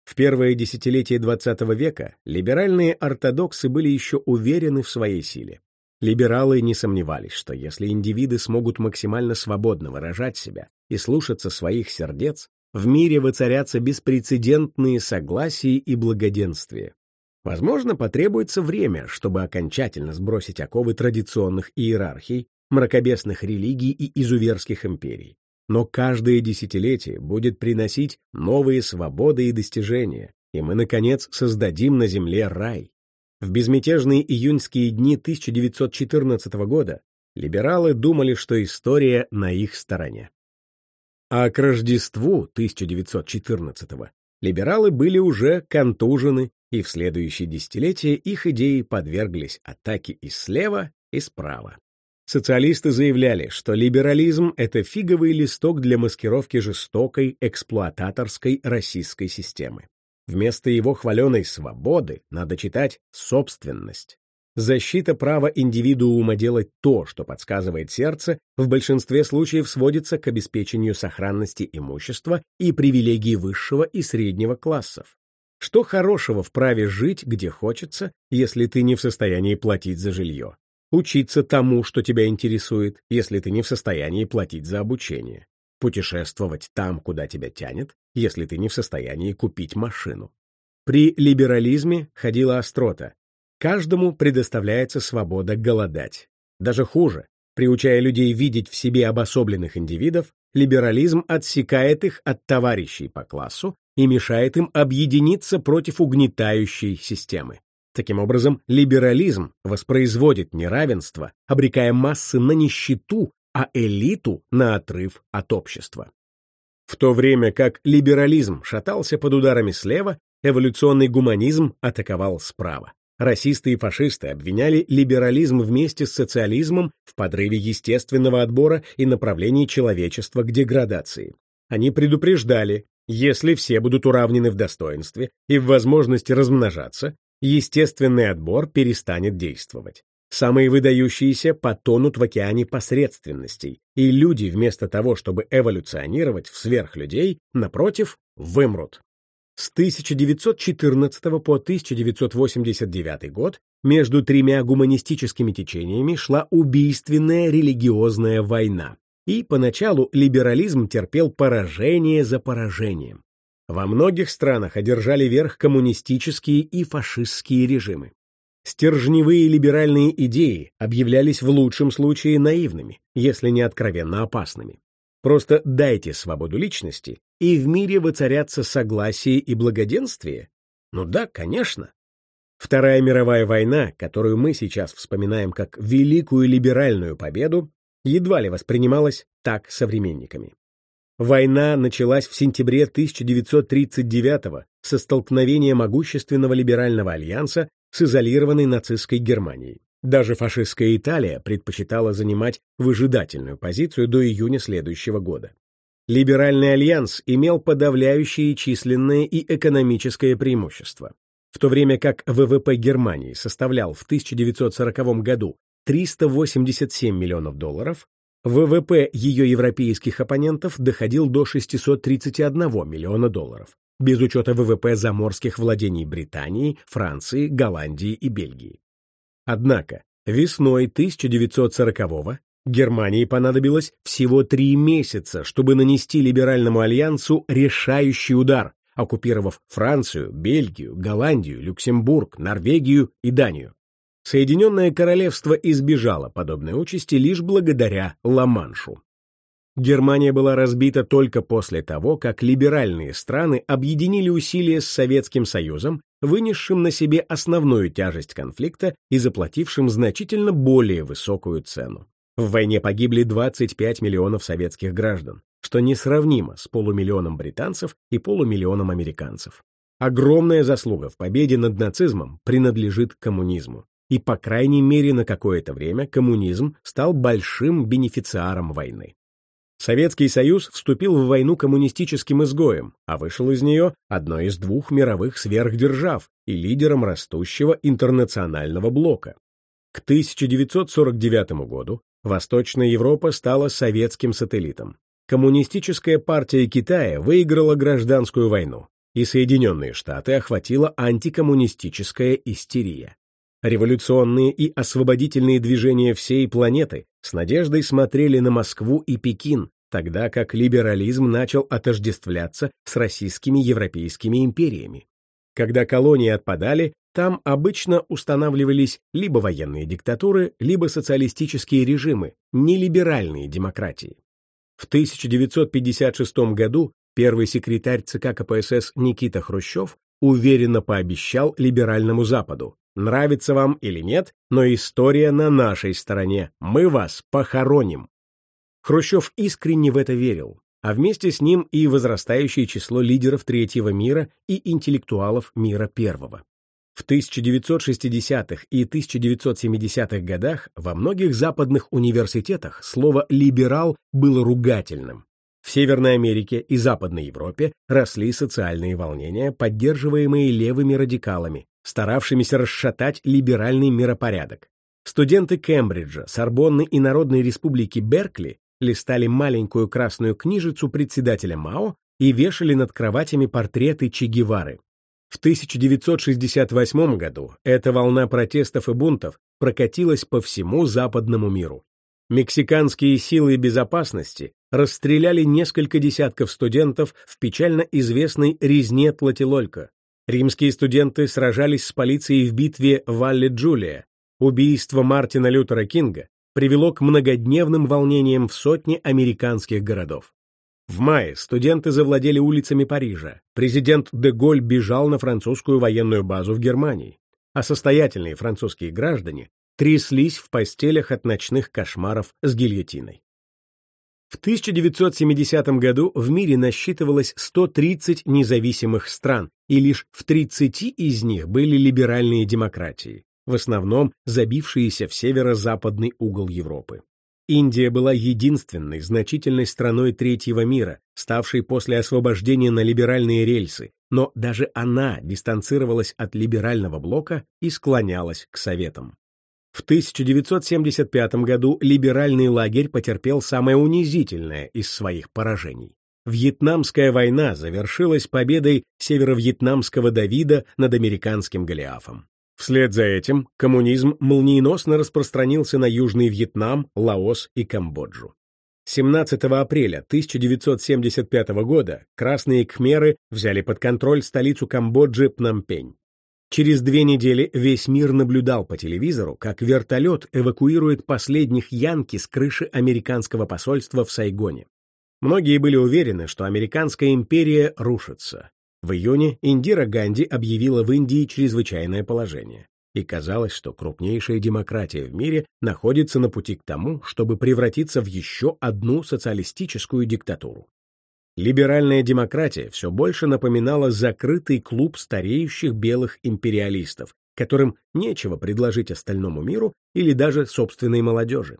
В первое десятилетие XX века либеральные ортодоксы были еще уверены в своей силе. Либералы не сомневались, что если индивиды смогут максимально свободно выражать себя и слушаться своих сердец, в мире воцарятся беспрецедентные согласия и благоденствие. Возможно, потребуется время, чтобы окончательно сбросить оковы традиционных иерархий мракобесных религий и изуверских империй. Но каждое десятилетие будет приносить новые свободы и достижения, и мы, наконец, создадим на Земле рай. В безмятежные июньские дни 1914 года либералы думали, что история на их стороне. А к Рождеству 1914 либералы были уже контужены, и в следующие десятилетия их идеи подверглись атаке и слева, и справа. Социалисты заявляли, что либерализм — это фиговый листок для маскировки жестокой эксплуататорской российской системы. Вместо его хваленой свободы надо читать «собственность». Защита права индивидуума делать то, что подсказывает сердце, в большинстве случаев сводится к обеспечению сохранности имущества и привилегий высшего и среднего классов. Что хорошего в праве жить, где хочется, если ты не в состоянии платить за жилье? учиться тому, что тебя интересует, если ты не в состоянии платить за обучение, путешествовать там, куда тебя тянет, если ты не в состоянии купить машину. При либерализме ходила острота. Каждому предоставляется свобода голодать. Даже хуже, приучая людей видеть в себе обособленных индивидов, либерализм отсекает их от товарищей по классу и мешает им объединиться против угнетающей системы. Таким образом, либерализм воспроизводит неравенство, обрекая массы на нищету, а элиту на отрыв от общества. В то время как либерализм шатался под ударами слева, эволюционный гуманизм атаковал справа. Расисты и фашисты обвиняли либерализм вместе с социализмом в подрыве естественного отбора и направлении человечества к деградации. Они предупреждали, если все будут уравнены в достоинстве и в возможности размножаться, естественный отбор перестанет действовать. Самые выдающиеся потонут в океане посредственностей, и люди вместо того, чтобы эволюционировать в сверхлюдей, напротив, вымрут. С 1914 по 1989 год между тремя гуманистическими течениями шла убийственная религиозная война, и поначалу либерализм терпел поражение за поражением. Во многих странах одержали верх коммунистические и фашистские режимы. Стержневые либеральные идеи объявлялись в лучшем случае наивными, если не откровенно опасными. Просто дайте свободу личности, и в мире воцарятся согласие и благоденствие? Ну да, конечно. Вторая мировая война, которую мы сейчас вспоминаем как великую либеральную победу, едва ли воспринималась так современниками. Война началась в сентябре 1939 со столкновения могущественного либерального альянса с изолированной нацистской Германией. Даже фашистская Италия предпочитала занимать выжидательную позицию до июня следующего года. Либеральный альянс имел подавляющее численное и экономическое преимущество. В то время как ВВП Германии составлял в 1940 году 387 миллионов долларов, ВВП ее европейских оппонентов доходил до 631 миллиона долларов, без учета ВВП заморских владений Британии, Франции, Голландии и Бельгии. Однако весной 1940-го Германии понадобилось всего три месяца, чтобы нанести либеральному альянсу решающий удар, оккупировав Францию, Бельгию, Голландию, Люксембург, Норвегию и Данию. Соединенное Королевство избежало подобной участи лишь благодаря Ла-Маншу. Германия была разбита только после того, как либеральные страны объединили усилия с Советским Союзом, вынесшим на себе основную тяжесть конфликта и заплатившим значительно более высокую цену. В войне погибли 25 миллионов советских граждан, что несравнимо с полумиллионом британцев и полумиллионом американцев. Огромная заслуга в победе над нацизмом принадлежит коммунизму и, по крайней мере, на какое-то время коммунизм стал большим бенефициаром войны. Советский Союз вступил в войну коммунистическим изгоем, а вышел из нее одной из двух мировых сверхдержав и лидером растущего интернационального блока. К 1949 году Восточная Европа стала советским сателлитом. Коммунистическая партия Китая выиграла гражданскую войну, и Соединенные Штаты охватила антикоммунистическая истерия. Революционные и освободительные движения всей планеты с надеждой смотрели на Москву и Пекин, тогда как либерализм начал отождествляться с российскими европейскими империями. Когда колонии отпадали, там обычно устанавливались либо военные диктатуры, либо социалистические режимы, нелиберальные демократии. В 1956 году первый секретарь ЦК КПСС Никита Хрущев уверенно пообещал либеральному Западу Нравится вам или нет, но история на нашей стороне. Мы вас похороним. Хрущев искренне в это верил, а вместе с ним и возрастающее число лидеров третьего мира и интеллектуалов мира первого. В 1960-х и 1970-х годах во многих западных университетах слово «либерал» было ругательным. В Северной Америке и Западной Европе росли социальные волнения, поддерживаемые левыми радикалами, старавшимися расшатать либеральный миропорядок. Студенты Кембриджа, Сорбонны и Народной Республики Беркли листали маленькую красную книжицу председателя МАО и вешали над кроватями портреты Че Гевары. В 1968 году эта волна протестов и бунтов прокатилась по всему западному миру. Мексиканские силы безопасности расстреляли несколько десятков студентов в печально известной резне Тлателолька, Римские студенты сражались с полицией в битве Валли Джулия. Убийство Мартина Лютера Кинга привело к многодневным волнениям в сотне американских городов. В мае студенты завладели улицами Парижа. Президент де Голь бежал на французскую военную базу в Германии, а состоятельные французские граждане тряслись в постелях от ночных кошмаров с гильотиной. В 1970 году в мире насчитывалось 130 независимых стран, и лишь в 30 из них были либеральные демократии, в основном забившиеся в северо-западный угол Европы. Индия была единственной значительной страной третьего мира, ставшей после освобождения на либеральные рельсы, но даже она дистанцировалась от либерального блока и склонялась к советам. В 1975 году либеральный лагерь потерпел самое унизительное из своих поражений. Вьетнамская война завершилась победой северо-вьетнамского Давида над американским Голиафом. Вслед за этим коммунизм молниеносно распространился на Южный Вьетнам, Лаос и Камбоджу. 17 апреля 1975 года красные кхмеры взяли под контроль столицу Камбоджи Пномпень. Через две недели весь мир наблюдал по телевизору, как вертолет эвакуирует последних янки с крыши американского посольства в Сайгоне. Многие были уверены, что американская империя рушится. В июне Индира Ганди объявила в Индии чрезвычайное положение. И казалось, что крупнейшая демократия в мире находится на пути к тому, чтобы превратиться в еще одну социалистическую диктатуру. Либеральная демократия все больше напоминала закрытый клуб стареющих белых империалистов, которым нечего предложить остальному миру или даже собственной молодежи.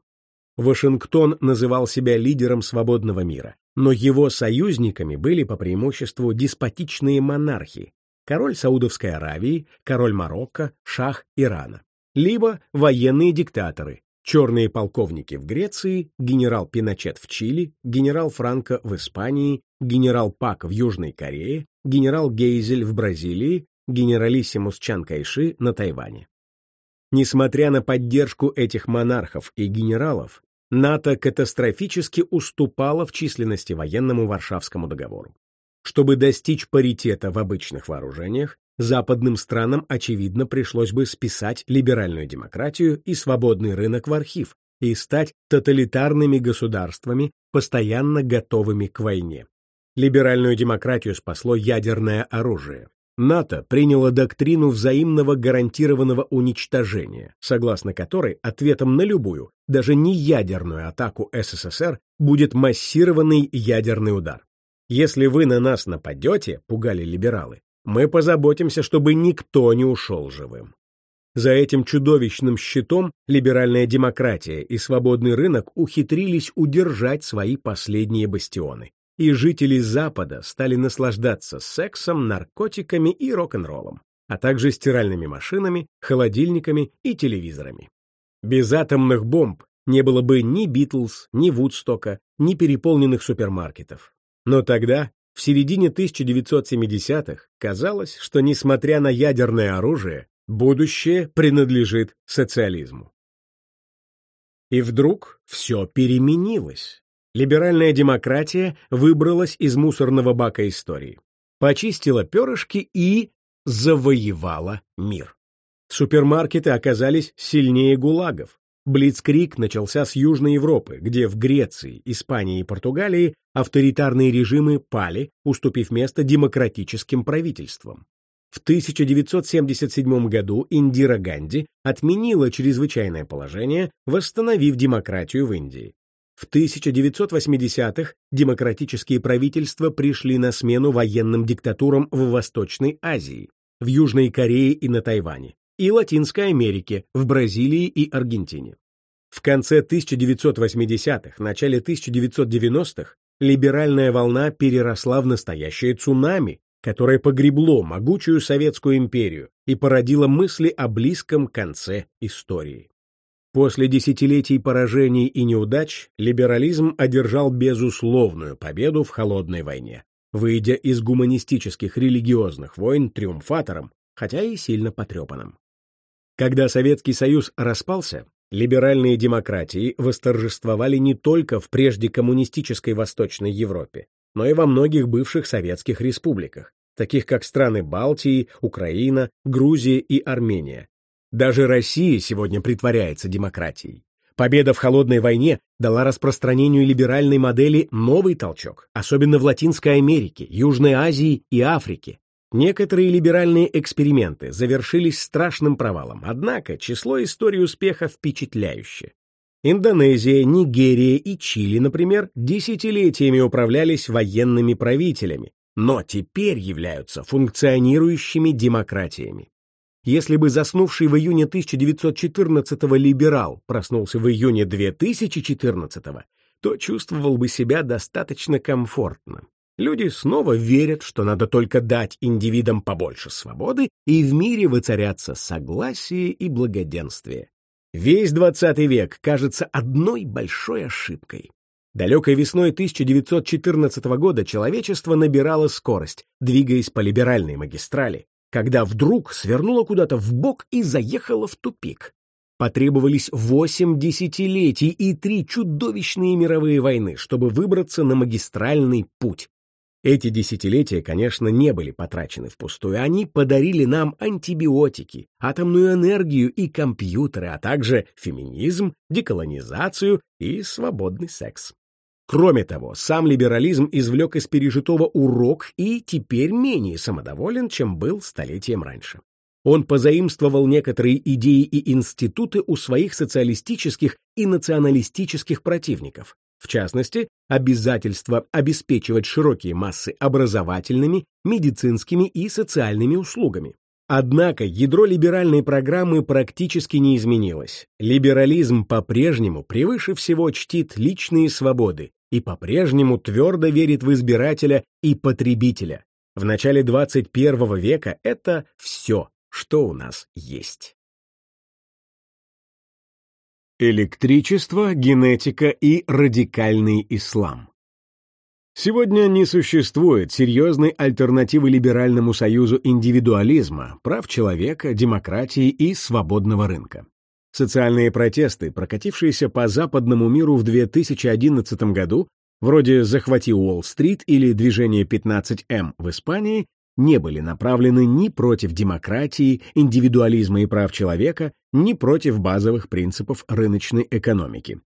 Вашингтон называл себя лидером свободного мира, но его союзниками были по преимуществу деспотичные монархи, король Саудовской Аравии, король Марокко, шах Ирана, либо военные диктаторы, черные полковники в Греции, генерал Пиночет в Чили, генерал Франко в Испании, генерал Пак в Южной Корее, генерал Гейзель в Бразилии, генералиссимус Чан Кайши на Тайване. Несмотря на поддержку этих монархов и генералов, НАТО катастрофически уступало в численности военному Варшавскому договору. Чтобы достичь паритета в обычных вооружениях, западным странам, очевидно, пришлось бы списать либеральную демократию и свободный рынок в архив и стать тоталитарными государствами, постоянно готовыми к войне. Либеральную демократию спасло ядерное оружие. НАТО приняло доктрину взаимного гарантированного уничтожения, согласно которой ответом на любую, даже не ядерную атаку СССР будет массированный ядерный удар. Если вы на нас нападете, пугали либералы, мы позаботимся, чтобы никто не ушел живым. За этим чудовищным щитом либеральная демократия и свободный рынок ухитрились удержать свои последние бастионы, и жители Запада стали наслаждаться сексом, наркотиками и рок-н-роллом, а также стиральными машинами, холодильниками и телевизорами. Без атомных бомб не было бы ни Битлз, ни Вудстока, ни переполненных супермаркетов. Но тогда в середине 1970-х казалось, что, несмотря на ядерное оружие, будущее принадлежит социализму. И вдруг все переменилось. Либеральная демократия выбралась из мусорного бака истории, почистила перышки и завоевала мир. Супермаркеты оказались сильнее гулагов, Блицкрик начался с Южной Европы, где в Греции, Испании и Португалии авторитарные режимы пали, уступив место демократическим правительствам. В 1977 году Индира Ганди отменила чрезвычайное положение, восстановив демократию в Индии. В 1980-х демократические правительства пришли на смену военным диктатурам в Восточной Азии, в Южной Корее и на Тайване и Латинской Америке, в Бразилии и Аргентине. В конце 1980-х, начале 1990-х либеральная волна переросла в настоящее цунами, которое погребло могучую Советскую империю и породило мысли о близком конце истории. После десятилетий поражений и неудач либерализм одержал безусловную победу в холодной войне, выйдя из гуманистических религиозных войн триумфатором, хотя и сильно потрепанным. Когда Советский Союз распался, либеральные демократии восторжествовали не только в прежде коммунистической Восточной Европе, но и во многих бывших советских республиках, таких как страны Балтии, Украина, Грузия и Армения. Даже Россия сегодня притворяется демократией. Победа в холодной войне дала распространению либеральной модели новый толчок, особенно в Латинской Америке, Южной Азии и Африке, Некоторые либеральные эксперименты завершились страшным провалом, однако число историй успеха впечатляющее. Индонезия, Нигерия и Чили, например, десятилетиями управлялись военными правителями, но теперь являются функционирующими демократиями. Если бы заснувший в июне 1914-го либерал проснулся в июне 2014-го, то чувствовал бы себя достаточно комфортно. Люди снова верят, что надо только дать индивидам побольше свободы, и в мире воцарятся согласие и благоденствие. Весь 20 век кажется одной большой ошибкой. Далекой весной 1914 года человечество набирало скорость, двигаясь по либеральной магистрали, когда вдруг свернуло куда-то в бок и заехало в тупик. Потребовались восемь десятилетий и три чудовищные мировые войны, чтобы выбраться на магистральный путь. Эти десятилетия, конечно, не были потрачены впустую. Они подарили нам антибиотики, атомную энергию и компьютеры, а также феминизм, деколонизацию и свободный секс. Кроме того, сам либерализм извлек из пережитого урок и теперь менее самодоволен, чем был столетием раньше. Он позаимствовал некоторые идеи и институты у своих социалистических и националистических противников, в частности, обязательство обеспечивать широкие массы образовательными, медицинскими и социальными услугами. Однако ядро либеральной программы практически не изменилось. Либерализм по-прежнему превыше всего чтит личные свободы и по-прежнему твердо верит в избирателя и потребителя. В начале 21 века это все, что у нас есть. Электричество, генетика и радикальный ислам. Сегодня не существует серьезной альтернативы либеральному союзу индивидуализма, прав человека, демократии и свободного рынка. Социальные протесты, прокатившиеся по западному миру в 2011 году, вроде «Захвати Уолл-стрит» или «Движение 15М» в Испании, не были направлены ни против демократии, индивидуализма и прав человека, ни против базовых принципов рыночной экономики.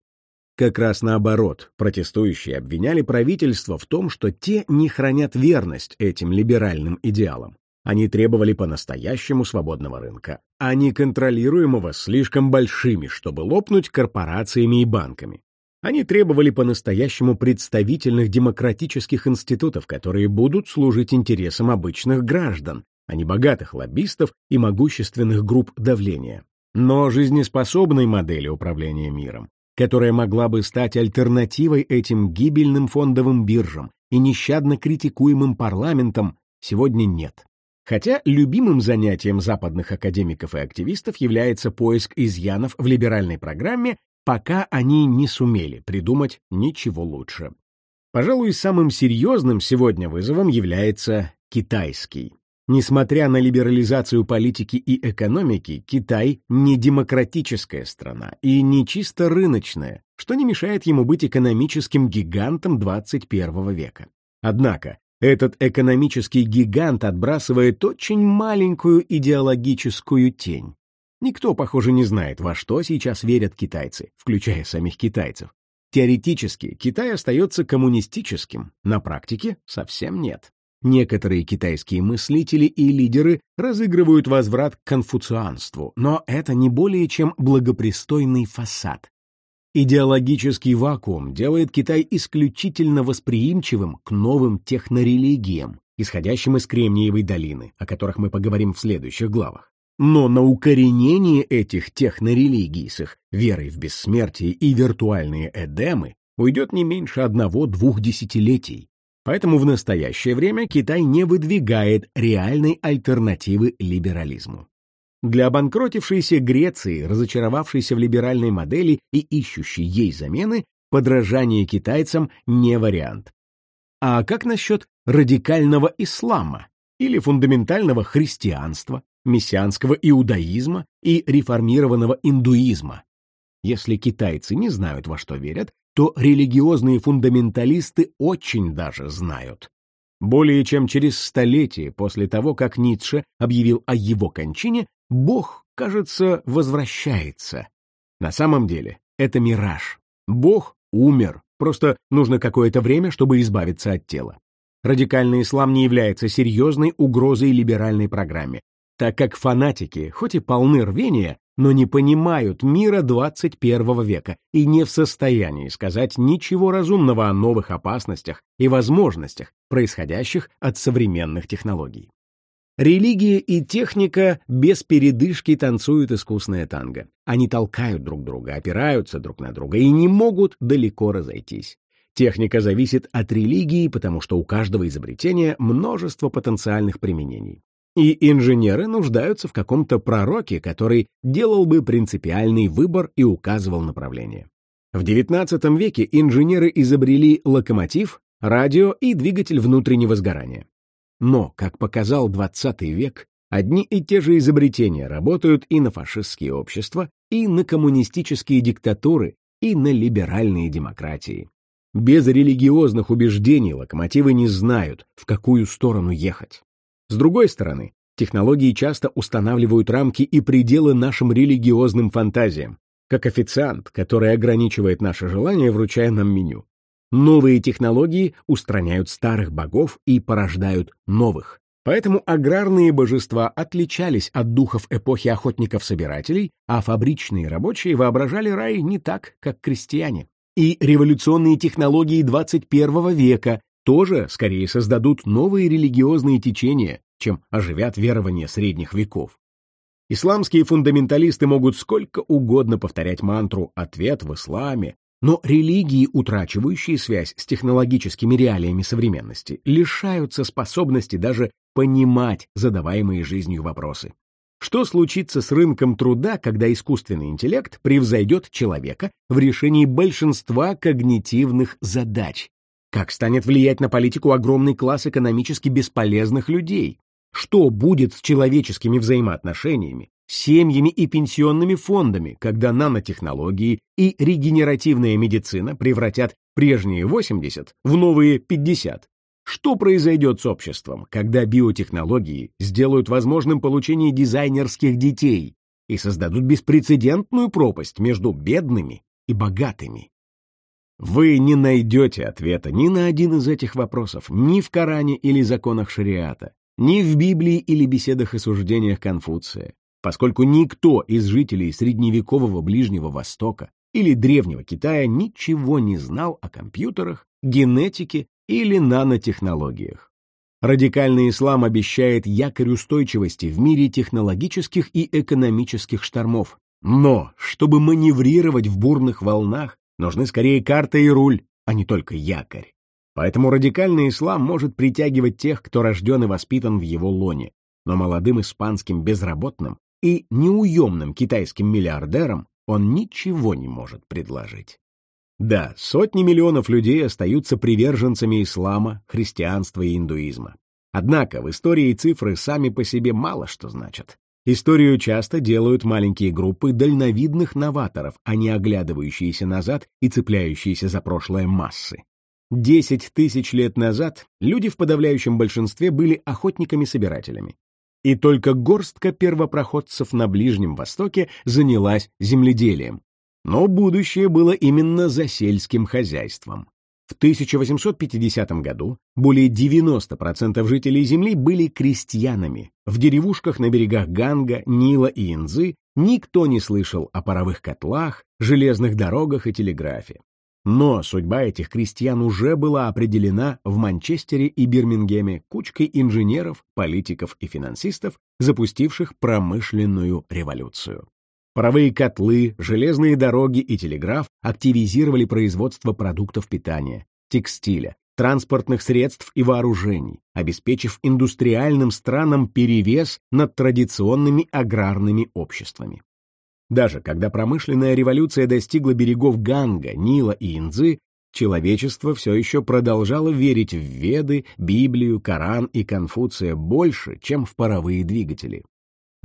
Как раз наоборот, протестующие обвиняли правительство в том, что те не хранят верность этим либеральным идеалам. Они требовали по-настоящему свободного рынка, а не контролируемого слишком большими, чтобы лопнуть корпорациями и банками. Они требовали по-настоящему представительных демократических институтов, которые будут служить интересам обычных граждан, а не богатых лоббистов и могущественных групп давления. Но жизнеспособной модели управления миром, которая могла бы стать альтернативой этим гибельным фондовым биржам и нещадно критикуемым парламентам, сегодня нет. Хотя любимым занятием западных академиков и активистов является поиск изъянов в либеральной программе пока они не сумели придумать ничего лучше. Пожалуй, самым серьезным сегодня вызовом является китайский. Несмотря на либерализацию политики и экономики, Китай не демократическая страна и не чисто рыночная, что не мешает ему быть экономическим гигантом 21 века. Однако, этот экономический гигант отбрасывает очень маленькую идеологическую тень. Никто, похоже, не знает, во что сейчас верят китайцы, включая самих китайцев. Теоретически Китай остается коммунистическим, на практике совсем нет. Некоторые китайские мыслители и лидеры разыгрывают возврат к конфуцианству, но это не более чем благопристойный фасад. Идеологический вакуум делает Китай исключительно восприимчивым к новым технорелигиям, исходящим из Кремниевой долины, о которых мы поговорим в следующих главах. Но на укоренение этих технорелигий с их верой в бессмертие и виртуальные эдемы уйдет не меньше одного-двух десятилетий. Поэтому в настоящее время Китай не выдвигает реальной альтернативы либерализму. Для обанкротившейся Греции, разочаровавшейся в либеральной модели и ищущей ей замены, подражание китайцам не вариант. А как насчет радикального ислама или фундаментального христианства? мессианского иудаизма и реформированного индуизма. Если китайцы не знают, во что верят, то религиозные фундаменталисты очень даже знают. Более чем через столетие после того, как Ницше объявил о его кончине, Бог, кажется, возвращается. На самом деле это мираж. Бог умер, просто нужно какое-то время, чтобы избавиться от тела. Радикальный ислам не является серьезной угрозой либеральной программе, так как фанатики, хоть и полны рвения, но не понимают мира 21 века и не в состоянии сказать ничего разумного о новых опасностях и возможностях, происходящих от современных технологий. Религия и техника без передышки танцуют искусное танго. Они толкают друг друга, опираются друг на друга и не могут далеко разойтись. Техника зависит от религии, потому что у каждого изобретения множество потенциальных применений. И инженеры нуждаются в каком-то пророке, который делал бы принципиальный выбор и указывал направление. В XIX веке инженеры изобрели локомотив, радио и двигатель внутреннего сгорания. Но, как показал XX век, одни и те же изобретения работают и на фашистские общества, и на коммунистические диктатуры, и на либеральные демократии. Без религиозных убеждений локомотивы не знают, в какую сторону ехать. С другой стороны, технологии часто устанавливают рамки и пределы нашим религиозным фантазиям, как официант, который ограничивает наше желание, вручая нам меню. Новые технологии устраняют старых богов и порождают новых. Поэтому аграрные божества отличались от духов эпохи охотников-собирателей, а фабричные рабочие воображали рай не так, как крестьяне. И революционные технологии 21 века тоже скорее создадут новые религиозные течения, чем оживят верования средних веков. Исламские фундаменталисты могут сколько угодно повторять мантру «ответ в исламе», но религии, утрачивающие связь с технологическими реалиями современности, лишаются способности даже понимать задаваемые жизнью вопросы. Что случится с рынком труда, когда искусственный интеллект превзойдет человека в решении большинства когнитивных задач? Как станет влиять на политику огромный класс экономически бесполезных людей? Что будет с человеческими взаимоотношениями, семьями и пенсионными фондами, когда нанотехнологии и регенеративная медицина превратят прежние 80 в новые 50? Что произойдет с обществом, когда биотехнологии сделают возможным получение дизайнерских детей и создадут беспрецедентную пропасть между бедными и богатыми? Вы не найдете ответа ни на один из этих вопросов ни в Коране или законах шариата, ни в Библии или беседах и суждениях Конфуция, поскольку никто из жителей средневекового Ближнего Востока или Древнего Китая ничего не знал о компьютерах, генетике или нанотехнологиях. Радикальный ислам обещает якорь устойчивости в мире технологических и экономических штормов. Но, чтобы маневрировать в бурных волнах, Нужны скорее карта и руль, а не только якорь. Поэтому радикальный ислам может притягивать тех, кто рожден и воспитан в его лоне, но молодым испанским безработным и неуемным китайским миллиардерам он ничего не может предложить. Да, сотни миллионов людей остаются приверженцами ислама, христианства и индуизма. Однако в истории цифры сами по себе мало что значат. Историю часто делают маленькие группы дальновидных новаторов, а не оглядывающиеся назад и цепляющиеся за прошлое массы. Десять тысяч лет назад люди в подавляющем большинстве были охотниками-собирателями. И только горстка первопроходцев на Ближнем Востоке занялась земледелием. Но будущее было именно за сельским хозяйством. В 1850 году более 90% жителей Земли были крестьянами. В деревушках на берегах Ганга, Нила и Инзы никто не слышал о паровых котлах, железных дорогах и телеграфе. Но судьба этих крестьян уже была определена в Манчестере и Бирмингеме кучкой инженеров, политиков и финансистов, запустивших промышленную революцию. Паровые котлы, железные дороги и телеграф активизировали производство продуктов питания, текстиля, транспортных средств и вооружений, обеспечив индустриальным странам перевес над традиционными аграрными обществами. Даже когда промышленная революция достигла берегов Ганга, Нила и Индзы, человечество все еще продолжало верить в Веды, Библию, Коран и Конфуция больше, чем в паровые двигатели.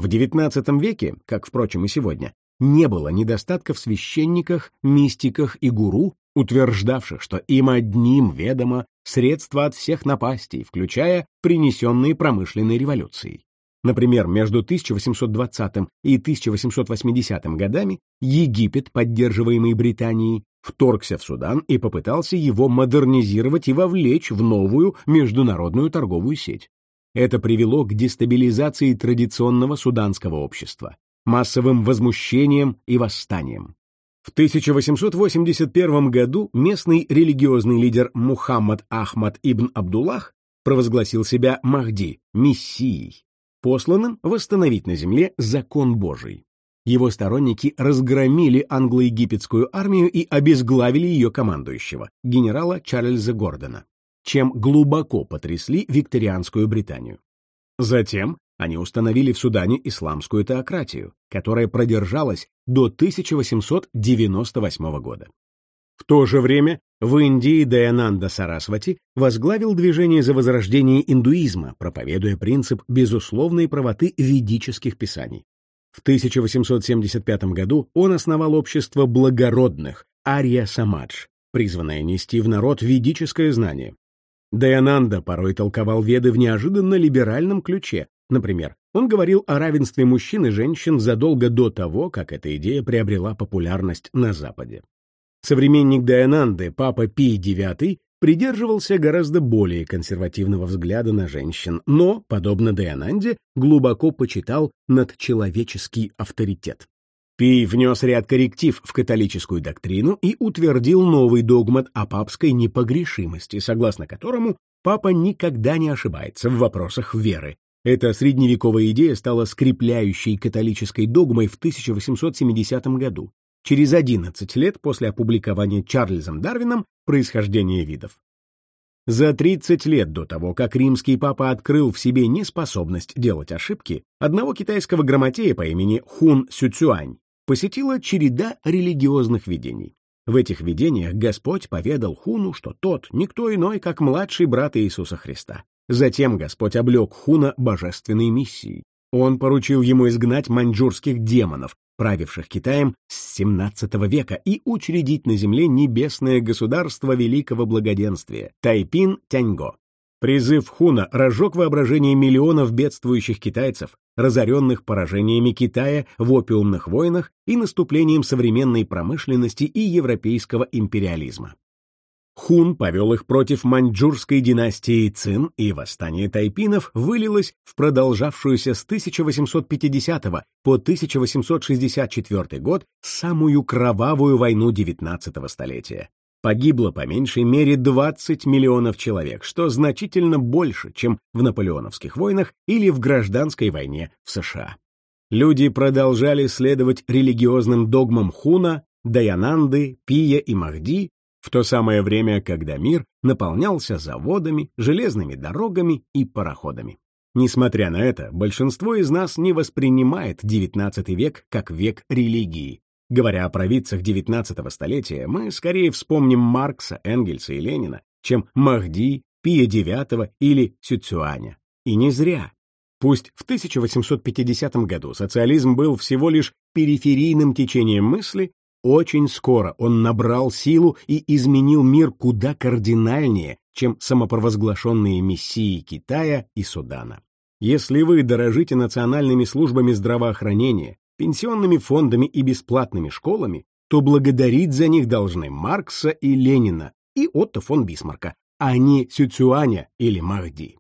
В XIX веке, как, впрочем, и сегодня, не было недостатка в священниках, мистиках и гуру, утверждавших, что им одним ведомо средства от всех напастей, включая принесенные промышленной революцией. Например, между 1820 и 1880 годами Египет, поддерживаемый Британией, вторгся в Судан и попытался его модернизировать и вовлечь в новую международную торговую сеть. Это привело к дестабилизации традиционного суданского общества. массовым возмущением и восстанием. В 1881 году местный религиозный лидер Мухаммад Ахмад ибн Абдуллах провозгласил себя Махди, мессией, посланным восстановить на земле закон Божий. Его сторонники разгромили англо-египетскую армию и обезглавили ее командующего, генерала Чарльза Гордона, чем глубоко потрясли викторианскую Британию. Затем они установили в Судане исламскую теократию, которая продержалась до 1898 года. В то же время в Индии Даянанда Сарасвати возглавил движение за возрождение индуизма, проповедуя принцип безусловной правоты ведических писаний. В 1875 году он основал общество благородных Арья Самадж, призванное нести в народ ведическое знание. Даянанда порой толковал веды в неожиданно либеральном ключе, Например, он говорил о равенстве мужчин и женщин задолго до того, как эта идея приобрела популярность на Западе. Современник Дайананды, папа Пий IX, придерживался гораздо более консервативного взгляда на женщин, но, подобно Дайананде, глубоко почитал надчеловеческий авторитет. Пий внес ряд корректив в католическую доктрину и утвердил новый догмат о папской непогрешимости, согласно которому папа никогда не ошибается в вопросах веры, эта средневековая идея стала скрепляющей католической догмой в 1870 году, через 11 лет после опубликования Чарльзом Дарвином «Происхождение видов». За 30 лет до того, как римский папа открыл в себе неспособность делать ошибки, одного китайского грамотея по имени Хун Сюцюань посетила череда религиозных видений. В этих видениях Господь поведал Хуну, что тот никто иной, как младший брат Иисуса Христа. Затем Господь облег Хуна божественной миссией. Он поручил ему изгнать маньчжурских демонов, правивших Китаем с XVII века, и учредить на земле небесное государство великого благоденствия – Тайпин-Тяньго. Призыв Хуна разжег воображение миллионов бедствующих китайцев, разоренных поражениями Китая в опиумных войнах и наступлением современной промышленности и европейского империализма. Хун повел их против маньчжурской династии Цин, и восстание тайпинов вылилось в продолжавшуюся с 1850 по 1864 год самую кровавую войну XIX столетия. Погибло по меньшей мере 20 миллионов человек, что значительно больше, чем в наполеоновских войнах или в гражданской войне в США. Люди продолжали следовать религиозным догмам Хуна, Даянанды, Пия и Махди, в то самое время, когда мир наполнялся заводами, железными дорогами и пароходами. Несмотря на это, большинство из нас не воспринимает XIX век как век религии. Говоря о провидцах XIX столетия, мы скорее вспомним Маркса, Энгельса и Ленина, чем Махди, Пия IX или Сюцюаня. И не зря. Пусть в 1850 году социализм был всего лишь периферийным течением мысли, очень скоро он набрал силу и изменил мир куда кардинальнее, чем самопровозглашенные мессии Китая и Судана. Если вы дорожите национальными службами здравоохранения, пенсионными фондами и бесплатными школами, то благодарить за них должны Маркса и Ленина и Отто фон Бисмарка, а не Сюцюаня или Махди.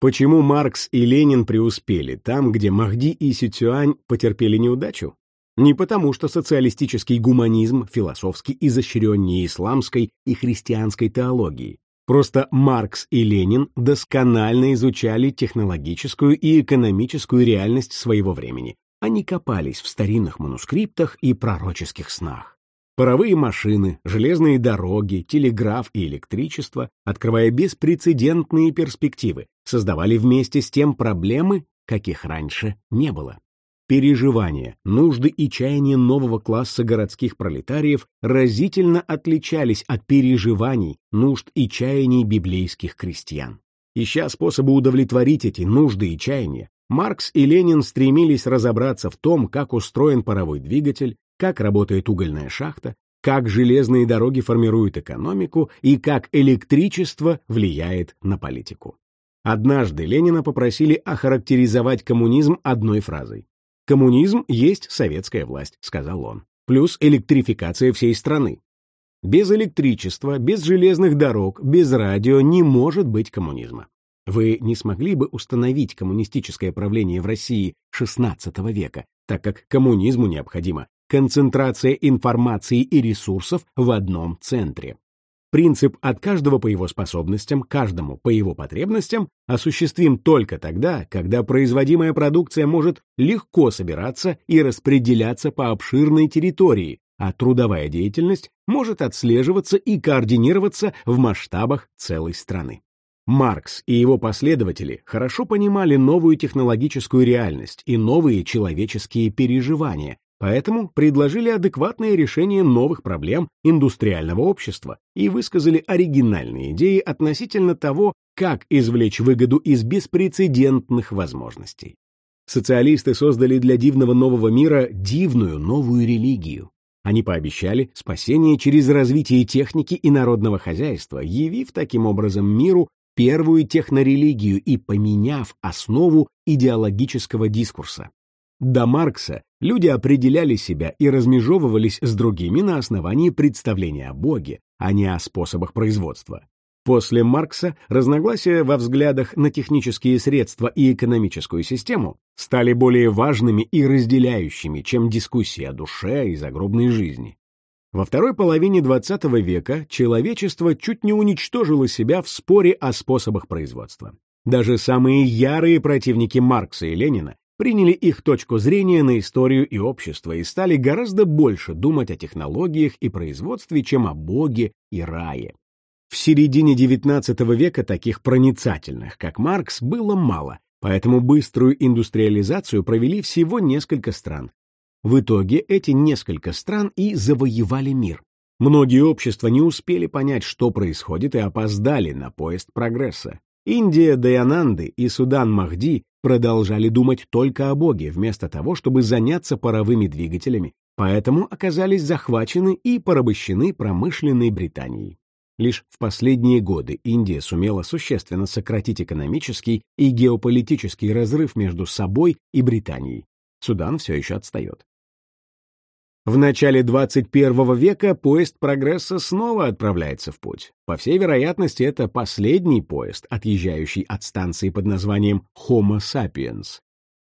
Почему Маркс и Ленин преуспели там, где Махди и Сюцюань потерпели неудачу? Не потому, что социалистический гуманизм философски изощреннее исламской и христианской теологии. Просто Маркс и Ленин досконально изучали технологическую и экономическую реальность своего времени. Они копались в старинных манускриптах и пророческих снах. Паровые машины, железные дороги, телеграф и электричество, открывая беспрецедентные перспективы, создавали вместе с тем проблемы, каких раньше не было. Переживания, нужды и чаяния нового класса городских пролетариев разительно отличались от переживаний, нужд и чаяний библейских крестьян. Ища способы удовлетворить эти нужды и чаяния, Маркс и Ленин стремились разобраться в том, как устроен паровой двигатель, как работает угольная шахта, как железные дороги формируют экономику и как электричество влияет на политику. Однажды Ленина попросили охарактеризовать коммунизм одной фразой. «Коммунизм есть советская власть», — сказал он, плюс электрификация всей страны. Без электричества, без железных дорог, без радио не может быть коммунизма. Вы не смогли бы установить коммунистическое правление в России XVI века, так как коммунизму необходима концентрация информации и ресурсов в одном центре. Принцип «от каждого по его способностям, каждому по его потребностям» осуществим только тогда, когда производимая продукция может легко собираться и распределяться по обширной территории, а трудовая деятельность может отслеживаться и координироваться в масштабах целой страны. Маркс и его последователи хорошо понимали новую технологическую реальность и новые человеческие переживания, Поэтому предложили адекватное решение новых проблем индустриального общества и высказали оригинальные идеи относительно того, как извлечь выгоду из беспрецедентных возможностей. Социалисты создали для дивного нового мира дивную новую религию. Они пообещали спасение через развитие техники и народного хозяйства, явив таким образом миру первую технорелигию и поменяв основу идеологического дискурса. До Маркса люди определяли себя и размежевывались с другими на основании представления о Боге, а не о способах производства. После Маркса разногласия во взглядах на технические средства и экономическую систему стали более важными и разделяющими, чем дискуссии о душе и загробной жизни. Во второй половине XX века человечество чуть не уничтожило себя в споре о способах производства. Даже самые ярые противники Маркса и Ленина приняли их точку зрения на историю и общество и стали гораздо больше думать о технологиях и производстве, чем о Боге и рае. В середине XIX века таких проницательных, как Маркс, было мало, поэтому быструю индустриализацию провели всего несколько стран. В итоге эти несколько стран и завоевали мир. Многие общества не успели понять, что происходит, и опоздали на поезд прогресса. Индия Даянанды и Судан Махди продолжали думать только о Боге, вместо того, чтобы заняться паровыми двигателями, поэтому оказались захвачены и порабощены промышленной Британией. Лишь в последние годы Индия сумела существенно сократить экономический и геополитический разрыв между собой и Британией. Судан все еще отстает. В начале 21 века поезд прогресса снова отправляется в путь. По всей вероятности, это последний поезд, отъезжающий от станции под названием Homo sapiens.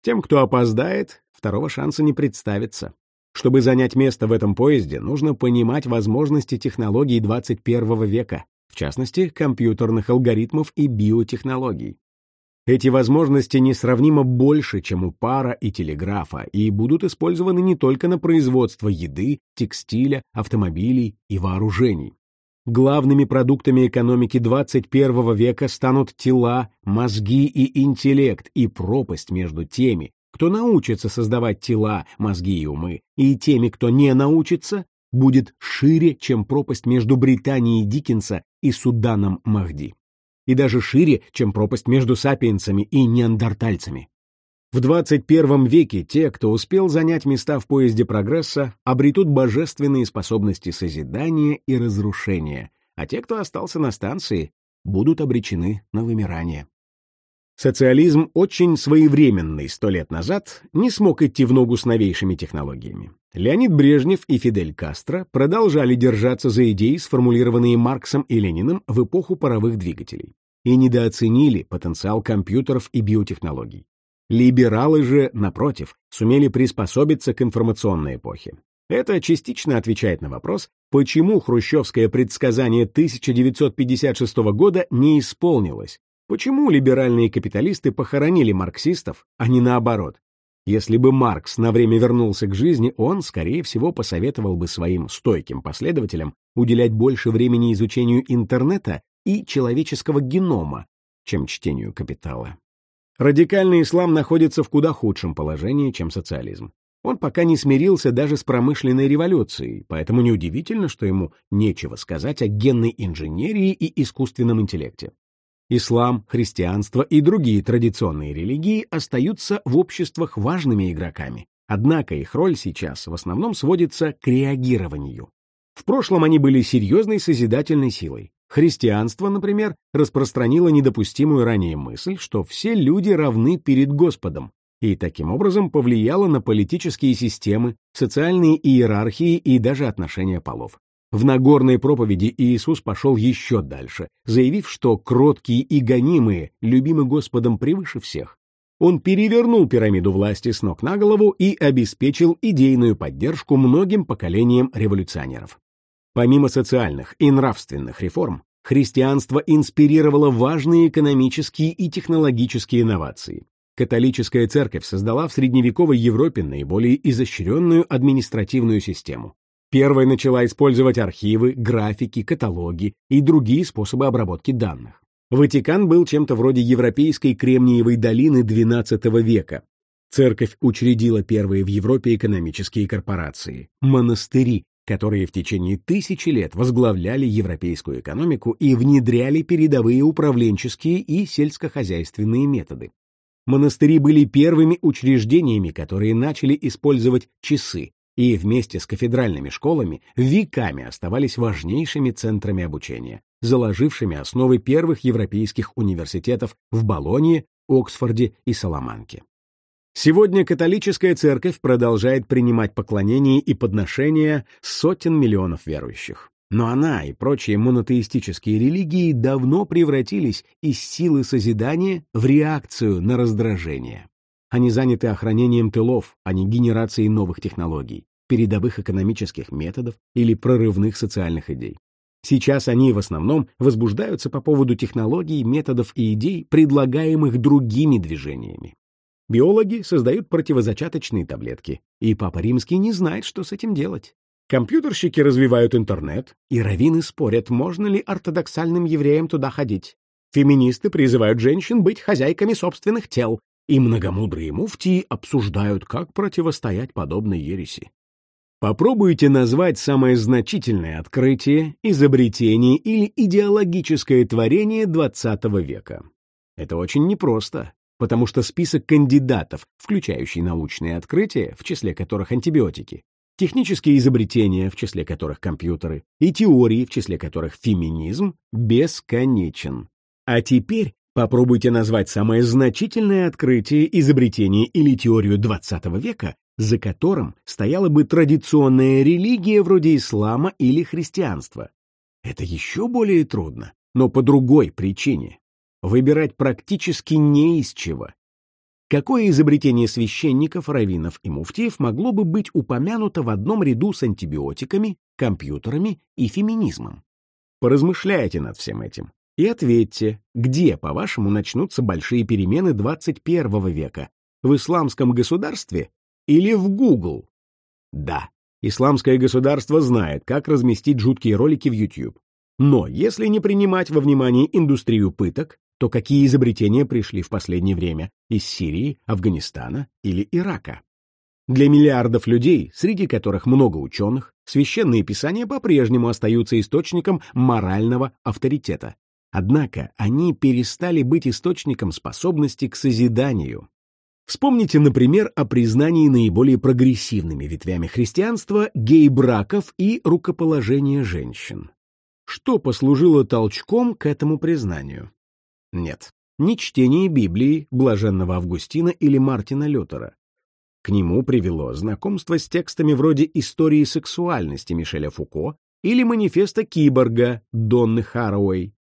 Тем, кто опоздает, второго шанса не представится. Чтобы занять место в этом поезде, нужно понимать возможности технологий 21 века, в частности, компьютерных алгоритмов и биотехнологий. Эти возможности несравнимо больше, чем у пара и телеграфа, и будут использованы не только на производство еды, текстиля, автомобилей и вооружений. Главными продуктами экономики 21 века станут тела, мозги и интеллект, и пропасть между теми, кто научится создавать тела, мозги и умы, и теми, кто не научится, будет шире, чем пропасть между Британией Диккенса и Суданом Махди и даже шире, чем пропасть между сапиенсами и неандертальцами. В 21 веке те, кто успел занять места в поезде прогресса, обретут божественные способности созидания и разрушения, а те, кто остался на станции, будут обречены на вымирание. Социализм, очень своевременный сто лет назад, не смог идти в ногу с новейшими технологиями. Леонид Брежнев и Фидель Кастро продолжали держаться за идеи, сформулированные Марксом и Лениным в эпоху паровых двигателей, и недооценили потенциал компьютеров и биотехнологий. Либералы же, напротив, сумели приспособиться к информационной эпохе. Это частично отвечает на вопрос, почему хрущевское предсказание 1956 года не исполнилось, Почему либеральные капиталисты похоронили марксистов, а не наоборот? Если бы Маркс на время вернулся к жизни, он, скорее всего, посоветовал бы своим стойким последователям уделять больше времени изучению интернета и человеческого генома, чем чтению «Капитала». Радикальный ислам находится в куда худшем положении, чем социализм. Он пока не смирился даже с промышленной революцией, поэтому неудивительно, что ему нечего сказать о генной инженерии и искусственном интеллекте. Ислам, христианство и другие традиционные религии остаются в обществах важными игроками, однако их роль сейчас в основном сводится к реагированию. В прошлом они были серьезной созидательной силой. Христианство, например, распространило недопустимую ранее мысль, что все люди равны перед Господом, и таким образом повлияло на политические системы, социальные иерархии и даже отношения полов. В Нагорной проповеди Иисус пошел еще дальше, заявив, что кроткие и гонимые любимы Господом превыше всех. Он перевернул пирамиду власти с ног на голову и обеспечил идейную поддержку многим поколениям революционеров. Помимо социальных и нравственных реформ, христианство инспирировало важные экономические и технологические инновации. Католическая церковь создала в средневековой Европе наиболее изощренную административную систему. Первой начала использовать архивы, графики, каталоги и другие способы обработки данных. Ватикан был чем-то вроде европейской Кремниевой долины XII века. Церковь учредила первые в Европе экономические корпорации – монастыри, которые в течение тысячи лет возглавляли европейскую экономику и внедряли передовые управленческие и сельскохозяйственные методы. Монастыри были первыми учреждениями, которые начали использовать часы, и вместе с кафедральными школами веками оставались важнейшими центрами обучения заложившими основы первых европейских университетов в Болонье, Оксфорде и Саламанке. Сегодня католическая церковь продолжает принимать поклонения и подношения сотен миллионов верующих. Но она и прочие монотеистические религии давно превратились из силы созидания в реакцию на раздражение. Они заняты охранением тылов, а не генерацией новых технологий, передовых экономических методов или прорывных социальных идей. Сейчас они в основном возбуждаются по поводу технологий, методов и идей, предлагаемых другими движениями. Биологи создают противозачаточные таблетки, и Папа Римский не знает, что с этим делать. Компьютерщики развивают интернет, и раввины спорят, можно ли ортодоксальным евреям туда ходить. Феминисты призывают женщин быть хозяйками собственных тел, и многомудрые муфтии обсуждают, как противостоять подобной ереси. Попробуйте назвать самое значительное открытие, изобретение или идеологическое творение XX века. Это очень непросто, потому что список кандидатов, включающий научные открытия, в числе которых антибиотики, технические изобретения, в числе которых компьютеры, и теории, в числе которых феминизм, бесконечен. А теперь попробуйте назвать самое значительное открытие, изобретение или теорию XX века, за которым стояла бы традиционная религия вроде ислама или христианства. Это еще более трудно, но по другой причине. Выбирать практически не из чего. Какое изобретение священников, раввинов и муфтиев могло бы быть упомянуто в одном ряду с антибиотиками, компьютерами и феминизмом? Поразмышляйте над всем этим и ответьте, где, по-вашему, начнутся большие перемены 21 века, в исламском государстве или в Google? Да, исламское государство знает, как разместить жуткие ролики в YouTube. Но если не принимать во внимание индустрию пыток, то какие изобретения пришли в последнее время из Сирии, Афганистана или Ирака? Для миллиардов людей, среди которых много ученых, священные писания по-прежнему остаются источником морального авторитета. Однако они перестали быть источником способности к созиданию. Вспомните, например, о признании наиболее прогрессивными ветвями христианства гей-браков и рукоположения женщин. Что послужило толчком к этому признанию? Нет, не чтение Библии блаженного Августина или Мартина Лютера. К нему привело знакомство с текстами вроде «Истории сексуальности» Мишеля Фуко или манифеста киборга Донны Харуэй.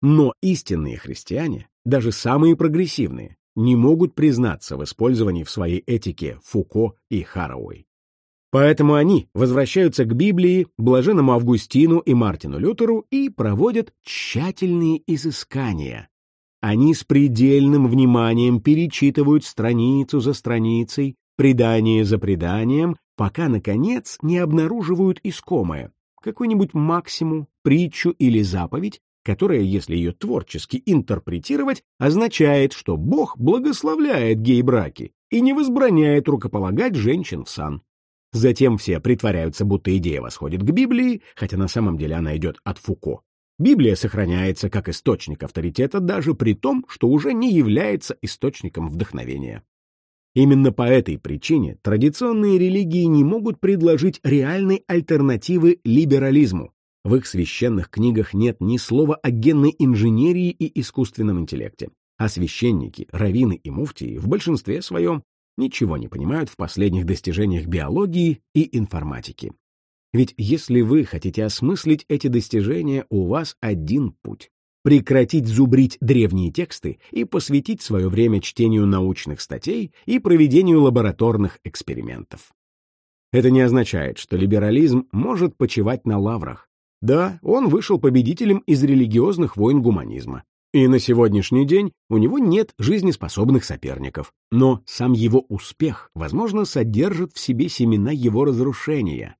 Но истинные христиане, даже самые прогрессивные, не могут признаться в использовании в своей этике Фуко и Харауэй. Поэтому они возвращаются к Библии, блаженному Августину и Мартину Лютеру и проводят тщательные изыскания. Они с предельным вниманием перечитывают страницу за страницей, предание за преданием, пока, наконец, не обнаруживают искомое, какую-нибудь максиму, притчу или заповедь, которая, если ее творчески интерпретировать, означает, что Бог благословляет гей-браки и не возбраняет рукополагать женщин в сан. Затем все притворяются, будто идея восходит к Библии, хотя на самом деле она идет от Фуко. Библия сохраняется как источник авторитета даже при том, что уже не является источником вдохновения. Именно по этой причине традиционные религии не могут предложить реальной альтернативы либерализму, в их священных книгах нет ни слова о генной инженерии и искусственном интеллекте. А священники, раввины и муфтии в большинстве своем ничего не понимают в последних достижениях биологии и информатики. Ведь если вы хотите осмыслить эти достижения, у вас один путь — прекратить зубрить древние тексты и посвятить свое время чтению научных статей и проведению лабораторных экспериментов. Это не означает, что либерализм может почивать на лаврах. Да, он вышел победителем из религиозных войн гуманизма. И на сегодняшний день у него нет жизнеспособных соперников. Но сам его успех, возможно, содержит в себе семена его разрушения,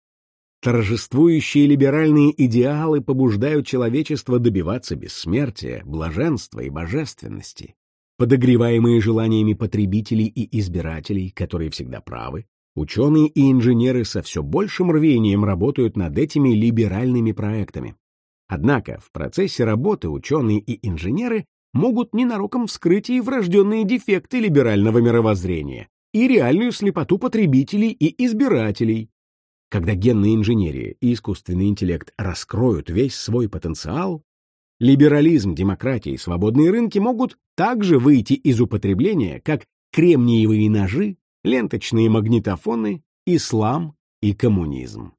Торжествующие либеральные идеалы побуждают человечество добиваться бессмертия, блаженства и божественности. Подогреваемые желаниями потребителей и избирателей, которые всегда правы, ученые и инженеры со все большим рвением работают над этими либеральными проектами. Однако в процессе работы ученые и инженеры могут ненароком вскрыть и врожденные дефекты либерального мировоззрения, и реальную слепоту потребителей и избирателей, когда генная инженерия и искусственный интеллект раскроют весь свой потенциал, либерализм, демократия и свободные рынки могут также выйти из употребления, как кремниевые ножи, ленточные магнитофоны, ислам и коммунизм.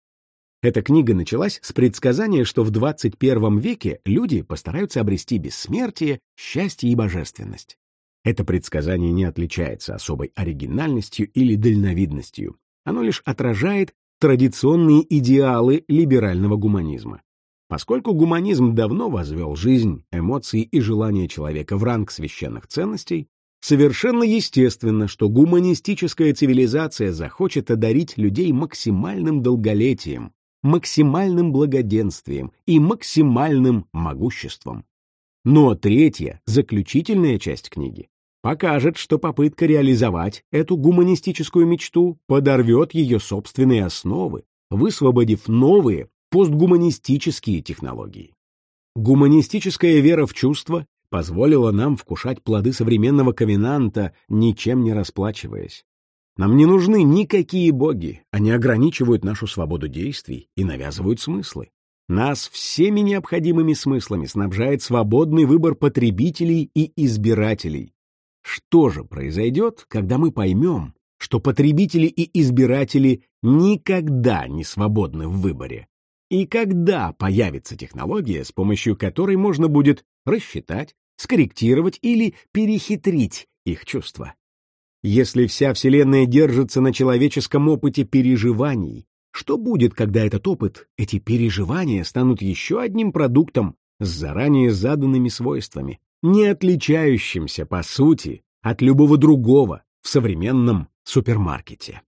Эта книга началась с предсказания, что в 21 веке люди постараются обрести бессмертие, счастье и божественность. Это предсказание не отличается особой оригинальностью или дальновидностью. Оно лишь отражает традиционные идеалы либерального гуманизма. Поскольку гуманизм давно возвел жизнь, эмоции и желания человека в ранг священных ценностей, совершенно естественно, что гуманистическая цивилизация захочет одарить людей максимальным долголетием, максимальным благоденствием и максимальным могуществом. Но третья, заключительная часть книги покажет, что попытка реализовать эту гуманистическую мечту подорвет ее собственные основы, высвободив новые постгуманистические технологии. Гуманистическая вера в чувства позволила нам вкушать плоды современного ковенанта, ничем не расплачиваясь. Нам не нужны никакие боги, они ограничивают нашу свободу действий и навязывают смыслы. Нас всеми необходимыми смыслами снабжает свободный выбор потребителей и избирателей, что же произойдет, когда мы поймем, что потребители и избиратели никогда не свободны в выборе? И когда появится технология, с помощью которой можно будет рассчитать, скорректировать или перехитрить их чувства? Если вся Вселенная держится на человеческом опыте переживаний, что будет, когда этот опыт, эти переживания станут еще одним продуктом с заранее заданными свойствами, не отличающимся по сути от любого другого в современном супермаркете.